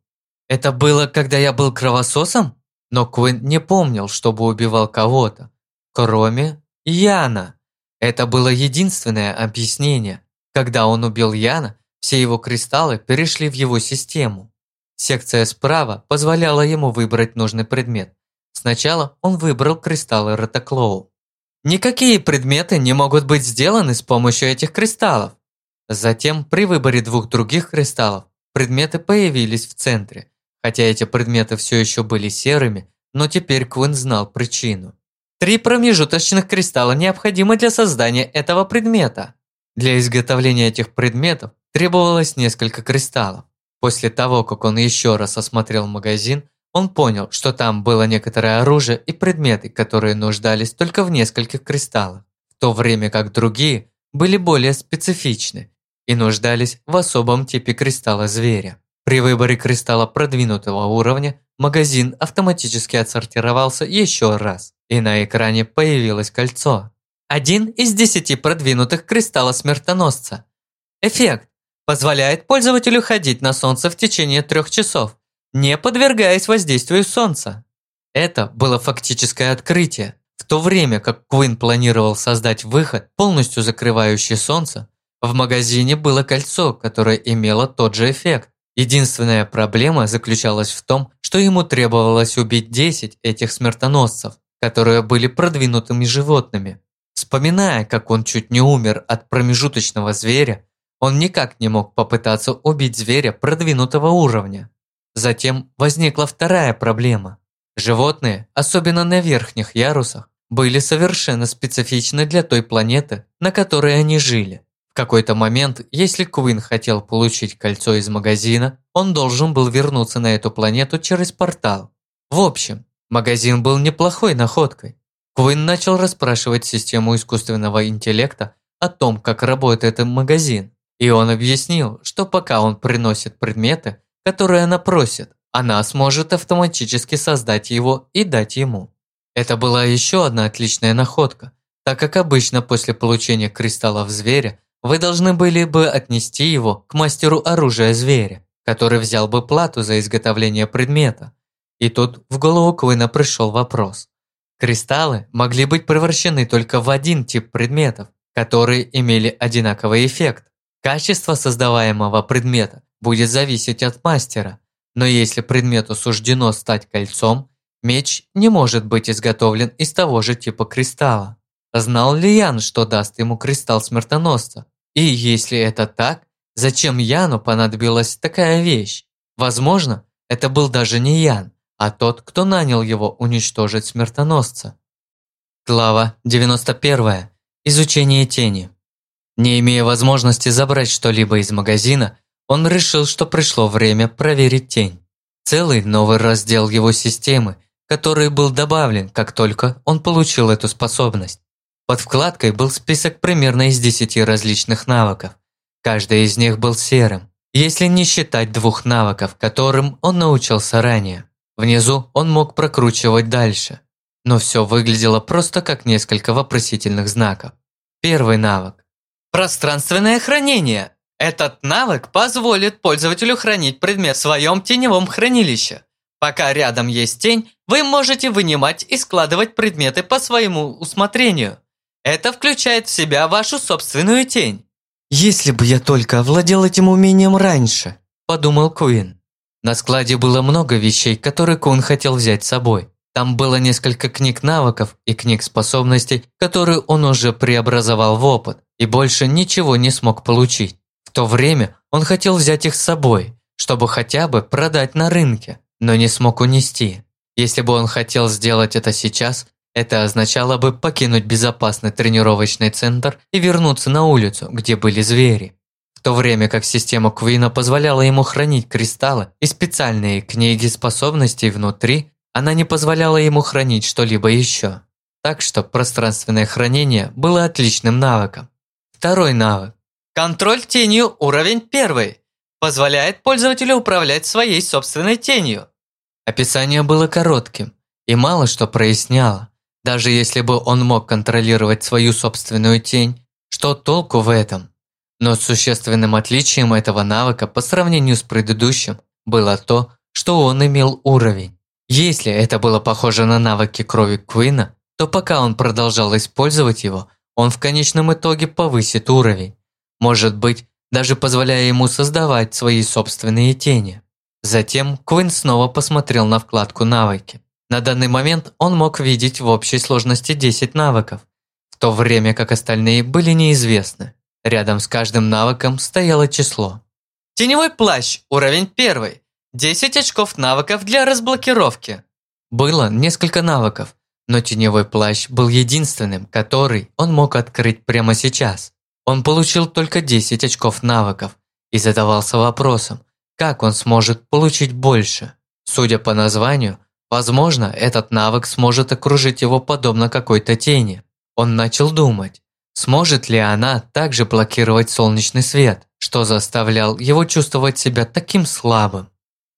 Это было, когда я был кровососом? Но Куин не помнил, чтобы убивал кого-то, кроме Яна. Это было единственное объяснение. Когда он убил Яна, все его кристаллы перешли в его систему. Секция справа позволяла ему выбрать нужный предмет. Сначала он выбрал кристаллы Ротоклоу. Никакие предметы не могут быть сделаны с помощью этих кристаллов. Затем при выборе двух других кристаллов предметы появились в центре. Хотя эти предметы все еще были серыми, но теперь Квин знал причину. Три промежуточных кристалла необходимы для создания этого предмета. Для изготовления этих предметов требовалось несколько кристаллов. После того, как он еще раз осмотрел магазин, он понял, что там было некоторое оружие и предметы, которые нуждались только в нескольких кристаллах, в то время как другие были более специфичны и нуждались в особом типе кристалла зверя. При выборе кристалла продвинутого уровня магазин автоматически отсортировался еще раз, и на экране появилось кольцо. Один из десяти продвинутых кристалла смертоносца. Эффект. Позволяет пользователю ходить на солнце в течение трех часов, не подвергаясь воздействию солнца. Это было фактическое открытие. В то время как Куин планировал создать выход, полностью закрывающий солнце, в магазине было кольцо, которое имело тот же эффект. Единственная проблема заключалась в том, что ему требовалось убить 10 этих смертоносцев, которые были продвинутыми животными. Вспоминая, как он чуть не умер от промежуточного зверя, он никак не мог попытаться убить зверя продвинутого уровня. Затем возникла вторая проблема. Животные, особенно на верхних ярусах, были совершенно специфичны для той планеты, на которой они жили. В какой-то момент, если Куин хотел получить кольцо из магазина, он должен был вернуться на эту планету через портал. В общем, магазин был неплохой находкой. Куин начал расспрашивать систему искусственного интеллекта о том, как работает этот магазин. И он объяснил, что пока он приносит предметы, которые она просит, она сможет автоматически создать его и дать ему. Это была еще одна отличная находка, так как обычно после получения кристаллов зверя вы должны были бы отнести его к мастеру оружия зверя, который взял бы плату за изготовление предмета. И тут в голову Куина пришел вопрос. Кристаллы могли быть превращены только в один тип предметов, которые имели одинаковый эффект. Качество создаваемого предмета будет зависеть от мастера, но если предмету суждено стать кольцом, меч не может быть изготовлен из того же типа кристалла. Знал ли Ян, что даст ему кристалл смертоносца? И если это так, зачем Яну понадобилась такая вещь? Возможно, это был даже не Ян, а тот, кто нанял его уничтожить смертоносца. Глава 91. Изучение тени. Не имея возможности забрать что-либо из магазина, он решил, что пришло время проверить тень. Целый новый раздел его системы, который был добавлен, как только он получил эту способность. Под вкладкой был список примерно из 10 различных навыков. Каждый из них был серым, если не считать двух навыков, которым он научился ранее. Внизу он мог прокручивать дальше, но все выглядело просто как несколько вопросительных знаков. Первый навык. Пространственное хранение. Этот навык позволит пользователю хранить предмет в своем теневом хранилище. Пока рядом есть тень, вы можете вынимать и складывать предметы по своему усмотрению. Это включает в себя вашу собственную тень. «Если бы я только овладел этим умением раньше», – подумал Куин. На складе было много вещей, которые Кун хотел взять с собой. Там было несколько книг навыков и книг способностей, которые он уже преобразовал в опыт и больше ничего не смог получить. То время он хотел взять их с собой, чтобы хотя бы продать на рынке, но не смог унести. Если бы он хотел сделать это сейчас, это означало бы покинуть безопасный тренировочный центр и вернуться на улицу, где были звери. В то время как система Квина позволяла ему хранить кристаллы и специальные книги способностей внутри, она не позволяла ему хранить что-либо еще. Так что пространственное хранение было отличным навыком. Второй навык. Контроль тенью уровень первый. Позволяет пользователю управлять своей собственной тенью. Описание было коротким и мало что проясняло. Даже если бы он мог контролировать свою собственную тень, что толку в этом? Но существенным отличием этого навыка по сравнению с предыдущим было то, что он имел уровень. Если это было похоже на навыки крови Куина, то пока он продолжал использовать его, он в конечном итоге повысит уровень. Может быть, даже позволяя ему создавать свои собственные тени. Затем Куин снова посмотрел на вкладку «Навыки». На данный момент он мог видеть в общей сложности 10 навыков, в то время как остальные были неизвестны. Рядом с каждым навыком стояло число. Теневой плащ, уровень 1. 10 очков навыков для разблокировки. Было несколько навыков, но теневой плащ был единственным, который он мог открыть прямо сейчас. Он получил только 10 очков навыков и задавался вопросом, как он сможет получить больше. Судя по названию, Возможно, этот навык сможет окружить его подобно какой-то тени. Он начал думать, сможет ли она также блокировать солнечный свет, что заставлял его чувствовать себя таким слабым.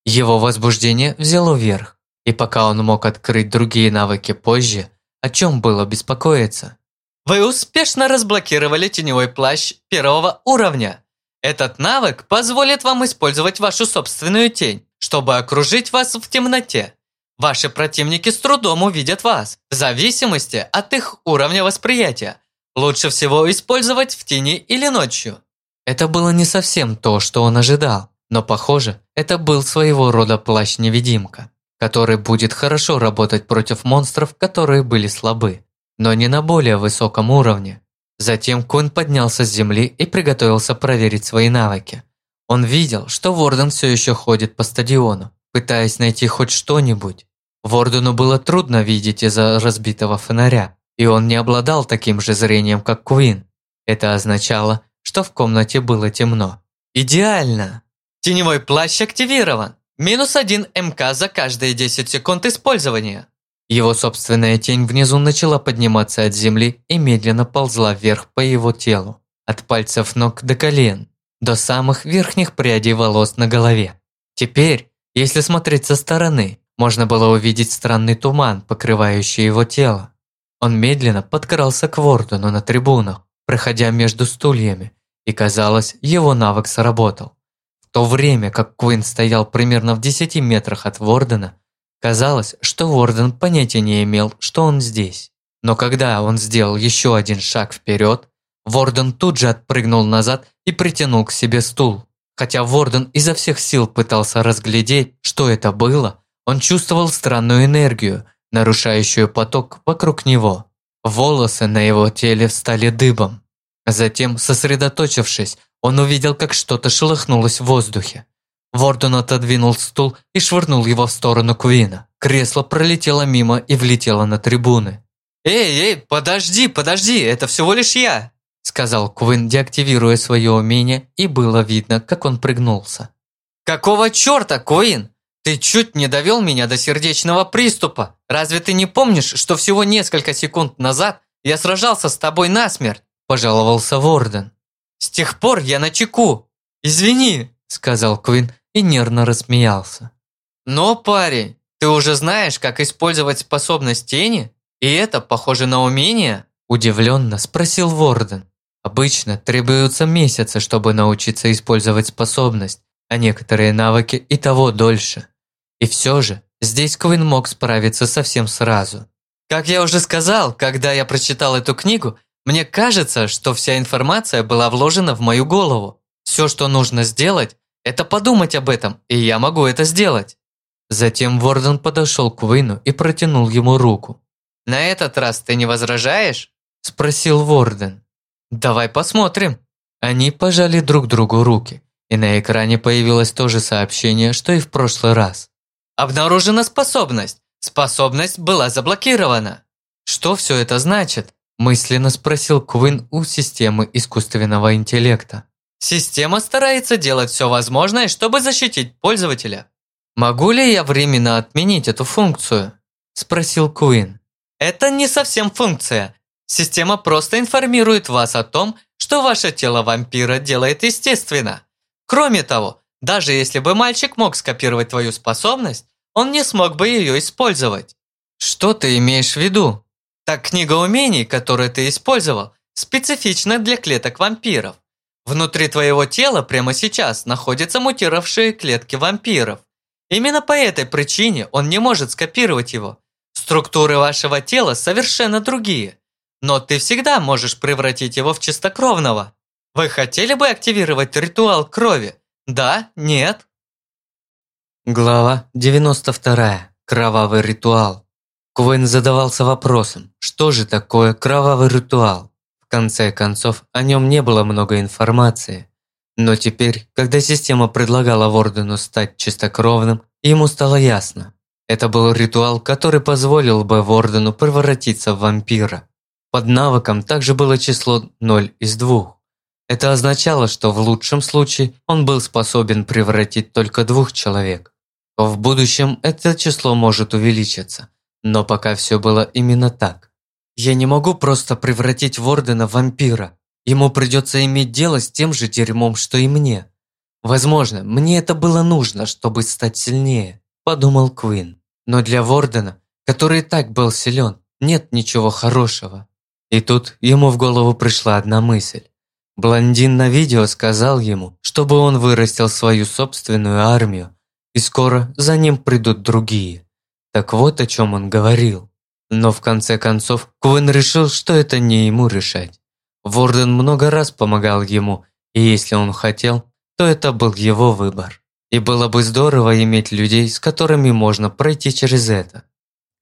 Его возбуждение взяло верх, и пока он мог открыть другие навыки позже, о чем было беспокоиться? Вы успешно разблокировали теневой плащ первого уровня. Этот навык позволит вам использовать вашу собственную тень, чтобы окружить вас в темноте. Ваши противники с трудом увидят вас, в зависимости от их уровня восприятия. Лучше всего использовать в тени или ночью. Это было не совсем то, что он ожидал, но похоже, это был своего рода плащ-невидимка, который будет хорошо работать против монстров, которые были слабы, но не на более высоком уровне. Затем Кун поднялся с земли и приготовился проверить свои навыки. Он видел, что Ворден все еще ходит по стадиону, пытаясь найти хоть что-нибудь. Вордену было трудно видеть из-за разбитого фонаря, и он не обладал таким же зрением, как Куин. Это означало, что в комнате было темно. Идеально! Теневой плащ активирован. Минус один МК за каждые 10 секунд использования. Его собственная тень внизу начала подниматься от земли и медленно ползла вверх по его телу, от пальцев ног до колен, до самых верхних прядей волос на голове. Теперь, если смотреть со стороны, можно было увидеть странный туман, покрывающий его тело. Он медленно подкрался к Вордену на трибунах, проходя между стульями, и казалось, его навык сработал. В то время как Куин стоял примерно в 10 метрах от Вордена, казалось, что Ворден понятия не имел, что он здесь. Но когда он сделал еще один шаг вперед, Ворден тут же отпрыгнул назад и притянул к себе стул. Хотя Ворден изо всех сил пытался разглядеть, что это было, он чувствовал странную энергию, нарушающую поток вокруг него. Волосы на его теле встали дыбом. Затем, сосредоточившись, он увидел, как что-то шелохнулось в воздухе. Вордон отодвинул стул и швырнул его в сторону Куина. кресло пролетело мимо и влетело на трибуны. «Эй, эй, подожди, подожди, это всего лишь я!» сказал Квин, деактивируя свое умение, и было видно, как он пригнулся. «Какого черта, Куин? Ты чуть не довел меня до сердечного приступа. Разве ты не помнишь, что всего несколько секунд назад я сражался с тобой насмерть?» пожаловался Ворден. «С тех пор я на чеку. Извини», сказал Квин и нервно рассмеялся. «Но, парень, ты уже знаешь, как использовать способность тени? И это похоже на умение?» Удивленно спросил Ворден. Обычно требуются месяцы, чтобы научиться использовать способность, а некоторые навыки и того дольше. И все же, здесь Квин мог справиться совсем сразу. Как я уже сказал, когда я прочитал эту книгу, мне кажется, что вся информация была вложена в мою голову. Все, что нужно сделать, это подумать об этом, и я могу это сделать. Затем Ворден подошел к Квину и протянул ему руку. «На этот раз ты не возражаешь?» – спросил Ворден. «Давай посмотрим». Они пожали друг другу руки, и на экране появилось то же сообщение, что и в прошлый раз. «Обнаружена способность. Способность была заблокирована». «Что все это значит?» – мысленно спросил Квин у системы искусственного интеллекта. «Система старается делать все возможное, чтобы защитить пользователя». «Могу ли я временно отменить эту функцию?» – спросил Куин. «Это не совсем функция. Система просто информирует вас о том, что ваше тело вампира делает естественно. Кроме того, даже если бы мальчик мог скопировать твою способность, он не смог бы ее использовать. Что ты имеешь в виду? Так книга умений, которую ты использовал, специфична для клеток вампиров. Внутри твоего тела прямо сейчас находятся мутировавшие клетки вампиров. Именно по этой причине он не может скопировать его. Структуры вашего тела совершенно другие. Но ты всегда можешь превратить его в чистокровного. Вы хотели бы активировать ритуал крови? Да? Нет? Глава 92. Кровавый ритуал. Куин задавался вопросом, что же такое кровавый ритуал? Конце концов, о нем не было много информации. Но теперь, когда система предлагала Вордену стать чистокровным, ему стало ясно. Это был ритуал, который позволил бы Вордену превратиться в вампира. Под навыком также было число 0 из 2. Это означало, что в лучшем случае он был способен превратить только двух человек. В будущем это число может увеличиться, но пока все было именно так. Я не могу просто превратить Вордена в вампира. Ему придется иметь дело с тем же дерьмом, что и мне. Возможно, мне это было нужно, чтобы стать сильнее, подумал Квин. Но для Вордена, который и так был силен, нет ничего хорошего. И тут ему в голову пришла одна мысль. Блондин на видео сказал ему, чтобы он вырастил свою собственную армию, и скоро за ним придут другие. Так вот о чем он говорил. Но в конце концов Квин решил, что это не ему решать. Ворден много раз помогал ему, и если он хотел, то это был его выбор. И было бы здорово иметь людей, с которыми можно пройти через это.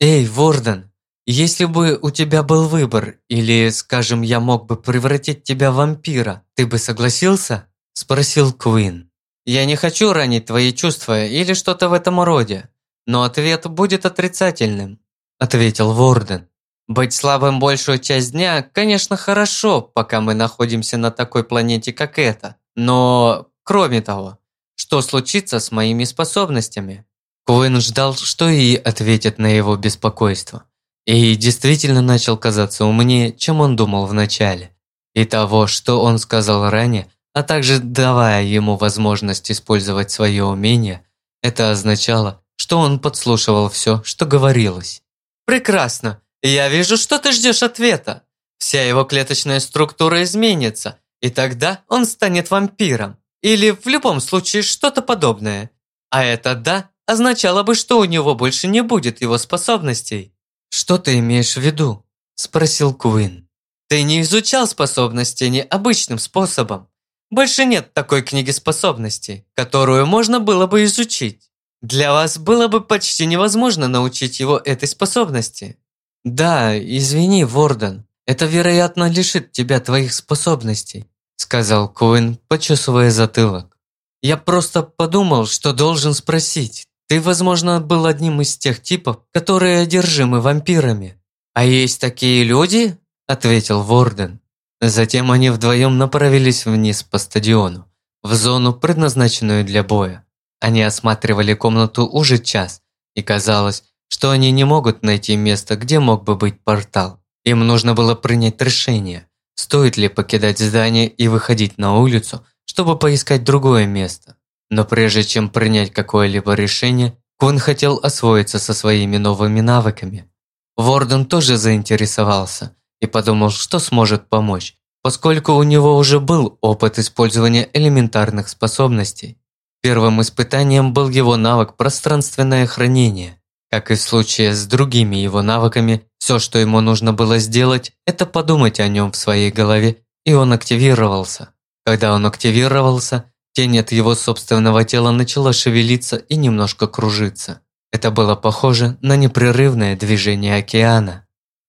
«Эй, Ворден, если бы у тебя был выбор, или, скажем, я мог бы превратить тебя в вампира, ты бы согласился?» – спросил Куин. «Я не хочу ранить твои чувства или что-то в этом роде, но ответ будет отрицательным», – ответил Ворден. «Быть слабым большую часть дня, конечно, хорошо, пока мы находимся на такой планете, как эта, но, кроме того, что случится с моими способностями?» Куин ждал, что и ответит на его беспокойство. И действительно начал казаться умнее, чем он думал вначале. И того, что он сказал ранее, а также давая ему возможность использовать свое умение, это означало, что он подслушивал все, что говорилось. «Прекрасно! Я вижу, что ты ждешь ответа. Вся его клеточная структура изменится, и тогда он станет вампиром. Или в любом случае что-то подобное. А это «да» означало бы, что у него больше не будет его способностей. «Что ты имеешь в виду?» – спросил Куин. «Ты не изучал способности необычным способом. Больше нет такой книги способностей, которую можно было бы изучить. Для вас было бы почти невозможно научить его этой способности». «Да, извини, Ворден, это, вероятно, лишит тебя твоих способностей», сказал Куин, почесывая затылок. «Я просто подумал, что должен спросить, Ты, возможно, был одним из тех типов, которые одержимы вампирами. А есть такие люди? Ответил Ворден. Затем они вдвоем направились вниз по стадиону, в зону, предназначенную для боя. Они осматривали комнату уже час, и казалось, что они не могут найти место, где мог бы быть портал. Им нужно было принять решение, стоит ли покидать здание и выходить на улицу, чтобы поискать другое место. Но прежде чем принять какое-либо решение, Кун хотел освоиться со своими новыми навыками. Ворден тоже заинтересовался и подумал, что сможет помочь, поскольку у него уже был опыт использования элементарных способностей. Первым испытанием был его навык пространственное хранение. Как и в случае с другими его навыками, все, что ему нужно было сделать, это подумать о нем в своей голове, и он активировался. Когда он активировался, тень от его собственного тела начала шевелиться и немножко кружиться. Это было похоже на непрерывное движение океана.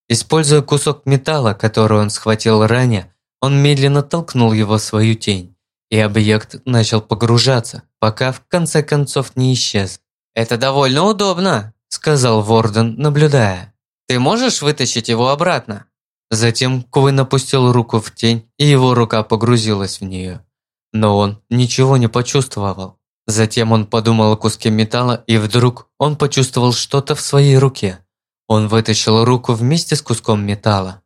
Используя кусок металла, который он схватил ранее, он медленно толкнул его в свою тень, и объект начал погружаться, пока в конце концов не исчез. «Это довольно удобно», – сказал Ворден, наблюдая. «Ты можешь вытащить его обратно?» Затем Куин опустил руку в тень, и его рука погрузилась в нее. Но он ничего не почувствовал. Затем он подумал о куске металла, и вдруг он почувствовал что-то в своей руке. Он вытащил руку вместе с куском металла.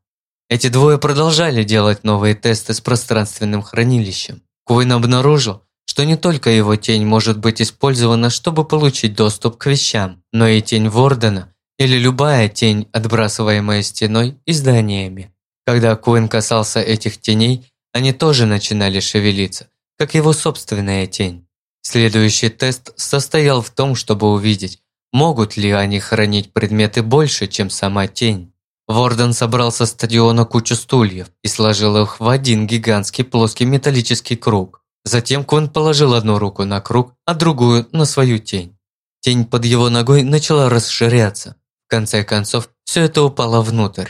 Эти двое продолжали делать новые тесты с пространственным хранилищем. Куин обнаружил, что не только его тень может быть использована, чтобы получить доступ к вещам, но и тень Вордена или любая тень, отбрасываемая стеной и зданиями. Когда Куин касался этих теней, они тоже начинали шевелиться, как его собственная тень. Следующий тест состоял в том, чтобы увидеть, могут ли они хранить предметы больше, чем сама тень. Ворден собрал со стадиона кучу стульев и сложил их в один гигантский плоский металлический круг. Затем Квин положил одну руку на круг, а другую на свою тень. Тень под его ногой начала расширяться. В конце концов, все это упало внутрь.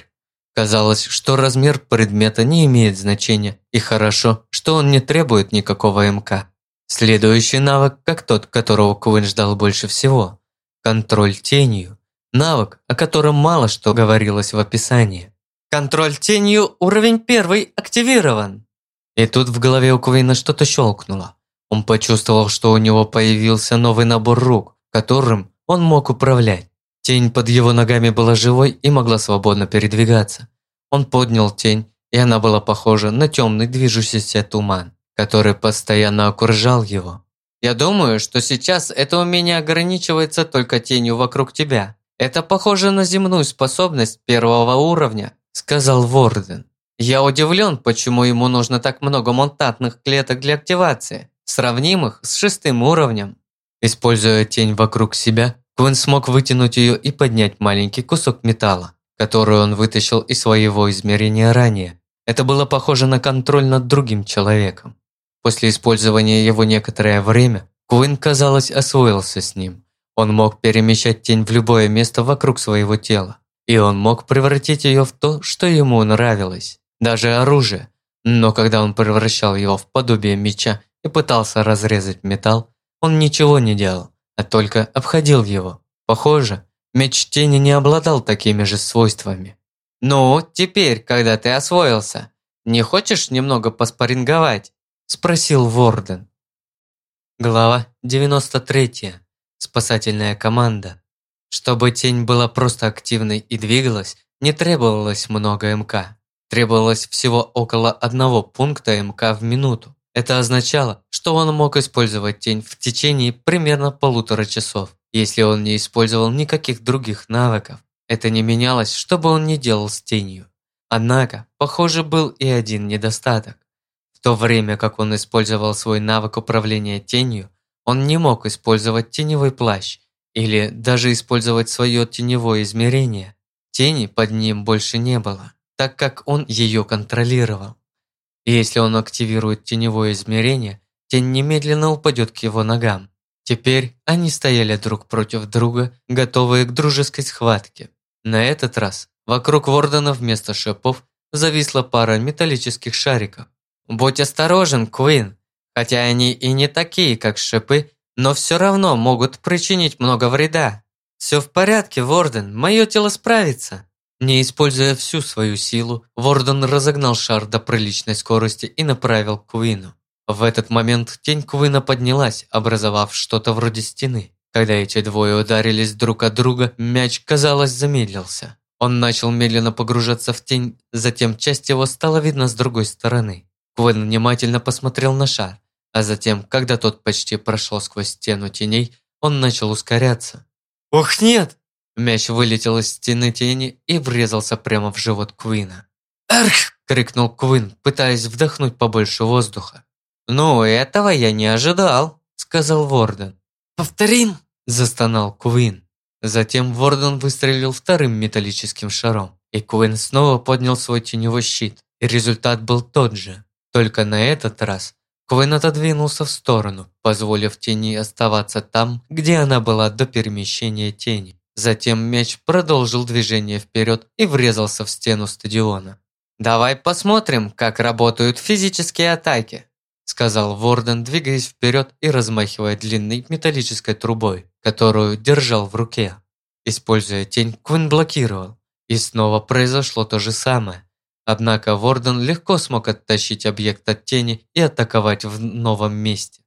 Казалось, что размер предмета не имеет значения, и хорошо, что он не требует никакого МК. Следующий навык, как тот, которого Куин ждал больше всего – контроль тенью. Навык, о котором мало что говорилось в описании. Контроль тенью уровень первый активирован. И тут в голове у Куина что-то щелкнуло. Он почувствовал, что у него появился новый набор рук, которым он мог управлять. Тень под его ногами была живой и могла свободно передвигаться. Он поднял тень, и она была похожа на темный движущийся туман который постоянно окружал его. Я думаю, что сейчас это умение ограничивается только тенью вокруг тебя. Это похоже на земную способность первого уровня, сказал Ворден. Я удивлен, почему ему нужно так много монтатных клеток для активации, сравнимых с шестым уровнем. Используя тень вокруг себя, Квин смог вытянуть ее и поднять маленький кусок металла, который он вытащил из своего измерения ранее. Это было похоже на контроль над другим человеком. После использования его некоторое время, Куин, казалось, освоился с ним. Он мог перемещать тень в любое место вокруг своего тела. И он мог превратить ее в то, что ему нравилось. Даже оружие. Но когда он превращал его в подобие меча и пытался разрезать металл, он ничего не делал, а только обходил его. Похоже, меч тени не обладал такими же свойствами. «Ну, теперь, когда ты освоился, не хочешь немного поспоринговать?» Спросил Ворден. Глава 93. Спасательная команда. Чтобы тень была просто активной и двигалась, не требовалось много МК. Требовалось всего около одного пункта МК в минуту. Это означало, что он мог использовать тень в течение примерно полутора часов, если он не использовал никаких других навыков. Это не менялось, что бы он ни делал с тенью. Однако, похоже, был и один недостаток то время как он использовал свой навык управления тенью, он не мог использовать теневой плащ или даже использовать свое теневое измерение. Тени под ним больше не было, так как он ее контролировал. И если он активирует теневое измерение, тень немедленно упадет к его ногам. Теперь они стояли друг против друга, готовые к дружеской схватке. На этот раз вокруг Вордена вместо шипов зависла пара металлических шариков. «Будь осторожен, Куин. Хотя они и не такие, как шипы, но все равно могут причинить много вреда. Все в порядке, Ворден, мое тело справится. Не используя всю свою силу, Ворден разогнал шар до приличной скорости и направил к Куину. В этот момент тень Куина поднялась, образовав что-то вроде стены. Когда эти двое ударились друг от друга, мяч, казалось, замедлился. Он начал медленно погружаться в тень, затем часть его стала видна с другой стороны. Куин внимательно посмотрел на шар, а затем, когда тот почти прошел сквозь стену теней, он начал ускоряться. «Ох, нет!» Мяч вылетел из стены тени и врезался прямо в живот Куина. «Эрх!» – крикнул Куин, пытаясь вдохнуть побольше воздуха. «Ну, этого я не ожидал», – сказал Ворден. «Повторим!» – застонал Куин. Затем Ворден выстрелил вторым металлическим шаром, и Куин снова поднял свой теневой щит. И результат был тот же. Только на этот раз Куин отодвинулся в сторону, позволив тени оставаться там, где она была до перемещения тени. Затем мяч продолжил движение вперед и врезался в стену стадиона. «Давай посмотрим, как работают физические атаки», сказал Ворден, двигаясь вперед и размахивая длинной металлической трубой, которую держал в руке. Используя тень, Квин блокировал. И снова произошло то же самое. Однако Ворден легко смог оттащить объект от тени и атаковать в новом месте.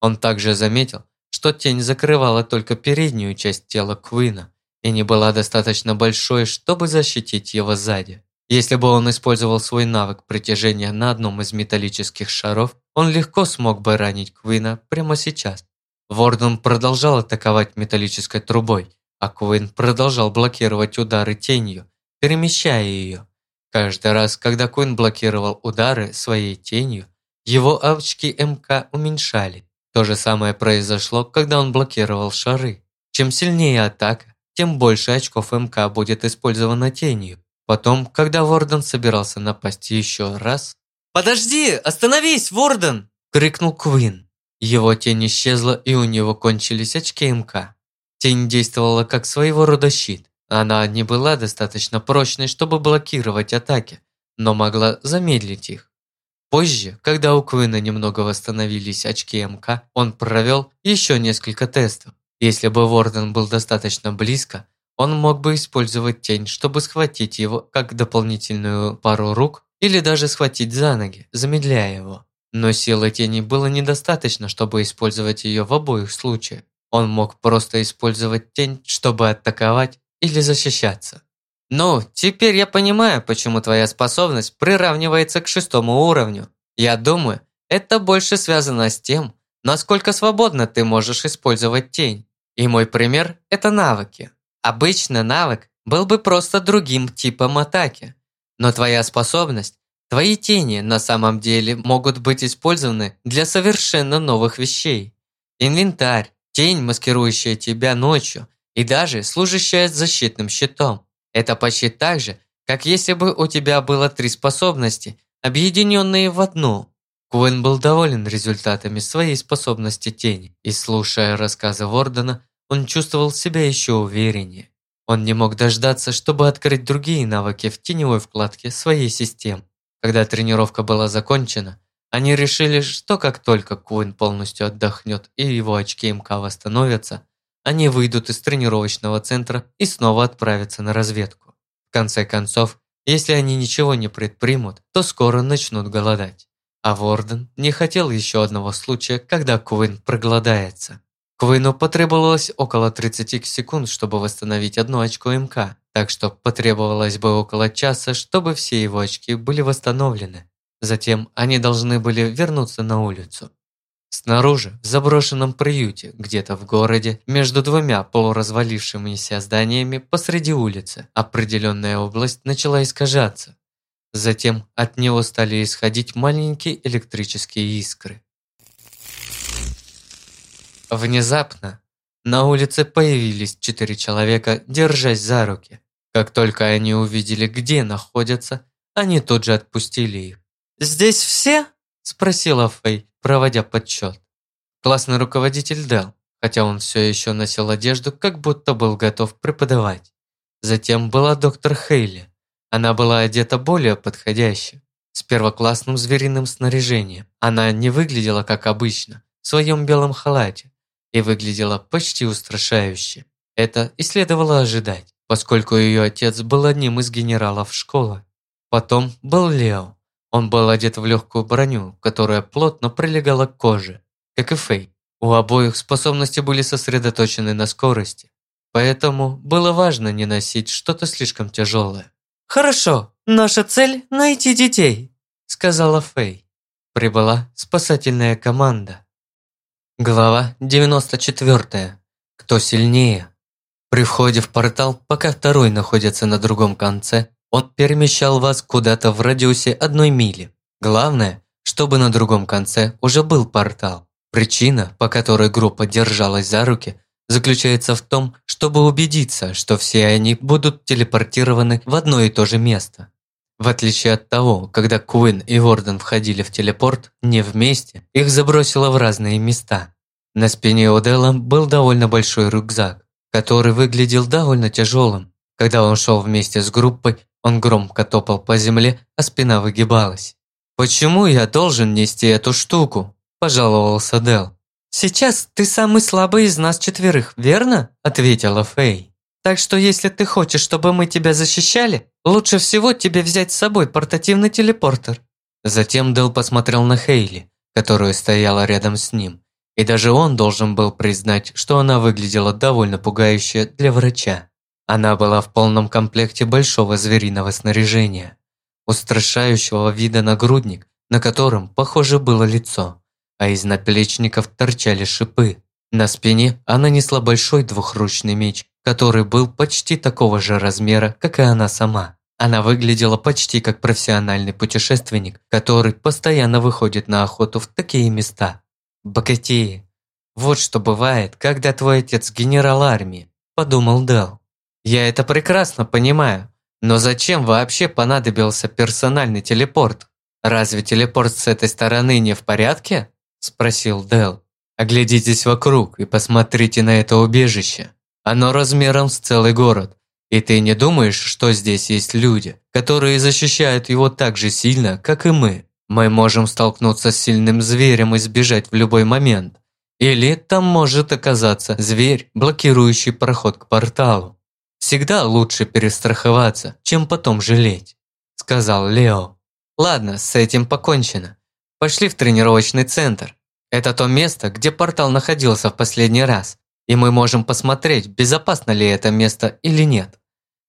Он также заметил, что тень закрывала только переднюю часть тела Квина и не была достаточно большой, чтобы защитить его сзади. Если бы он использовал свой навык притяжения на одном из металлических шаров, он легко смог бы ранить Квина прямо сейчас. Ворден продолжал атаковать металлической трубой, а Квин продолжал блокировать удары тенью, перемещая ее. Каждый раз, когда Квин блокировал удары своей тенью, его очки МК уменьшали. То же самое произошло, когда он блокировал шары. Чем сильнее атака, тем больше очков МК будет использовано тенью. Потом, когда Ворден собирался напасть еще раз... «Подожди! Остановись, Ворден!» – крикнул Квин. Его тень исчезла, и у него кончились очки МК. Тень действовала как своего рода щит. Она не была достаточно прочной, чтобы блокировать атаки, но могла замедлить их. Позже, когда у Квина немного восстановились очки МК, он провел еще несколько тестов. Если бы Ворден был достаточно близко, он мог бы использовать тень, чтобы схватить его как дополнительную пару рук или даже схватить за ноги, замедляя его. Но силы тени было недостаточно, чтобы использовать ее в обоих случаях. Он мог просто использовать тень, чтобы атаковать или защищаться. «Ну, теперь я понимаю, почему твоя способность приравнивается к шестому уровню. Я думаю, это больше связано с тем, насколько свободно ты можешь использовать тень. И мой пример – это навыки. Обычно навык был бы просто другим типом атаки. Но твоя способность, твои тени на самом деле могут быть использованы для совершенно новых вещей. Инвентарь, тень, маскирующая тебя ночью, и даже служащая защитным щитом. Это почти так же, как если бы у тебя было три способности, объединенные в одну. Куин был доволен результатами своей способности тени, и слушая рассказы Вордена, он чувствовал себя еще увереннее. Он не мог дождаться, чтобы открыть другие навыки в теневой вкладке своей системы. Когда тренировка была закончена, они решили, что как только Куин полностью отдохнет и его очки МК восстановятся, они выйдут из тренировочного центра и снова отправятся на разведку. В конце концов, если они ничего не предпримут, то скоро начнут голодать. А Ворден не хотел еще одного случая, когда Куин проголодается. Квину потребовалось около 30 секунд, чтобы восстановить одно очко МК, так что потребовалось бы около часа, чтобы все его очки были восстановлены. Затем они должны были вернуться на улицу. Снаружи, в заброшенном приюте, где-то в городе, между двумя полуразвалившимися зданиями посреди улицы, определенная область начала искажаться. Затем от него стали исходить маленькие электрические искры. Внезапно на улице появились четыре человека, держась за руки. Как только они увидели, где находятся, они тут же отпустили их. «Здесь все?» – спросила Фэй, проводя подсчет. Классный руководитель дал, хотя он все еще носил одежду, как будто был готов преподавать. Затем была доктор Хейли. Она была одета более подходяще, с первоклассным звериным снаряжением. Она не выглядела как обычно, в своем белом халате, и выглядела почти устрашающе. Это и следовало ожидать, поскольку ее отец был одним из генералов школы. Потом был Лео. Он был одет в легкую броню, которая плотно прилегала к коже, как и Фэй. У обоих способности были сосредоточены на скорости, поэтому было важно не носить что-то слишком тяжелое. «Хорошо, наша цель – найти детей», – сказала Фэй. Прибыла спасательная команда. Глава 94. Кто сильнее? При входе в портал, пока второй находится на другом конце, он перемещал вас куда-то в радиусе одной мили. Главное, чтобы на другом конце уже был портал. Причина, по которой группа держалась за руки, заключается в том, чтобы убедиться, что все они будут телепортированы в одно и то же место. В отличие от того, когда Куин и Ворден входили в телепорт не вместе, их забросило в разные места. На спине Оделла был довольно большой рюкзак, который выглядел довольно тяжелым. Когда он шел вместе с группой, он громко топал по земле, а спина выгибалась. «Почему я должен нести эту штуку?» – пожаловался Дел. «Сейчас ты самый слабый из нас четверых, верно?» – ответила Фэй. «Так что если ты хочешь, чтобы мы тебя защищали, лучше всего тебе взять с собой портативный телепортер». Затем Дел посмотрел на Хейли, которая стояла рядом с ним. И даже он должен был признать, что она выглядела довольно пугающе для врача. Она была в полном комплекте большого звериного снаряжения, устрашающего вида нагрудник, на котором, похоже, было лицо, а из наплечников торчали шипы. На спине она несла большой двухручный меч, который был почти такого же размера, как и она сама. Она выглядела почти как профессиональный путешественник, который постоянно выходит на охоту в такие места. Богатеи. Вот что бывает, когда твой отец генерал армии, подумал Дел. Я это прекрасно понимаю, но зачем вообще понадобился персональный телепорт? Разве телепорт с этой стороны не в порядке? Спросил Дел. Оглядитесь вокруг и посмотрите на это убежище. Оно размером с целый город. И ты не думаешь, что здесь есть люди, которые защищают его так же сильно, как и мы? Мы можем столкнуться с сильным зверем и сбежать в любой момент. Или там может оказаться зверь, блокирующий проход к порталу. Всегда лучше перестраховаться, чем потом жалеть», – сказал Лео. «Ладно, с этим покончено. Пошли в тренировочный центр. Это то место, где портал находился в последний раз, и мы можем посмотреть, безопасно ли это место или нет.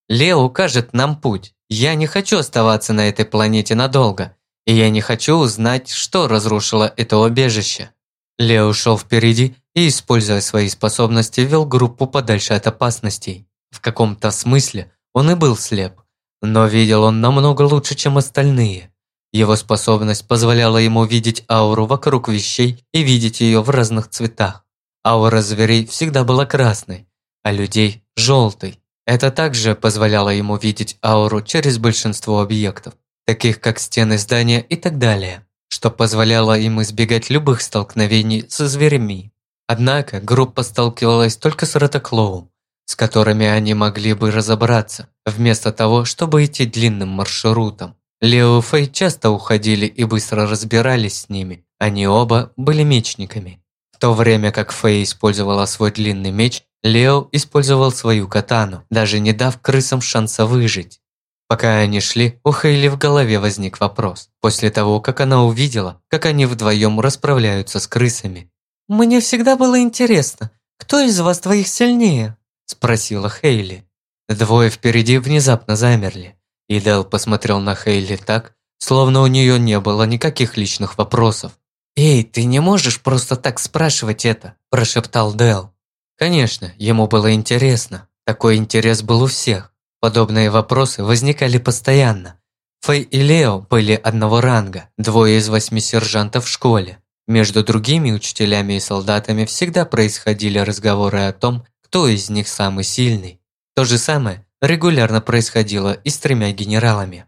Лео укажет нам путь. Я не хочу оставаться на этой планете надолго, и я не хочу узнать, что разрушило это убежище». Лео шел впереди и, используя свои способности, вел группу подальше от опасностей. В каком-то смысле он и был слеп, но видел он намного лучше, чем остальные. Его способность позволяла ему видеть ауру вокруг вещей и видеть ее в разных цветах. Аура зверей всегда была красной, а людей – желтой. Это также позволяло ему видеть ауру через большинство объектов, таких как стены здания и так далее, что позволяло им избегать любых столкновений со зверями. Однако группа сталкивалась только с Ротоклоу, с которыми они могли бы разобраться, вместо того, чтобы идти длинным маршрутом. Лео и Фэй часто уходили и быстро разбирались с ними. Они оба были мечниками. В то время как Фэй использовала свой длинный меч, Лео использовал свою катану, даже не дав крысам шанса выжить. Пока они шли, у Хейли в голове возник вопрос, после того, как она увидела, как они вдвоем расправляются с крысами. «Мне всегда было интересно, кто из вас двоих сильнее?» – спросила Хейли. Двое впереди внезапно замерли, и Дэл посмотрел на Хейли так, словно у нее не было никаких личных вопросов. «Эй, ты не можешь просто так спрашивать это», – прошептал Дэл. Конечно, ему было интересно. Такой интерес был у всех. Подобные вопросы возникали постоянно. Фэй и Лео были одного ранга, двое из восьми сержантов в школе. Между другими учителями и солдатами всегда происходили разговоры о том, кто из них самый сильный. То же самое регулярно происходило и с тремя генералами.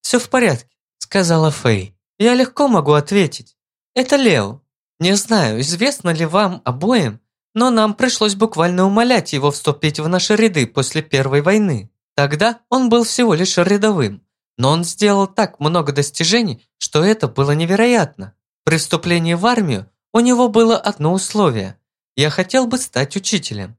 «Все в порядке», – сказала Фэй. «Я легко могу ответить. Это Лео. Не знаю, известно ли вам обоим, но нам пришлось буквально умолять его вступить в наши ряды после Первой войны. Тогда он был всего лишь рядовым, но он сделал так много достижений, что это было невероятно. При вступлении в армию у него было одно условие Я хотел бы стать учителем».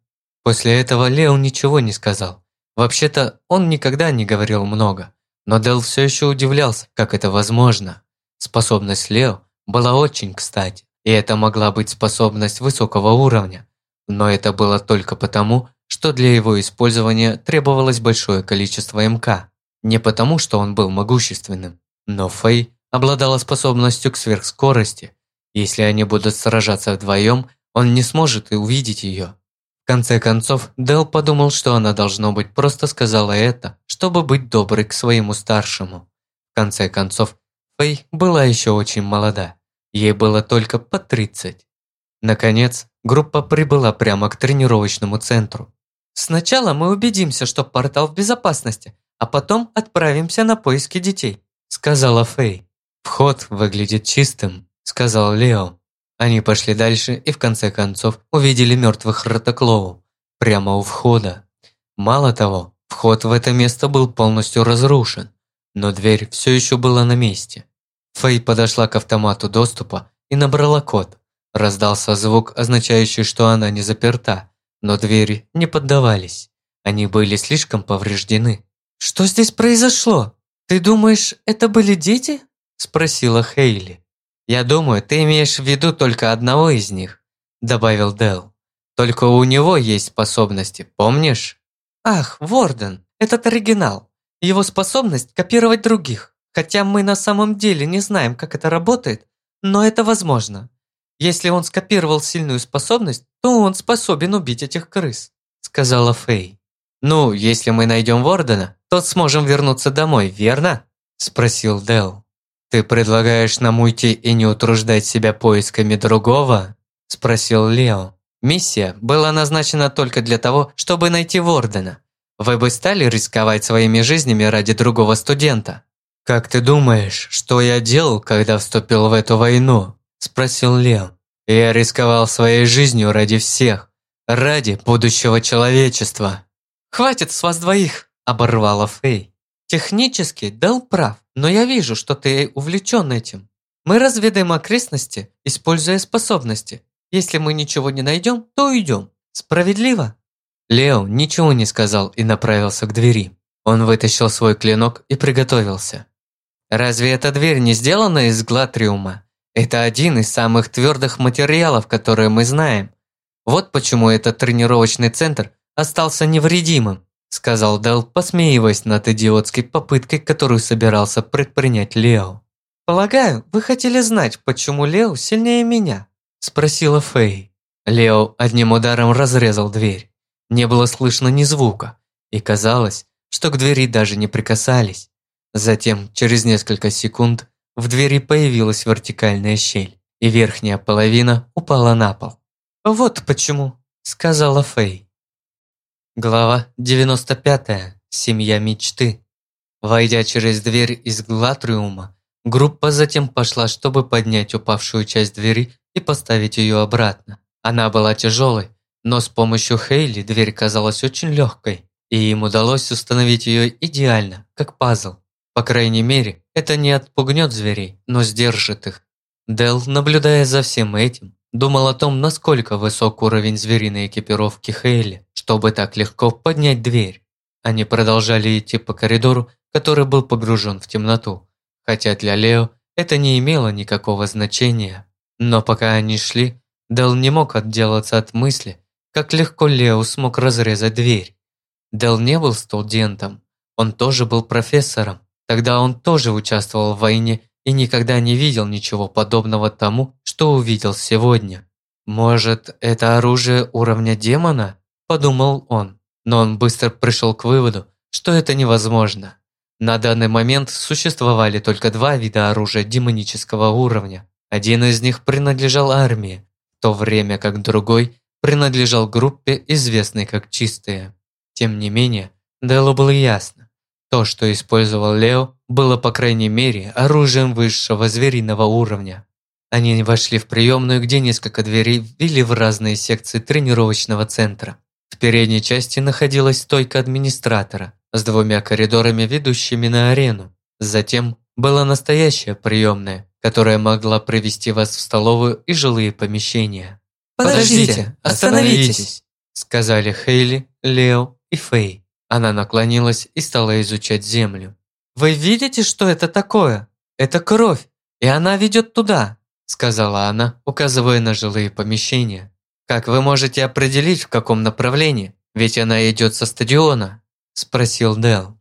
После этого Лео ничего не сказал. Вообще-то, он никогда не говорил много. Но Дел все еще удивлялся, как это возможно. Способность Лео была очень кстати, и это могла быть способность высокого уровня. Но это было только потому, что для его использования требовалось большое количество МК. Не потому, что он был могущественным, но Фэй обладала способностью к сверхскорости. Если они будут сражаться вдвоем, он не сможет и увидеть ее. Конце концов, Дел подумал, что она, должно быть, просто сказала это, чтобы быть доброй к своему старшему. В конце концов, Фэй была еще очень молода. Ей было только по 30. Наконец, группа прибыла прямо к тренировочному центру. «Сначала мы убедимся, что портал в безопасности, а потом отправимся на поиски детей», сказала Фэй. «Вход выглядит чистым», сказал Лео. Они пошли дальше и в конце концов увидели мертвых ротоклоу прямо у входа. Мало того, вход в это место был полностью разрушен, но дверь все еще была на месте. Фэй подошла к автомату доступа и набрала код. Раздался звук, означающий, что она не заперта, но двери не поддавались. Они были слишком повреждены. «Что здесь произошло? Ты думаешь, это были дети?» – спросила Хейли. «Я думаю, ты имеешь в виду только одного из них», – добавил Дэл. «Только у него есть способности, помнишь?» «Ах, Ворден, этот оригинал. Его способность копировать других. Хотя мы на самом деле не знаем, как это работает, но это возможно. Если он скопировал сильную способность, то он способен убить этих крыс», – сказала Фэй. «Ну, если мы найдем Вордена, то сможем вернуться домой, верно?» – спросил Дэл. «Ты предлагаешь нам уйти и не утруждать себя поисками другого?» – спросил Лео. «Миссия была назначена только для того, чтобы найти Вордена. Вы бы стали рисковать своими жизнями ради другого студента?» «Как ты думаешь, что я делал, когда вступил в эту войну?» – спросил Лео. «Я рисковал своей жизнью ради всех, ради будущего человечества». «Хватит с вас двоих!» – оборвала Фэй. Технически Дел прав, но я вижу, что ты увлечен этим. Мы разведаем окрестности, используя способности. Если мы ничего не найдем, то уйдем. Справедливо?» Лео ничего не сказал и направился к двери. Он вытащил свой клинок и приготовился. «Разве эта дверь не сделана из глатриума? Это один из самых твердых материалов, которые мы знаем. Вот почему этот тренировочный центр остался невредимым сказал Дел, посмеиваясь над идиотской попыткой, которую собирался предпринять Лео. «Полагаю, вы хотели знать, почему Лео сильнее меня?» – спросила Фэй. Лео одним ударом разрезал дверь. Не было слышно ни звука, и казалось, что к двери даже не прикасались. Затем, через несколько секунд, в двери появилась вертикальная щель, и верхняя половина упала на пол. «Вот почему», – сказала Фэй. Глава 95. Семья мечты. Войдя через дверь из Глатриума, группа затем пошла, чтобы поднять упавшую часть двери и поставить ее обратно. Она была тяжелой, но с помощью Хейли дверь казалась очень легкой, и им удалось установить ее идеально, как пазл. По крайней мере, это не отпугнет зверей, но сдержит их. Дел, наблюдая за всем этим, думал о том, насколько высок уровень звериной экипировки Хейли чтобы так легко поднять дверь. Они продолжали идти по коридору, который был погружен в темноту, хотя для Лео это не имело никакого значения. Но пока они шли, Дел не мог отделаться от мысли, как легко Лео смог разрезать дверь. Дел не был студентом, он тоже был профессором. Тогда он тоже участвовал в войне и никогда не видел ничего подобного тому, что увидел сегодня. Может, это оружие уровня демона? подумал он. Но он быстро пришел к выводу, что это невозможно. На данный момент существовали только два вида оружия демонического уровня. Один из них принадлежал армии, в то время как другой принадлежал группе, известной как Чистые. Тем не менее, Делу было ясно. То, что использовал Лео, было по крайней мере оружием высшего звериного уровня. Они вошли в приемную, где несколько дверей ввели в разные секции тренировочного центра. В передней части находилась стойка администратора с двумя коридорами, ведущими на арену. Затем была настоящая приемная, которая могла привести вас в столовую и жилые помещения. «Подождите, остановитесь!» Сказали Хейли, Лео и Фэй. Она наклонилась и стала изучать землю. «Вы видите, что это такое? Это кровь, и она ведет туда», сказала она, указывая на жилые помещения. «Как вы можете определить, в каком направлении? Ведь она идет со стадиона», спросил Дел.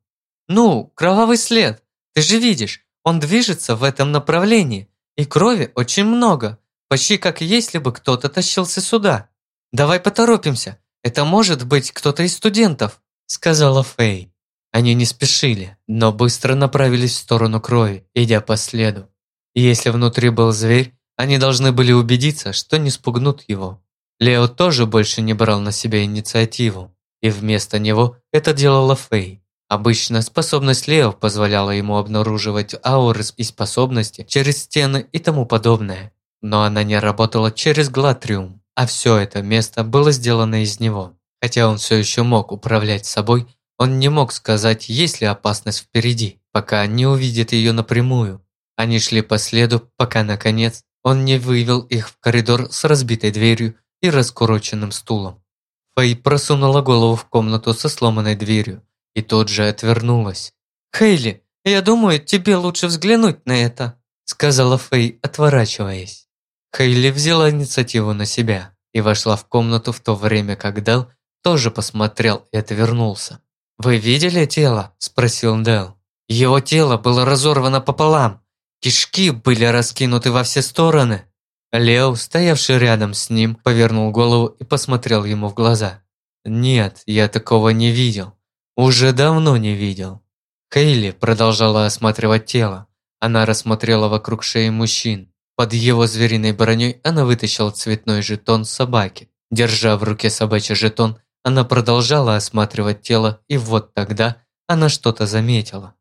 «Ну, кровавый след. Ты же видишь, он движется в этом направлении, и крови очень много, почти как если бы кто-то тащился сюда. Давай поторопимся, это может быть кто-то из студентов», сказала Фэй. Они не спешили, но быстро направились в сторону крови, идя по следу. если внутри был зверь, они должны были убедиться, что не спугнут его. Лео тоже больше не брал на себя инициативу, и вместо него это делала Фэй. Обычно способность Лео позволяла ему обнаруживать ауры и способности через стены и тому подобное. Но она не работала через Глатриум, а все это место было сделано из него. Хотя он все еще мог управлять собой, он не мог сказать, есть ли опасность впереди, пока не увидит ее напрямую. Они шли по следу, пока, наконец, он не вывел их в коридор с разбитой дверью и раскуроченным стулом. Фэй просунула голову в комнату со сломанной дверью и тут же отвернулась. «Хейли, я думаю, тебе лучше взглянуть на это», сказала Фэй, отворачиваясь. Хейли взяла инициативу на себя и вошла в комнату в то время, как Дэл тоже посмотрел и отвернулся. «Вы видели тело?» – спросил Дэл. «Его тело было разорвано пополам. Кишки были раскинуты во все стороны». Лео, стоявший рядом с ним, повернул голову и посмотрел ему в глаза. «Нет, я такого не видел. Уже давно не видел». Хейли продолжала осматривать тело. Она рассмотрела вокруг шеи мужчин. Под его звериной броней она вытащила цветной жетон собаки. Держа в руке собачий жетон, она продолжала осматривать тело, и вот тогда она что-то заметила.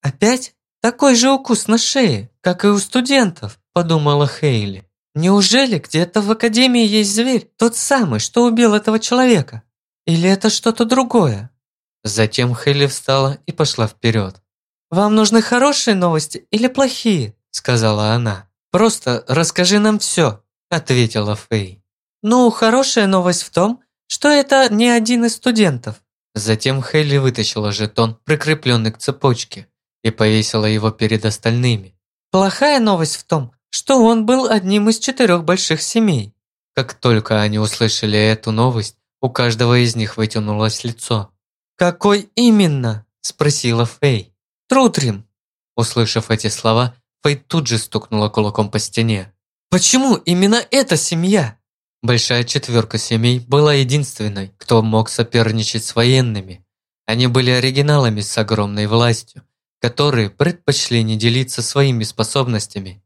«Опять? Такой же укус на шее, как и у студентов», – подумала Хейли. «Неужели где-то в Академии есть зверь, тот самый, что убил этого человека? Или это что-то другое?» Затем Хейли встала и пошла вперед. «Вам нужны хорошие новости или плохие?» – сказала она. «Просто расскажи нам все», – ответила Фэй. «Ну, хорошая новость в том, что это не один из студентов. Затем Хейли вытащила жетон, прикрепленный к цепочке, и повесила его перед остальными. Плохая новость в том, что он был одним из четырех больших семей. Как только они услышали эту новость, у каждого из них вытянулось лицо. «Какой именно?» – спросила Фэй. «Трутрим». Услышав эти слова, Фэй тут же стукнула кулаком по стене. «Почему именно эта семья?» Большая четверка семей была единственной, кто мог соперничать с военными. Они были оригиналами с огромной властью, которые предпочли не делиться своими способностями.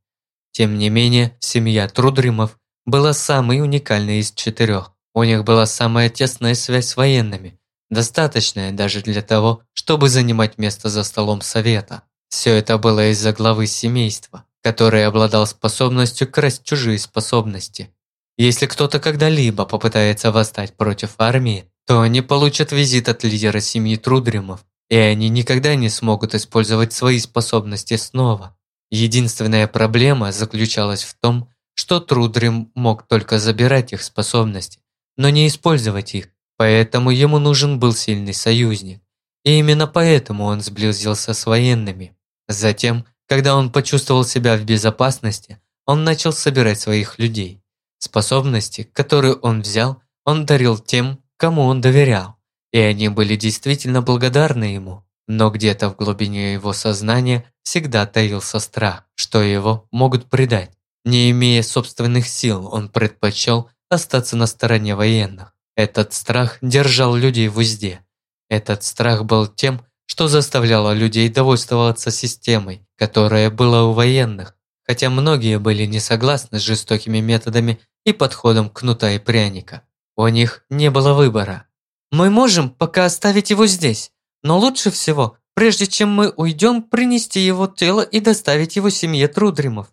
Тем не менее, семья Трудримов была самой уникальной из четырех. У них была самая тесная связь с военными, достаточная даже для того, чтобы занимать место за столом совета. Все это было из-за главы семейства, который обладал способностью красть чужие способности. Если кто-то когда-либо попытается восстать против армии, то они получат визит от лидера семьи Трудримов, и они никогда не смогут использовать свои способности снова. Единственная проблема заключалась в том, что Трудрим мог только забирать их способности, но не использовать их, поэтому ему нужен был сильный союзник. И именно поэтому он сблизился с военными. Затем, когда он почувствовал себя в безопасности, он начал собирать своих людей. Способности, которые он взял, он дарил тем, кому он доверял, и они были действительно благодарны ему. Но где-то в глубине его сознания всегда таился страх, что его могут предать. Не имея собственных сил, он предпочел остаться на стороне военных. Этот страх держал людей в узде. Этот страх был тем, что заставляло людей довольствоваться системой, которая была у военных, хотя многие были не согласны с жестокими методами и подходом кнута и пряника. У них не было выбора. «Мы можем пока оставить его здесь, но лучше всего, прежде чем мы уйдем, принести его тело и доставить его семье Трудримов.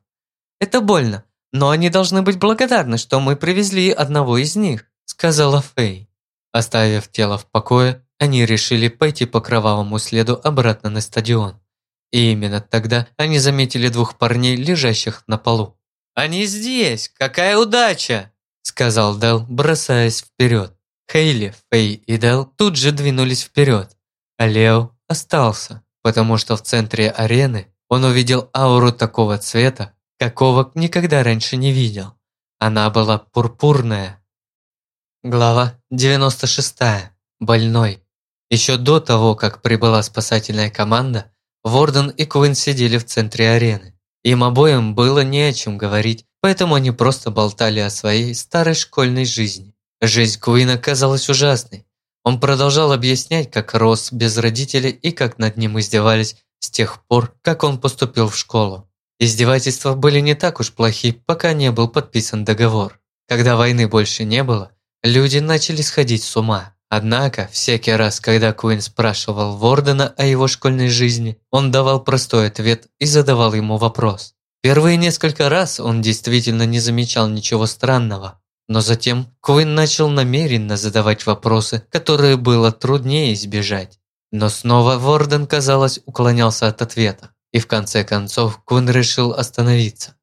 Это больно, но они должны быть благодарны, что мы привезли одного из них», сказала Фэй. Оставив тело в покое, они решили пойти по кровавому следу обратно на стадион. И именно тогда они заметили двух парней, лежащих на полу. «Они здесь! Какая удача!» сказал Дел, бросаясь вперед. Хейли, Фэй и Дел тут же двинулись вперед, а Лео остался, потому что в центре арены он увидел ауру такого цвета, какого никогда раньше не видел. Она была пурпурная. Глава 96. Больной. Еще до того, как прибыла спасательная команда, Ворден и Квин сидели в центре арены. Им обоим было не о чем говорить, поэтому они просто болтали о своей старой школьной жизни. Жизнь Куина казалась ужасной. Он продолжал объяснять, как рос без родителей и как над ним издевались с тех пор, как он поступил в школу. Издевательства были не так уж плохи, пока не был подписан договор. Когда войны больше не было, люди начали сходить с ума. Однако, всякий раз, когда Куин спрашивал Вордена о его школьной жизни, он давал простой ответ и задавал ему вопрос. Первые несколько раз он действительно не замечал ничего странного, но затем Куин начал намеренно задавать вопросы, которые было труднее избежать. Но снова Ворден, казалось, уклонялся от ответа. И в конце концов Куин решил остановиться.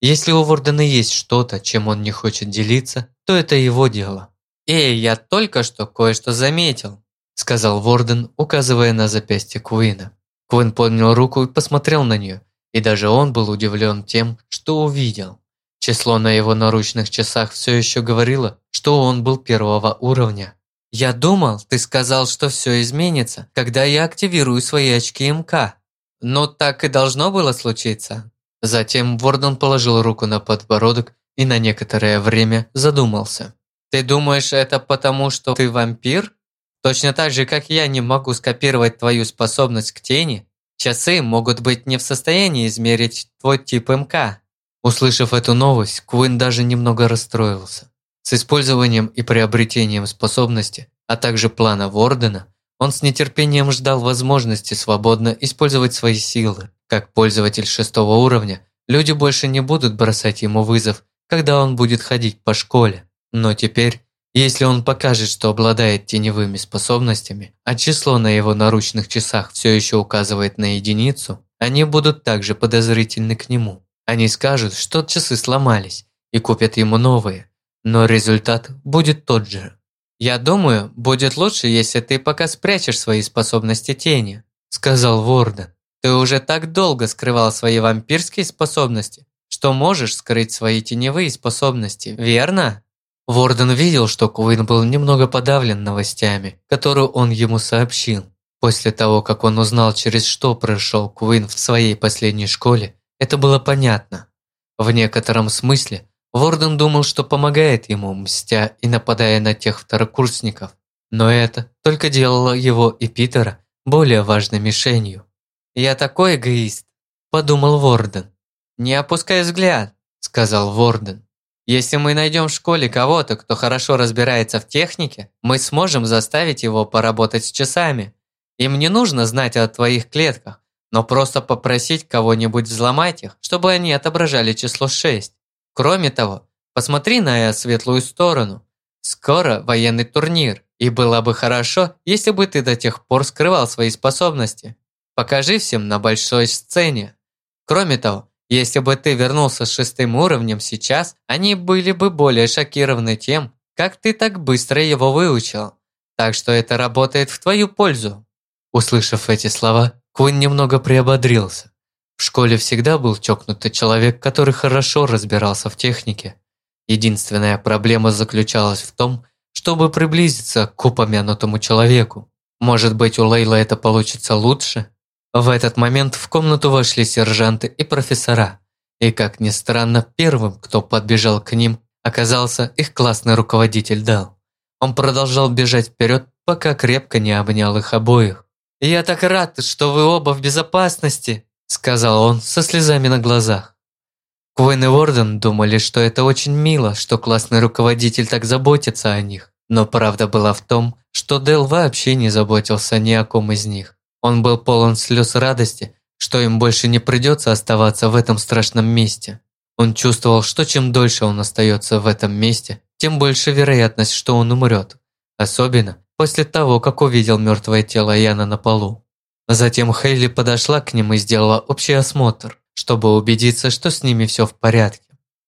Если у Вордена есть что-то, чем он не хочет делиться, то это его дело. «Эй, я только что кое-что заметил», сказал Ворден, указывая на запястье Куина. Куин поднял руку и посмотрел на нее, и даже он был удивлен тем, что увидел. Число на его наручных часах все еще говорило, что он был первого уровня. «Я думал, ты сказал, что все изменится, когда я активирую свои очки МК. Но так и должно было случиться». Затем Ворден положил руку на подбородок и на некоторое время задумался. «Ты думаешь, это потому, что ты вампир? Точно так же, как я не могу скопировать твою способность к тени, часы могут быть не в состоянии измерить твой тип МК». Услышав эту новость, Куин даже немного расстроился. С использованием и приобретением способности, а также плана Вордена, он с нетерпением ждал возможности свободно использовать свои силы. Как пользователь шестого уровня, люди больше не будут бросать ему вызов, когда он будет ходить по школе. Но теперь, если он покажет, что обладает теневыми способностями, а число на его наручных часах все еще указывает на единицу, они будут также подозрительны к нему. Они скажут, что часы сломались, и купят ему новые, но результат будет тот же. «Я думаю, будет лучше, если ты пока спрячешь свои способности тени», сказал Ворден. «Ты уже так долго скрывал свои вампирские способности, что можешь скрыть свои теневые способности, верно?» Ворден видел, что Куин был немного подавлен новостями, которые он ему сообщил. После того, как он узнал, через что прошел Куин в своей последней школе, это было понятно. В некотором смысле Ворден думал, что помогает ему, мстя и нападая на тех второкурсников. Но это только делало его и Питера более важной мишенью. «Я такой эгоист», – подумал Ворден. «Не опускай взгляд», – сказал Ворден. «Если мы найдем в школе кого-то, кто хорошо разбирается в технике, мы сможем заставить его поработать с часами. Им не нужно знать о твоих клетках, но просто попросить кого-нибудь взломать их, чтобы они отображали число 6. Кроме того, посмотри на светлую сторону. Скоро военный турнир, и было бы хорошо, если бы ты до тех пор скрывал свои способности. Покажи всем на большой сцене. Кроме того, если бы ты вернулся с шестым уровнем сейчас, они были бы более шокированы тем, как ты так быстро его выучил. Так что это работает в твою пользу. Услышав эти слова, Куин немного приободрился. В школе всегда был чокнутый человек, который хорошо разбирался в технике. Единственная проблема заключалась в том, чтобы приблизиться к упомянутому человеку. Может быть, у Лейла это получится лучше? В этот момент в комнату вошли сержанты и профессора. И, как ни странно, первым, кто подбежал к ним, оказался их классный руководитель Дал. Он продолжал бежать вперед, пока крепко не обнял их обоих. «Я так рад, что вы оба в безопасности», сказал он со слезами на глазах. Куин и Уорден думали, что это очень мило, что классный руководитель так заботится о них. Но правда была в том, что Дэл вообще не заботился ни о ком из них. Он был полон слез радости, что им больше не придется оставаться в этом страшном месте. Он чувствовал, что чем дольше он остается в этом месте, тем больше вероятность, что он умрет. Особенно после того, как увидел мертвое тело Яна на полу. Затем Хейли подошла к ним и сделала общий осмотр, чтобы убедиться, что с ними все в порядке.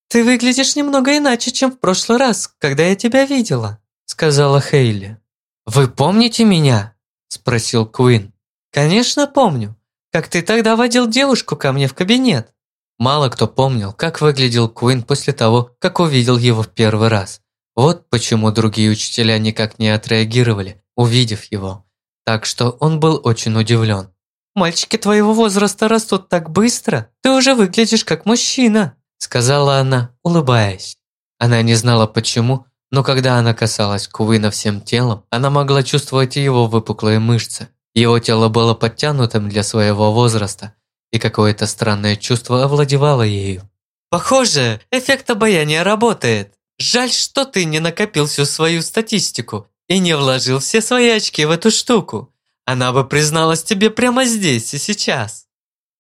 «Ты выглядишь немного иначе, чем в прошлый раз, когда я тебя видела», сказала Хейли. «Вы помните меня?» спросил Куин. «Конечно помню. Как ты тогда водил девушку ко мне в кабинет». Мало кто помнил, как выглядел Куин после того, как увидел его в первый раз. Вот почему другие учителя никак не отреагировали, увидев его. Так что он был очень удивлен. «Мальчики твоего возраста растут так быстро, ты уже выглядишь как мужчина», сказала она, улыбаясь. Она не знала почему, но когда она касалась Куина всем телом, она могла чувствовать его выпуклые мышцы. Его тело было подтянутым для своего возраста, и какое-то странное чувство овладевало ею. «Похоже, эффект обаяния работает. Жаль, что ты не накопил всю свою статистику и не вложил все свои очки в эту штуку. Она бы призналась тебе прямо здесь и сейчас».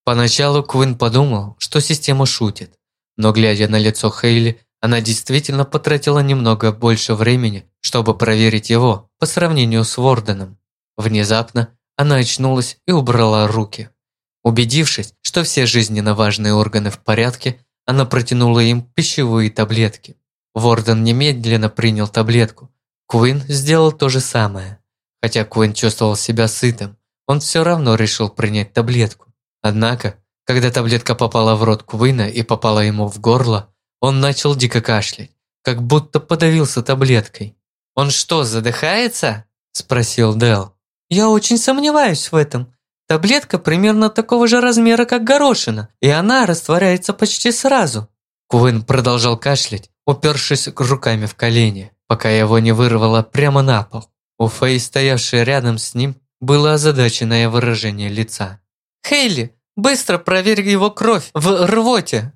Поначалу Куин подумал, что система шутит, но глядя на лицо Хейли, она действительно потратила немного больше времени, чтобы проверить его по сравнению с Ворденом. Внезапно она очнулась и убрала руки. Убедившись, что все жизненно важные органы в порядке, она протянула им пищевые таблетки. Ворден немедленно принял таблетку. Куин сделал то же самое. Хотя Куин чувствовал себя сытым, он все равно решил принять таблетку. Однако, когда таблетка попала в рот Куина и попала ему в горло, он начал дико кашлять, как будто подавился таблеткой. «Он что, задыхается?» – спросил Дел. «Я очень сомневаюсь в этом. Таблетка примерно такого же размера, как горошина, и она растворяется почти сразу». Куин продолжал кашлять, упершись руками в колени, пока его не вырвало прямо на пол. У Фэй, стоявшей рядом с ним, было озадаченное выражение лица. «Хейли, быстро проверь его кровь в рвоте!»